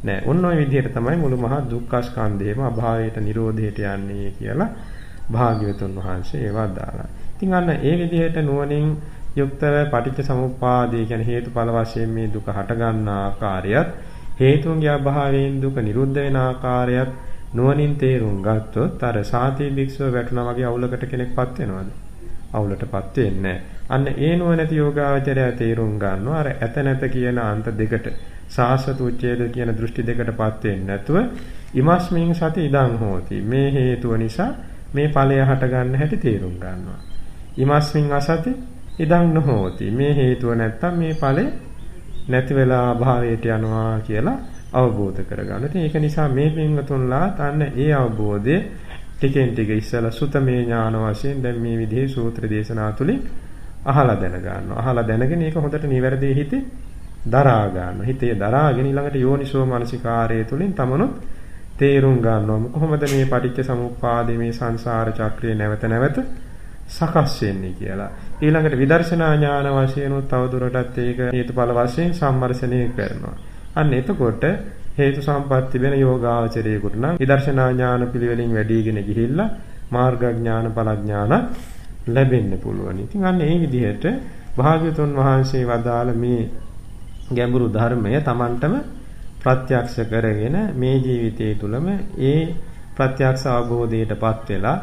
නෑ. ඔන්න ඔය විදිහට තමයි මුළු මහා දුක්ඛ ස්කන්ධේම අභාවයට නිරෝධයට යන්නේ කියලා භාග්‍යවතුන් වහන්සේ ඒවා දාලා. ඉතින් අන්න ඒ විදිහට නුවණින් යුක්තව පටිච්ච සමුප්පාදේ කියන හේතුඵල වශයෙන් මේ දුක හට ගන්න ආකාරයත් හේතුන්ගේ අභාවයෙන් දුක නිරුද්ධ වෙන ආකාරයත් නුවණින් තේරුම් ගත්තොත් අර සාති භික්ෂුව වැටුණා වගේ අවුලකට කෙනෙක්පත් වෙනවද? අවුලටපත් වෙන්නේ අන්න ඒ නුවණැති යෝගාවචරය තේරුම් ගන්නවා අර ඇත නැත කියන අන්ත දෙකට සාසත උච්ඡේද කියන දෘෂ්ටි දෙකටපත් වෙන්නේ නැතුව ඉමස්මින් සති ඉදං හෝති. මේ හේතුව නිසා මේ ඵලය හට ගන්න හැටි තේරුම් ගන්නවා. ඉමස්මින් අසති ඉදං නොහෝති මේ හේතුව නැත්තම් මේ ඵලෙ නැති වෙලා භාවයට යනවා කියලා අවබෝධ කරගන්න. ඉතින් ඒක නිසා මේ පින්වතුන්ලා තන්න ඒ අවබෝධය ටිකෙන් ටික ඉස්සලා සුතමේ ඥාන වශයෙන් දැන් මේ විදිහේ සූත්‍ර දේශනා තුලින් අහලා දැන ගන්නවා. අහලා දැනගෙන ඒක හොඳට නිවැරදි හිතේ දරා ගන්නවා. හිතේ දරාගෙන ඊළඟට යෝනිසෝ මනසිකාරය තුලින් තමනුත් තේරුම් ගන්නවා. කොහොමද මේ පටිච්ච සමුප්පාදේ මේ සංසාර චක්‍රය නැවත නැවත සකස් වෙන්නේ කියලා. ඊළඟට විදර්ශනා ඥාන වශයෙන් උත් තවදුරටත් ඒක හේතුඵල වශයෙන් සම්මර්ෂණය කරනවා. අන්න එතකොට හේතු සම්පatti වෙන යෝගාවචරයේකට නම් විදර්ශනා ඥාන පිළිවෙලින් වැඩිගෙන ගිහිල්ලා මාර්ග ඥාන ඵල ඥාන ලැබෙන්න පුළුවන්. ඉතින් අන්න ඒ විදිහට භාග්‍යතුන් වහන්සේ වදාළ මේ ගැඹුරු ධර්මය Tamanටම ප්‍රත්‍යක්ෂ කරගෙන මේ ජීවිතයේ තුලම ඒ ප්‍රත්‍යක්ෂ අවබෝධයටපත් වෙලා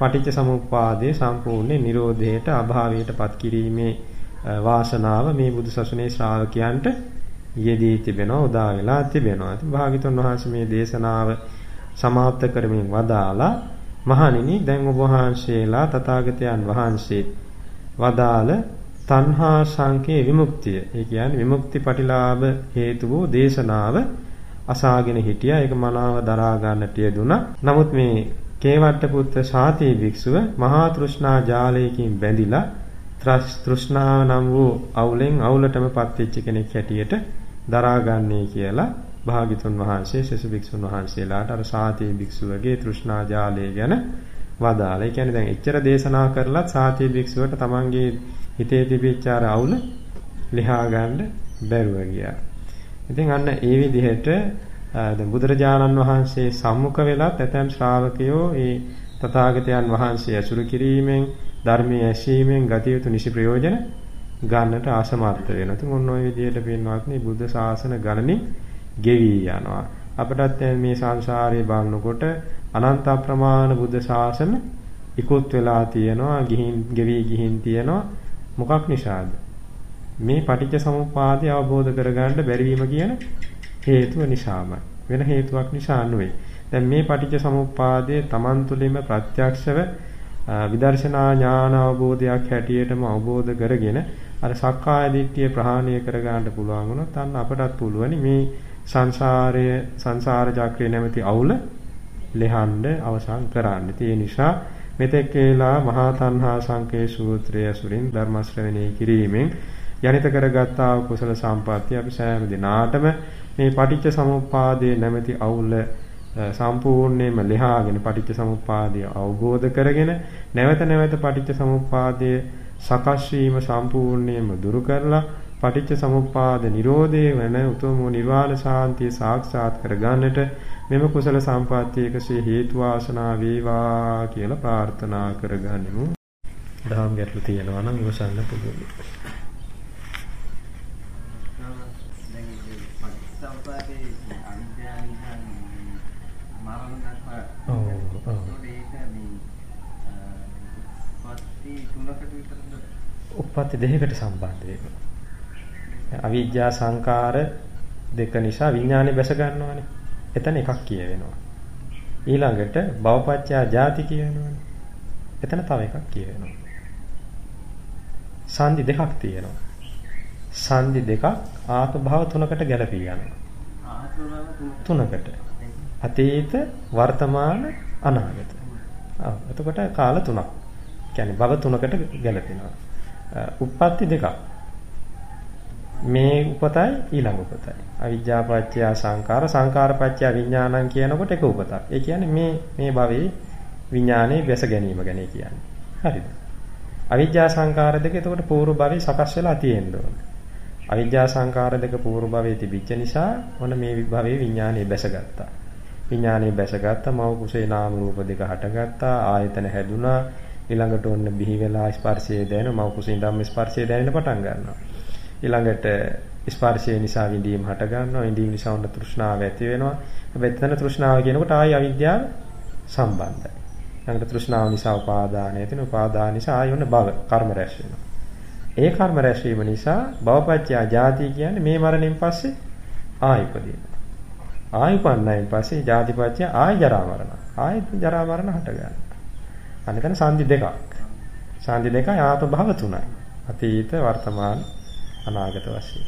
පටිච්ච සමුප්පාදයේ සම්පූර්ණ නිරෝධයට අභාවයටපත් කිරීමේ වාසනාව මේ බුදුසසුනේ ශ්‍රාවකයන්ට යෙදී තිබෙනවා උදා වෙලා තිබෙනවා. ඉතින් භාග්‍යතුන් වහන්සේ මේ දේශනාව සමාප්ත කරමින් වදාලා මහණෙනි දැන් ඔබ වහන්සේලා තථාගතයන් වහන්සේ වදාළ තණ්හා සංකේ විමුක්තිය. ඒ කියන්නේ විමුක්ති පටිලාභ හේතු වූ දේශනාව අසාගෙන හිටියා. ඒක මනාව දරා ගන්නට යෙදුණා. නමුත් මේ කේවට්ට පුත්‍ර සාතී භික්ෂුව මහා තෘෂ්ණා ජාලයකින් බැඳිලා තෘෂ්ණාව නම් වූ අවුලෙන් අවුලටම පත්වෙච්ච කෙනෙක් හැටියට දරාගන්නේ කියලා භාග්‍යතුන් වහන්සේ සෙසු භික්ෂුන් වහන්සේලාට අර සාතී භික්ෂුවගේ තෘෂ්ණා ජාලය ගැන වදාලා. ඒ කියන්නේ දැන් එච්චර දේශනා කරලත් සාතී භික්ෂුවට තමන්ගේ හිතේ තිබිච්ච අර අවුල ලිහා ගන්න බැරුව ගියා. ඉතින් අන්න ඒ විදිහට දැන් බුදුරජාණන් වහන්සේ සම්මුඛ වෙලත් ඇතැම් ශ්‍රාවකයෝ ඒ තථාගතයන් වහන්සේ ඇසුරු කිරීමෙන් ධර්මයේ ඇසීමෙන් ගත යුතු නිසි ප්‍රයෝජන ගන්නට ආසමර්ථ වෙනවා. ඉතින් ඔන්න ඔය විදිහට පින්වත්නි බුද්ධ ශාසන ගණනින් ගෙවි යනවා. අපටත් මේ සංසාරයේ බලනකොට අනන්ත අප්‍රමාණ බුද්ධ ශාසන ඉක්ුත් වෙලා තියෙනවා, ගිහින් ගෙවි ගිහින් තියෙනවා. මොකක් නිසාද? මේ පටිච්ච සමුප්පාදය අවබෝධ කරගන්න බැරිවීම කියන හේතුව නිසාමයි. වෙන හේතුවක් නිසා නෙවෙයි. දැන් මේ පටිච්ච සමුප්පාදයේ Taman තුළින්ම ප්‍රත්‍යක්ෂව විදර්ශනා ඥාන අවබෝධයක් හැටියටම අවබෝධ කරගෙන අර සක්කාය දිට්ඨිය ප්‍රහාණය කර ගන්නට පුළුවන් වුණොත් අන්න අපටත් පුළුවනි මේ සංසාරය සංසාර චක්‍රය නැමැති අවුල ලෙහඬ අවසන් කරන්න. ඒ නිසා මෙතෙක් වේලා මහා තණ්හා සංකේ සූත්‍රය අසුරින් ධර්ම ශ්‍රවණය කිරීමෙන් යනිත කරගත්තා කුසල සම්පatti අපි සෑම දිනාටම මේ පටිච්ච සමුප්පාදයේ නැමැති අවුල සම්පූර්ණයෙන්ම ලෙහාගෙන පටිච්ච සමුප්පාදය අවබෝධ කරගෙන නැවත නැවත පටිච්ච සමුප්පාදයේ සකස් වීම සම්පූර්ණයෙන්ම දුරු කරලා පටිච්ච සමුප්පාද නිරෝධය වෙන උතුම් නිර්වාණ ශාන්තිය සාක්ෂාත් කර ගන්නට මෙම කුසල සම්පත්තිය එකසේ හේතු වාසනා වේවා කියලා ප්‍රාර්ථනා කරගනිමු. දහම් ගැටළු තියෙනවා නම් ඉවසන්න පුළුවන්. උප්පත්ති දෙකකට සම්බන්ධ වෙනවා. අවිජ්ජා සංකාර දෙක නිසා විඥානේ බැස ගන්නවානේ. එතන එකක් කියවෙනවා. ඊළඟට භවපච්චයා ජාති කියවෙනවානේ. එතන තව එකක් කියවෙනවා. සංදි දෙකක් තියෙනවා. සංදි දෙකක් ආත්ම භව තුනකට ගැලපී යනවා. තුනකට. අතීත වර්තමාන අනාගත. ආ එතකොට කාල තුනක්. කියන්නේ භව තුනකට ගැලපෙනවා. උප්පත්ති දෙකක්. මේ උපතයි ඊළඟ උපතයි. අවිජ්ජා පත්‍ය සංඛාර සංඛාර පත්‍ය විඥානං කියනකොට එක උපතක්. ඒ කියන්නේ මේ මේ භවයේ විඥානේ වැස ගැනීම ගැන කියන්නේ. හරිද? අවිජ්ජා සංඛාර දෙක එතකොට පූර්ව භවයේ සකස් වෙලා තියෙන්න ඕන. අවිජ්ජා සංඛාර දෙක පූර්ව භවයේ තිබිච්ච නිසා ඔන්න මේ භවයේ විඥානේ වැසගත්තා. විඥානයේ බැසගත්තා මව කුසේ නාම රූප දෙක හටගත්තා ආයතන හැදුනා ඊළඟට ඔන්න බිහි වෙලා ස්පර්ශය දැනෙන මව කුසින් ධම්ම ස්පර්ශය දැනෙන්න පටන් ගන්නවා. ඊළඟට ස්පර්ශය නිසා විඳීම හට ගන්නවා. විඳීම නිසා උන්න තෘෂ්ණාව ඇති වෙනවා. හැබැයි එතන තෘෂ්ණාව කියනකොට ආයි අවිද්‍යාව සම්බන්ධයි. ඊළඟට තෘෂ්ණාව නිසා උපාදානය ඇති වෙන උපාදාන නිසා ආයි උන්න භව කර්ම රැස් වෙනවා. ඒ කර්ම රැස් වීම නිසා භවපත්‍ය ජාති කියන්නේ මේ මරණයෙන් පස්සේ ආයි උපදින. ආයි උපන්නයින් පස්සේ ජාතිපත්‍ය ආයි ජරා මරණ. ආයි ජරා මරණ හට ගන්නවා. අනිකන සංදි දෙකක්. සංදි දෙකයි ආත්ම භව තුනයි. අතීත වර්තමාන අනාගත වශයෙන්.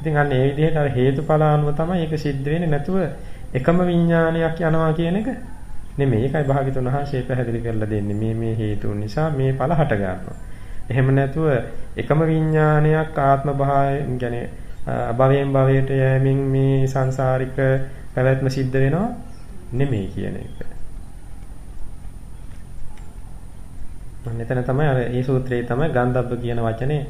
ඉතින් අන්න ඒ විදිහට අර හේතුඵල අනුව තමයි ඒක සිද්ධ වෙන්නේ නැතුව එකම විඥානයක් යනවා කියන එක නෙමෙයි. ඒකයි භාග්‍යතුන් වහන්සේ පැහැදිලි කරලා දෙන්නේ. මේ මේ හේතුන් නිසා මේ ඵල හට ගන්නවා. එහෙම නැතුව එකම විඥානයක් ආත්ම භාවයෙන් කියන්නේ භවයෙන් භවයට යෑමෙන් මේ සංසාරික පැවැත්ම සිද්ධ වෙනවා නෙමෙයි කියන එක. මම එතන තමයි අර මේ සූත්‍රයේ තමයි ගන්ධබ්බ කියන වචනේ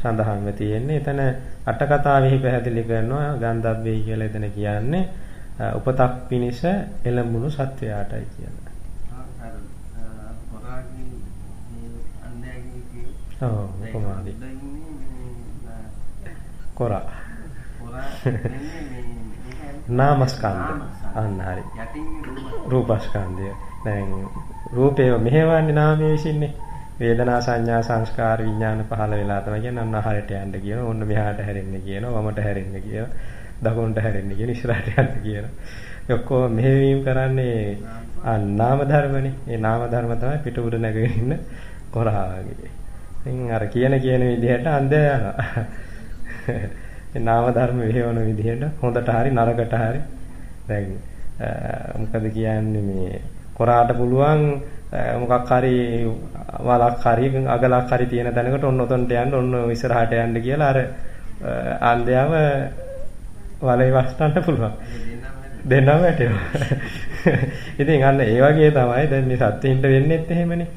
සඳහන්ව තියෙන්නේ. එතන අට කතාවෙහි පැහැදිලි කරනවා ගන්ධබ්බේ කියලා එතන කියන්නේ උපතක් පිනිස එළඹුණු සත්වයාටයි කියලා. ඔව් කොමාරි. කොරා. නාමස්කන්ධ. අන්න හරි. රූපස්කන්ධය. දැන් රූපේ මෙහෙවන්නේ නාමයේ විසින්නේ. වේදනා සංඥා සංස්කාර විඥාන පහළ වෙලා තමයි කියන්නේ අන්න ආහාරයට යන්න කියන ඕන්න මෙහාට හැරෙන්න කියන වමට හැරෙන්න කියන දකුණට හැරෙන්න කියන ඉස්සරහට යන්න කියන ඔක්කොම මෙහෙවීම කරන්නේ නාම ධර්මනේ ඒ නාම ධර්ම තමයි පිට උඩ නැගගෙන ඉන්න කොරහා වගේ ඉතින් අර කියන කියන විදිහට අන්දය යනවා ඒ නාම ධර්ම මෙහෙවන විදිහට හොඳට හරි නරකට හරි දැන් මොකද කියන්නේ මේ කොරාට පුළුවන් මොකක් හරි වලක් හරි අගලක් හරි තියෙන තැනකට ඔන්න ඔතනට යන්න ඔන්න ඉස්සරහට යන්න කියලා අර ආන්දයව වලේ වස්තන්න පුළුවන්. දෙන්නම වැටෙනවා. ඉතින් අන්න ඒ වගේ තමයි දැන් මේ සත්‍යින්ට වෙන්නේත් එහෙමනේ.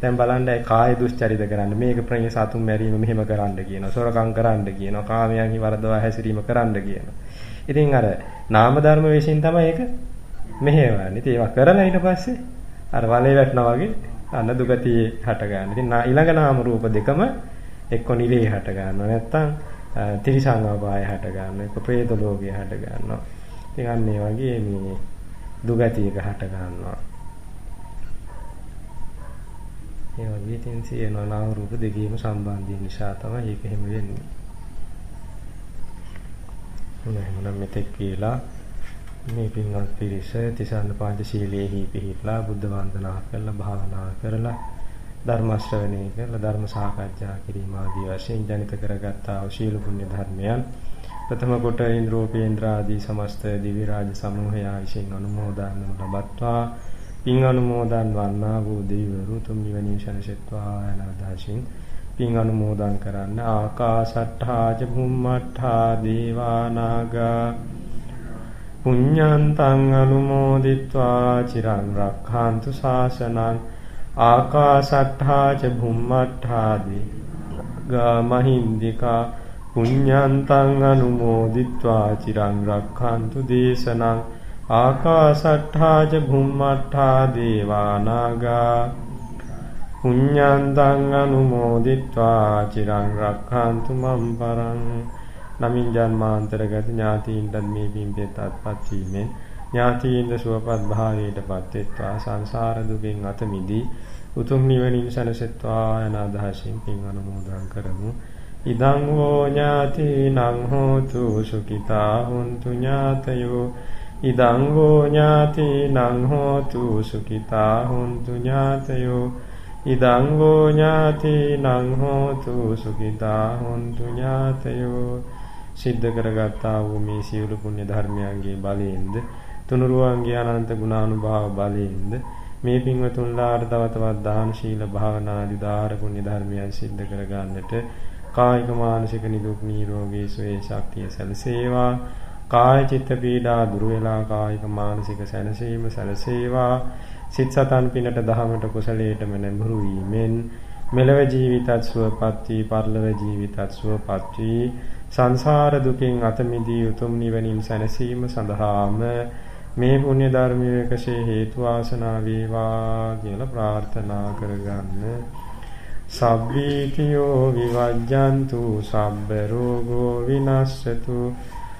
දැන් බලන්න කාය දුස්චරිත කරන්න මේක ප්‍රණය සතුන් මැරීම මෙහෙම කරන්න කියනවා. සොරකම් කරන්න කියනවා. කාමයන්හි වරදවා හැසිරීම කරන්න කියනවා. ඉතින් අර නාම ධර්ම විශ්ින් තමයි ඒක මෙහෙවන්නේ. ඉතින් ඒවා කරලා ඊට පස්සේ අර වලේ වැටෙනා වගේ අන්න දුගතිය හට ගන්න. ඉතින් ඊළඟ නාම රූප දෙකම එක්ක නිවේ හට ගන්නවා. නැත්තම් තිරිසං අපාය හට ගන්නවා. එක්ක പ്രേත ලෝකය හට ගන්නවා. ඉතින් අන්න ඒ වගේ මේ දුගතියක හට ගන්නවා. ඒ වගේ ඉතින් සියන නාම රූප දෙකේම සම්බන්ධය නිසා තමයි ඒක එහෙම වෙන්නේ. එහෙනම් මෙතෙක් කියලා මේ පින්වත් පිරිස තිසරණ පංචශීලයේහි පිහිටලා බුද්ධ වන්දනා කරලා භාවනා කරලා ධර්ම ශ්‍රවණය කරලා ධර්ම සාකච්ඡා කිරීම ආදී වශයෙන් ජනිත කරගත්තා වූ සීල පුණ්‍ය ධර්මයන් ප්‍රථම කොට ඉන්ද්‍රෝපේන්ද්‍ර ආදී සමස්ත දිවි රාජ සමූහයා විසින් අනුමෝදන් ලබත්වා පින් අනුමෝදන් වන්නා වූ දෙවිවරු තුන් නිවනින් සැනසෙත්වා යන අදහසින් පින් අනුමෝදන් කරන්න. ආකාශට්ඨා ච භුම්මට්ඨා දේවා නාග පුඤ්ඤන්තං අනුමෝදිත්වා චිරං රක්ඛන්තු ශාසනං. ආකාශට්ඨා ච භුම්මට්ඨා ගාමහින්దికා පුඤ්ඤන්තං අනුමෝදිත්වා චිරං රක්ඛන්තු දේශනං. ආකාශට්ඨා ච භුම්මට්ඨා දේවානාගා පුඤ්ඤන්තං අනුමෝදිත්වා චිරං රක්ඛන්තු මම් පරං නමින් ජන්මාන්තරගත ඥාතීන්ටත් මේ පින්පෙත් අත්පත් වීමෙන් ඥාතීන්ද සුවපත් භාවයටපත් වෙත්වා සංසාර දුකින් අත මිදී උතුම් නිවනින් සැනසෙත්වා යන අදහසින් පින් අනුමෝදන් කරමු. ඉදං හෝ ඥාතීනං හෝතු සුඛිතා හුන්තු ඥාතයෝ ඉදං හෝ ඥාතීනං හෝතු සුඛිතා හුන්තු ඥාතයෝ. ඉදං හෝ ඥාතීනං හෝතු සුඛිතා හුන්තු ඥාතයෝ. සිද්ධ කරගත්තා වූ මේ සියලු පුණ්‍ය ධර්මයන්ගේ බලයෙන්ද තුනුරුවන්ගේ අනන්ත ගුණානුභාව බලයෙන්ද මේ පින්වතුන්ලාට තව තවත් දාන ශීල භාවනා ආදී දාර පුණ්‍ය ධර්මයන් සිද්ධ කරගන්නට කායික මානසික නිදුක් නිරෝගී සුවය ශක්තිය සැලසේවා. කාය චිත්ත පීඩා දුරු වෙලා කායික මානසික සැනසීම සැලසේවා සිත සතන් පිනට දහමට කුසලයටම නැඹුරු වීමෙන් මෙලව ජීවිතත් සුවපත් වී පරලොව ජීවිතත් සුවපත් වී සංසාර දුකින් අත මිදී උතුම් නිවනින් සැනසීම සඳහාම මේ පුණ්‍ය ධර්මයේ එකසේ හේතු වාසනා වේවා කියලා ප්‍රාර්ථනා කරගන්න. සබ්බීතියෝ විවජ්ජන්තු සබ්බ රෝගෝ විනස්සතු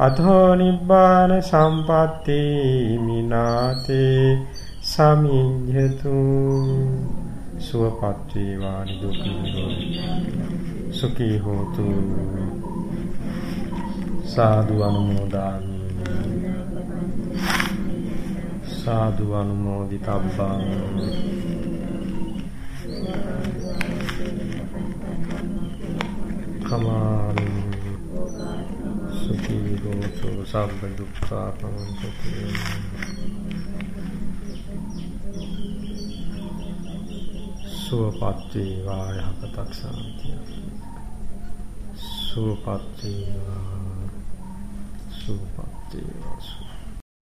අතෝ නිබ්බාන සම්පatti මිනාතේ සමිඤ්ඤතු සුවපත් වේවා නිදුක් සුඛී හෝතු. සාදු අනුමෝදාමි. සාදු අනුමෝදිතබ්බං. කමාමි. සුඛී හෝතු සබ්බ දුක්ඛා පමුච්චති සුවපත් වේවා යහපතක් සාන්තිය සුවපත් වේවා සුවපත් වේවා